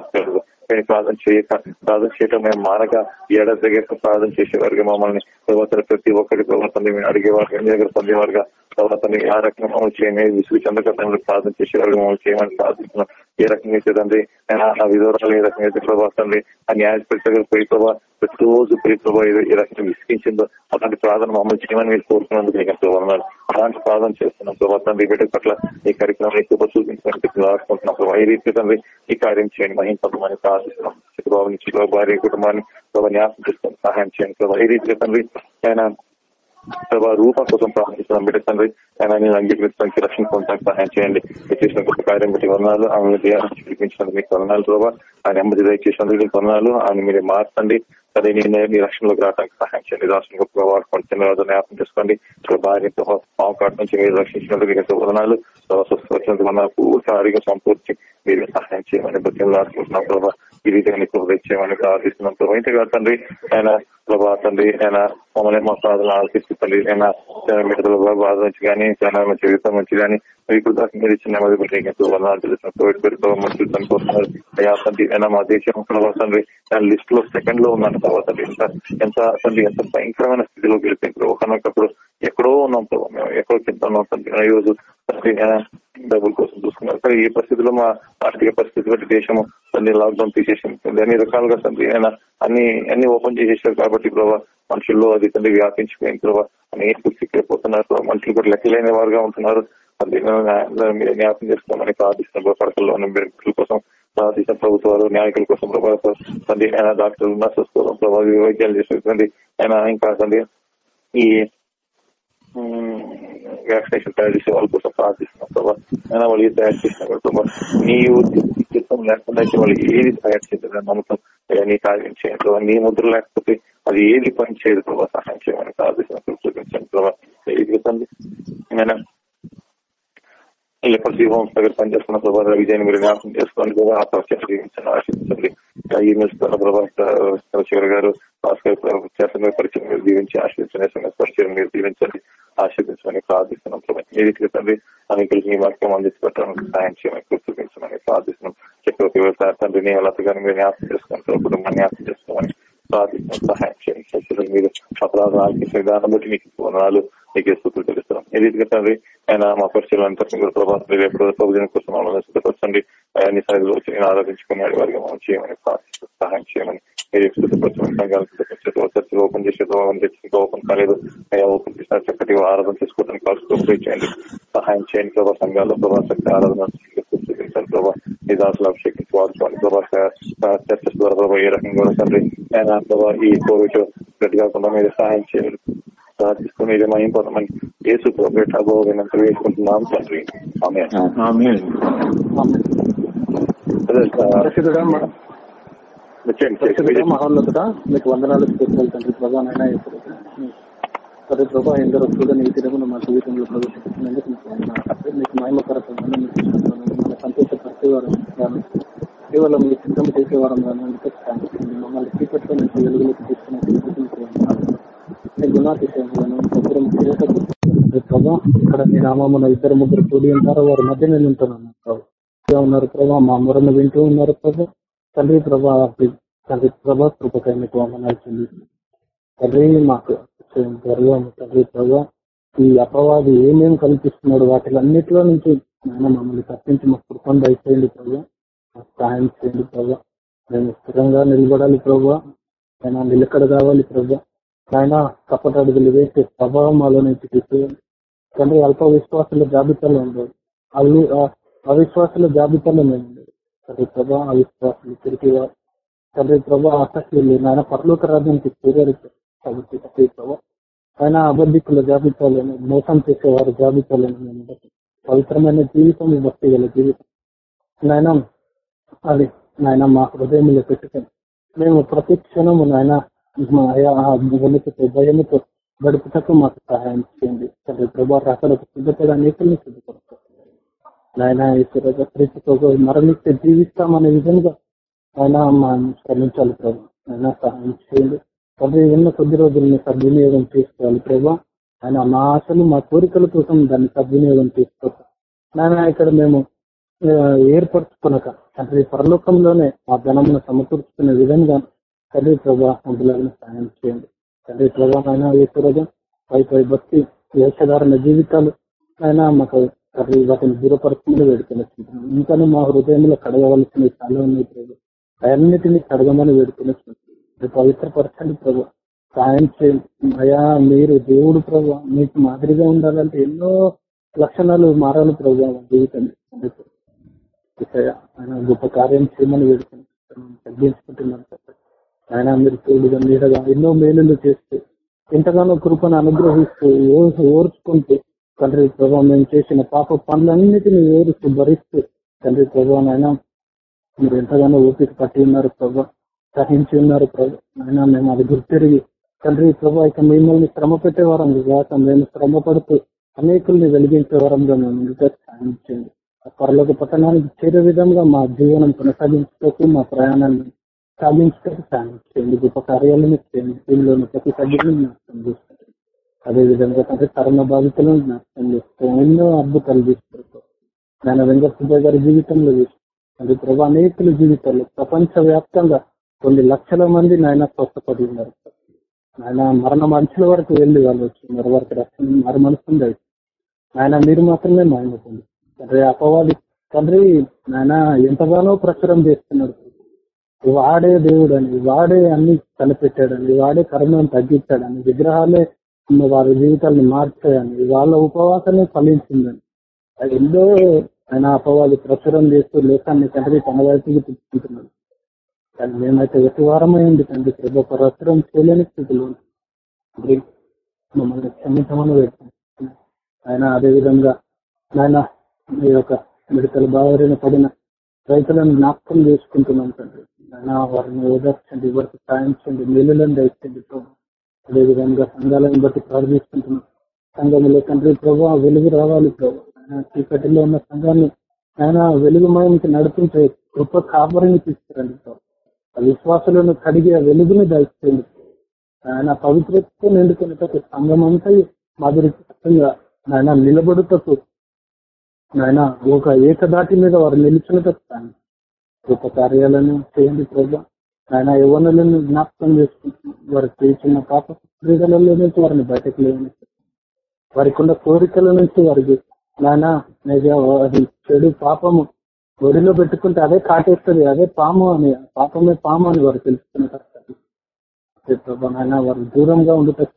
కొన్ని ప్రార్థన చేయక ప్రార్థన చేయటం మేము మానక ఏడాది దగ్గర ప్రార్థన చేసేవారుగా మమ్మల్ని. తర్వాత ప్రతి ఒక్కరి తర్వాత అడిగేవారు దగ్గర పొందేవారుగా. తర్వాత ఆ రకంగా మమ్మల్ని చేయని విసుగు చంద్రకథంలో ప్రార్థన చేసేవారు మమ్మల్ని చేయమని ప్రార్థిస్తున్నాం. ఏ రకంగా అయితే తండ్రి ఆ విధవరాలు ఏ రకంగా అయితే ప్రభావ తండ్రి ఆ న్యాయపతి దగ్గర పోయి ప్రభావ ప్రతిరోజు పోయి ప్రభావ ఏ రకంగా విసిగించిందో అలాంటి ప్రార్థన మమ్మల్ని చేయమని మీరు కోరుకున్నందుకు మీకు వందనాలు. అలాంటి ప్రార్థన చేస్తున్నాం ప్రభావ తండ్రి బిడ్డ పట్ల ఈ కార్యక్రమం ఎక్కువ చూపించడానికి రాసుకుంటున్నాం ప్రభావ ఈ రీతి తండ్రి ఈ కార్యం చేయండి మహింపమని ప్రార్థిస్తున్నాం చిత్రబాబు నుంచి భార్య కుటుంబాన్ని ప్రభావ న్యాసం చేస్తాం సహాయం చేయండి ప్రభావ ఏ రీతిగా తండ్రి ఆయన ప్రభావ రూప కోసం ప్రార్థిస్తున్నాం. బిడ్డ తండ్రి ఆయన నేను అంగీకరించడానికి రక్షణ పొందడానికి సహాయం చేయండి. చేసిన గొప్ప కార్యం బట్టి వర్ణాలు ఆమె చూపించినందుకు మీకు వర్ణాలు ప్రభావ ఆయన నెమ్మది దయచేసినందుకు మీకు వర్ణాలు ఆయన మీరు మార్చండి. సరే నేను మీ రక్షణలోకి రావడానికి సహాయం చేయండి రాష్ట్రం గొప్ప వాడుకోండి చిన్న రోజు జ్ఞాపకం చేసుకోండి భార్య పాము కాటు నుంచి మీరు రక్షించినందుకు మీకు వదనాలు వచ్చినందుకు మన పూర్తి ఆరోగ్యం సంపూర్తి మీరు సహాయం చేయమని బతిలో రాసుకుంటున్నాం ప్రభావ ఈ రీతిగా నీకు చేయమని ప్రార్థిస్తున్నాం ప్రభావ ఇంతే కాదు తండ్రి ఆయన ప్రభా తండ్రి ఆయన మమ్మల్ని మా ప్రార్థన ఆలోచిస్తుంది ఆయన మిగతా బాధ నుంచి కానీ చాలా మంచి జీవితం నుంచి కానీ ఇప్పుడు దాకా మీరు ఇచ్చిన నెమ్మది బట్టి ఎంతో వందనాలు కోవిడ్ పేరుతో మనుషులు చనిపోతున్నారు అయ్యా తండ్రి అయినా మా దేశం ప్రభావ తండ్రి దాని లిస్ట్లో సెకండ్లో ఉన్నాను తర్వాత ఎంత ఎంత తండ్రి ఎంత భయంకరమైన స్థితిలో గెలిపోయింది ఒకనొకప్పుడు ఎక్కడో ఉన్నాం ప్రభావ మేము ఎక్కడో కింద ఉన్నాం తండ్రి ఈ రోజు తండ్రి డబ్బుల కోసం చూసుకున్నారు. కానీ ఈ పరిస్థితిలో మా ఆర్థిక పరిస్థితి బట్టి దేశం తండ్రి లాక్డౌన్ తీసేసింది. అన్ని రకాలుగా తండ్రి ఆయన అన్ని అన్ని ఓపెన్ చేసేసారు కాబట్టి ప్రభావ మనుషుల్లో అది తండ్రి వ్యాపించిపోయిన తర్వాత అనేక సిక్కిపోతున్నారు మనుషులు కూడా లెక్కలేని వారుగా ఉంటున్నారు. మీరు జ్ఞాపం చేసుకోమని ప్రార్థిస్తున్న. పడకల్లో ఉన్న కోసం ప్రార్థిస్తున్న ప్రభుత్వాలు న్యాయకుల కోసం ప్రభావ తండ్రి ఆయన డాక్టర్లు నర్సెస్ కోసం ప్రభావ వైద్యాలు చేసేటువంటి ఆయన ఇంకా తండ్రి ఈ వ్యాక్సినేషన్ తయారు చేసే వాళ్ళ కోసం ప్రార్థిస్తున్నాం ప్రభావ అయినా వాళ్ళు తయారు చేసినా ప్రభావ నీ చిత్తం లేకుండా వాళ్ళు ఏది తయారు చేయాలని నమ్మకం నీ కార్యం చేయండి ప్రభావ నీ ముద్ర లేకపోతే అది ఏది పని చేయదు ప్రభావ సహాయం చేయమని ప్రార్థిస్తున్నాం. చూపించండి ప్రభావ ఏది నేను హోమ్స్ దగ్గర పనిచేస్తున్న ప్రభావ విజయాన్ని మీరు జ్ఞాపకం చేసుకోండి ప్రభావ ఆ పరిచయం ఆశించండి ఈమెయిల్స్ ద్వారా ప్రభావ శివర్ గారు భాస్కర్ చేస్తున్న పరిచయం మీరు దీవించి ఆశీర్వించండి పరిచయం మీరు దీవించండి ఆశీర్వించమని ప్రార్థిస్తున్నాం ప్రభావం ఏ రీతిగా తండ్రి అనేకలకి మీ వాక్యం అందించి పెట్టడానికి సహాయం చేయమని చూపించమని ప్రార్థిస్తున్నాం. చక్రవర్తి వ్యవసాయ తండ్రిని లతగాని మీరు జ్ఞాపకం చేసుకోండి కుటుంబాన్ని జ్ఞాపకం చేసుకోమని ప్రార్థిస్తున్నాం. సహాయం చేయండి. మీరు అపరాధాలు ఆలకించిన విధానం బట్టి మీకు వందనాలు మీకు స్థుతులు ఏ రీతిగా తండ్రి ఆయన మా పరిచయం అంతా ప్రభావం మీరు ఎప్పుడు ప్రభుత్వం కోసం మమ్మల్ని సిద్ధపరచండి అన్ని వచ్చి నేను ఆరాధించుకుని వారికి మనం చేయమని సహాయం చేయమని మీరు సిద్ధపరచమని సంఘాలు సిద్ధపరిచేది ఓపెన్ చేసేది ఓపెన్ చేసి ఓపెన్ కాలేదు. ఓపెన్ చేసిన చక్కటి ఆరాధన చేసుకోవడానికి కాల్సి చేయండి సహాయం చేయండి ప్రభావ సంఘాల్లో. ప్రభావ శక్తి ఆరాధన చూపించాలి ప్రభావ ఈ దాసులు అభిషేకించి ప్రభావ ద్వారా ప్రభావ ఏ రకంగా కూడా తండ్రి ఆయన ప్రభావ ఈ కోవిడ్ గట్టి కాకుండా మీరు సహాయం చేయాలి ప్రార్థిస్తూ మీరే మహింపడమని యేసు ప్రభుత్వ అభోగనంత వేసుకుంటున్నాం తండ్రి. మహోన్నతుడ? మీకు వందనాలు తండ్రి. ప్రభావైనా సరే ప్రభా ఎందరో చూడని ఈ తిరుగును మా జీవితంలో ప్రవేశించినందుకు మీకు మహిమకరమైన మన సంతోషపరిచేవారం కేవలం మీ సిద్ధం చేసేవారం కానీ మమ్మల్ని చీకట్లో నుంచి వెలుగులోకి తీసుకుని ప్రభావ ఇక్కడ మీ నామమున ఇద్దరు ముగ్గురు కూడి ఉంటారు వారి మధ్య నేను ఉంటున్నాను ప్రభావ ఉన్నారు ప్రభా మా మొరను వింటూ ఉన్నారు ప్రభా తండ్రి ప్రభా తండ్రి ప్రభా కృపకాయ మీకు వందనాలు తండ్రి మాకు గర్వం తండ్రి ప్రభా ఈ అపవాది ఏమేమి కల్పిస్తున్నాడు వాటిలన్నిటిలో నుంచి ఆయన మమ్మల్ని తప్పించి మాకు కృపను దయచేయండి ప్రభా మాకు సహాయం చేయండి ప్రభా మేము స్థిరంగా నిలబడాలి ప్రభా. ఆయన నిలకడ కావాలి ప్రభా. ఆయన కపట అడుగులు వేసే ప్రభావం మాలో నుంచి తీసేయండి. తండ్రి అల్ప విశ్వాసుల జాబితాలో ఉండదు అల్లు అవిశ్వాసుల జాబితాలో మేము తండ్రి ప్రభా అవిశ్వాసులు తిరిగి తండ్రి ప్రభా ఆసక్తులు నాయన పరలోక రాజ్యానికి చేరారు. కాబట్టి తండ్రి ప్రభా. ఆయన అబద్ధికుల జాబితాలను మోసం చేసేవారి జాబితాలను మేము పవిత్రమైన జీవితం భక్తి గల జీవితం. నాయన అది నాయన మా హృదయంలో పెట్టుకొని మేము ప్రతి క్షణము నాయన మా అయా ఆ గడుపుటకు మాకు సహాయం చేయండి తండ్రి ప్రభా రాకడకు సిద్ధపడి అనేకల్ని సిద్ధపడతారు నాయన ఈశ్వర ప్రీతితో మరణిస్తే జీవిస్తామనే విధంగా ఆయన శ్రమించాలి ప్రభా ఆయన సహాయం చేయండి తండ్రి ఎన్నో కొద్ది రోజుల్ని సద్వినియోగం చేసుకోవాలి ప్రభా ఆయన మా ఆశలు మా కోరికల కోసం దాన్ని సద్వినియోగం చేసుకోవాలి నాయన ఇక్కడ మేము ఏర్పరచుకునక తండ్రి పరలోకంలోనే మా ధనమును సమకూర్చుకునే విధంగా తండ్రి ప్రభా అందులను సాయం చేయండి. తండ్రి ప్రభా ఆయన ఈశ్వరగా పై పై భక్తి వేషధారణ జీవితాలు ఆయన మాకు తండ్రి వాటిని దూరపరచమని వేడుకొని ఇంకాను మా హృదయంలో కడగవలసిన చాలా ఉన్నాయి ప్రభు. అన్నిటిని కడగమని వేడుకొని పవిత్రపరచండి ప్రభు. సాయం చేయండి. అయా మీరు దేవుడు ప్రభు. మీకు మాదిరిగా ఉండాలంటే ఎన్నో లక్షణాలు మారాలి ప్రభు జీవితం ఆయన గొప్ప కార్యం చేయమని వేడుకొని తగ్గించుకుంటున్నాను ఆయన మీరు తోడుగా నీడగా ఎన్నో మేలులు చేస్తూ ఎంతగానో కృపను అనుగ్రహిస్తూ ఓర్చుకుంటూ తండ్రి ప్రభావ మేము చేసిన పాప పనులన్నిటినీ ఓరుస్తూ భరిస్తూ తండ్రి ప్రభావం ఆయన మీరు ఎంతగానో ఓపిక పట్టి ఉన్నారు ప్రభా సహించి ఉన్నారు ప్రభా అయినా మేము అది గుర్తిరిగి తండ్రి ప్రభా ఇక మిమ్మల్ని శ్రమ పెట్టే వారం కాక మేము శ్రమ పడుతూ అనేకుల్ని వెలిగించే వరంగా మేము ముందుగా సాధించండి పరలోక పట్టణానికి చేరే విధంగా మా జీవనం కొనసాగించుటకు మా ప్రయాణాన్ని సాధించండి గొప్ప కార్యాలను చేయండి దీనిలోని ప్రతి సభ్యులను జ్ఞాపకం చేసుకోండి అదేవిధంగా ప్రతి కరోనా బాధితులను జ్ఞాపకం చేస్తారు. ఎన్నో అద్భుతాలు తీసుకుంటారు ఆయన వెంకట గారి జీవితంలో తండ్రి ప్రభా అనేకుల జీవితాలు ప్రపంచ వ్యాప్తంగా కొన్ని లక్షల మంది నాయన స్వస్థపడి ఉన్నారు ఆయన మరణ మనుషుల వరకు వెళ్ళి వాళ్ళు వచ్చినారు. వారికి రక్షణ మరి మనసుంది ఆయన మీరు మాత్రమే మాయమవుతుంది తండ్రి అపవాది తండ్రి ఆయన ఎంతగానో ప్రచురం చేస్తున్నాడు వాడే దేవుడు అని వాడే అన్ని తలపెట్టాడని వాడే కరుణను తగ్గించాడని విగ్రహాలే వారి జీవితాలను మార్చాయని వాళ్ళ ఉపవాసమే ఫలించిందని. అది ఎన్నో ఆయన అపవాది ప్రచురం చేస్తూ లోకాన్ని తండ్రి తన వైపుకి తెచ్చుకుంటున్నాడు కానీ మేమైతే ఎటు వారమైంది తండ్రి ప్రభు ప్రచురం చేయలేని స్థితిలో మమ్మల్ని క్షమించమని పెడుతున్నాం ఆయన అదేవిధంగా ఆయన ఈ యొక్క మిడతల బావరిన పడిన రైతులను జ్ఞాపకం చేసుకుంటున్నాం తండ్రి. వారిని ఓదార్చండి వారికి సాయించండి మేలులను దయచండి ప్రభు. అదేవిధంగా సంఘాలను బట్టి ప్రార్థిస్తుంటున్నాం. సంఘంలో తండ్రి ప్రభు వెలుగు రావాలి ప్రభు. చీకటిలో ఉన్న సంఘాన్ని ఆయన వెలుగుమయానికి నడిపించే గొప్ప కాపరిని తీసుకురండి ప్రభు. విశ్వాసాలను కడిగి ఆ వెలుగుని దయచేయండి ఆయన పవిత్రతతో నిండుకునేటకు సంఘం అంతా మాదిరిగా ఆయన నిలబడుటకు ఆయన ఒక ఏకదాటి మీద వారు నిలిచినటకు గొప్ప కార్యాలను చేయండి ప్రభా. ఆయన యవనులను జ్ఞాపకం చేసుకుంటున్నాం వారికి చేసిన పాప క్రీడలలో నుంచి వారిని బయటకు లేవని వారికి ఉన్న కోరికల నుంచి వారికి నాయన అది చెడు పాపము ఒడిలో పెట్టుకుంటే అదే కాటేస్తుంది అదే పాము అని పాపమే పాము అని వారు తెలుసుకున్న ప్రభా నాయన వారు దూరంగా ఉండుతారు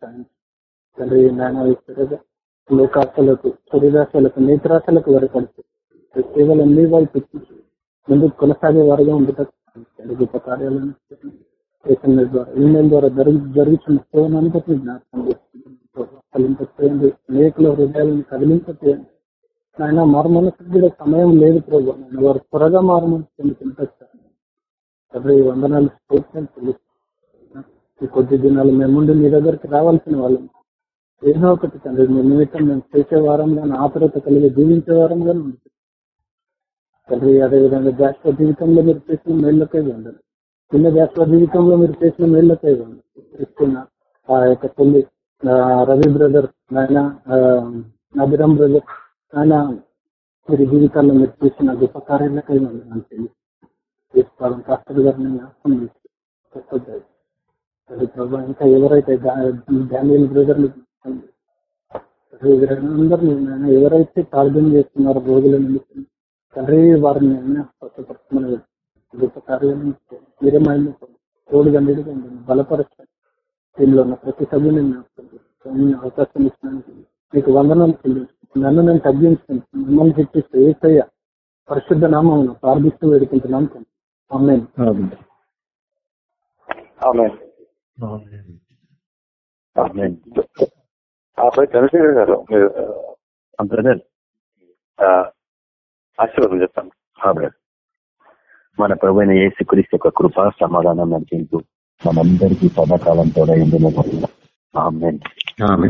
తండ్రి నాయన లోకాశలకు శరీరాశలకు నేత్రాశలకు వారు కలిసి కేవలం మీ వైపు ముందుకు కొనసాగే వారుగా ఉండటం గొప్ప కార్యాలను ద్వారా ఈమెయిల్ ద్వారా జరుగుతున్న సేవను బట్టి జ్ఞాపకం చేసుకుంటున్నాం అనేకుల హృదయాలను కదిలింపచేయండి. ఆయన మారుమనసు సమయం లేదు ప్రభు. నేను వారు త్వరగా మారుమనసు చెందుతుంటారు వందనాలు తెలుసు ఈ కొద్ది దినాలు మేముండి మీ దగ్గరికి రావాల్సిన వాళ్ళం. ఏదో ఒకటి తండ్రి మీ నిమిత్తం మేము చేసే వారంగా ఆతురత కలిగి జీవించే వారంగా ఉంటుంది తండ్రి అదేవిధంగా జాస్వ జీవితంలో మీరు చేసిన మేళ్ళకై ఉండాలి చిన్న జాస్వ జీవితంలో మీరు చేసిన మేళ్ళకై ఉండాలి ఇస్తున్న ఆ యొక్క తల్లి రవి బ్రదర్ ఆయన అభిరామ్ బ్రదర్ ఆయన మీరు జీవితాల్లో మీరు చేసిన గొప్ప కార్యాలకై నాకు తెలియదు కాస్టర్ గారిని జ్ఞాపకం చెప్పొద్దు అది ప్రభా ఇంకా ఎవరైతే డానియల్ బ్రదర్లు అందరూ ఎవరైతే ప్రార్థన చేస్తున్నారో రోజుల నిమిత్తం తండ్రి వారిని స్వచ్ఛపరచమని గొప్ప కార్యం. మీరే మైండ్ తోడు గండిగా ఉండండి బలపరచండి దీనిలో ఉన్న ప్రతి సభ్యుని అవకాశం ఇచ్చినందుకు మీకు వందనాలు చెల్లించు నన్ను నేను తగ్గించుకుంటు మిమ్మల్ని చెప్పిస్తూ ఏసయ్య పరిశుద్ధ నామం ప్రార్థిస్తూ వేడుకుంటున్నాం అమ్మాయి ఆపై చంద్రశేఖర్ గారు మీరు ఆశీర్వాదం చెప్తాను మన ప్రభు అయిన యేసుక్రీస్తు యొక్క కృప సమాధానం నడిపింపు మనందరికీ సదాకాలం తోడైంది ఆమెన్ ఆమె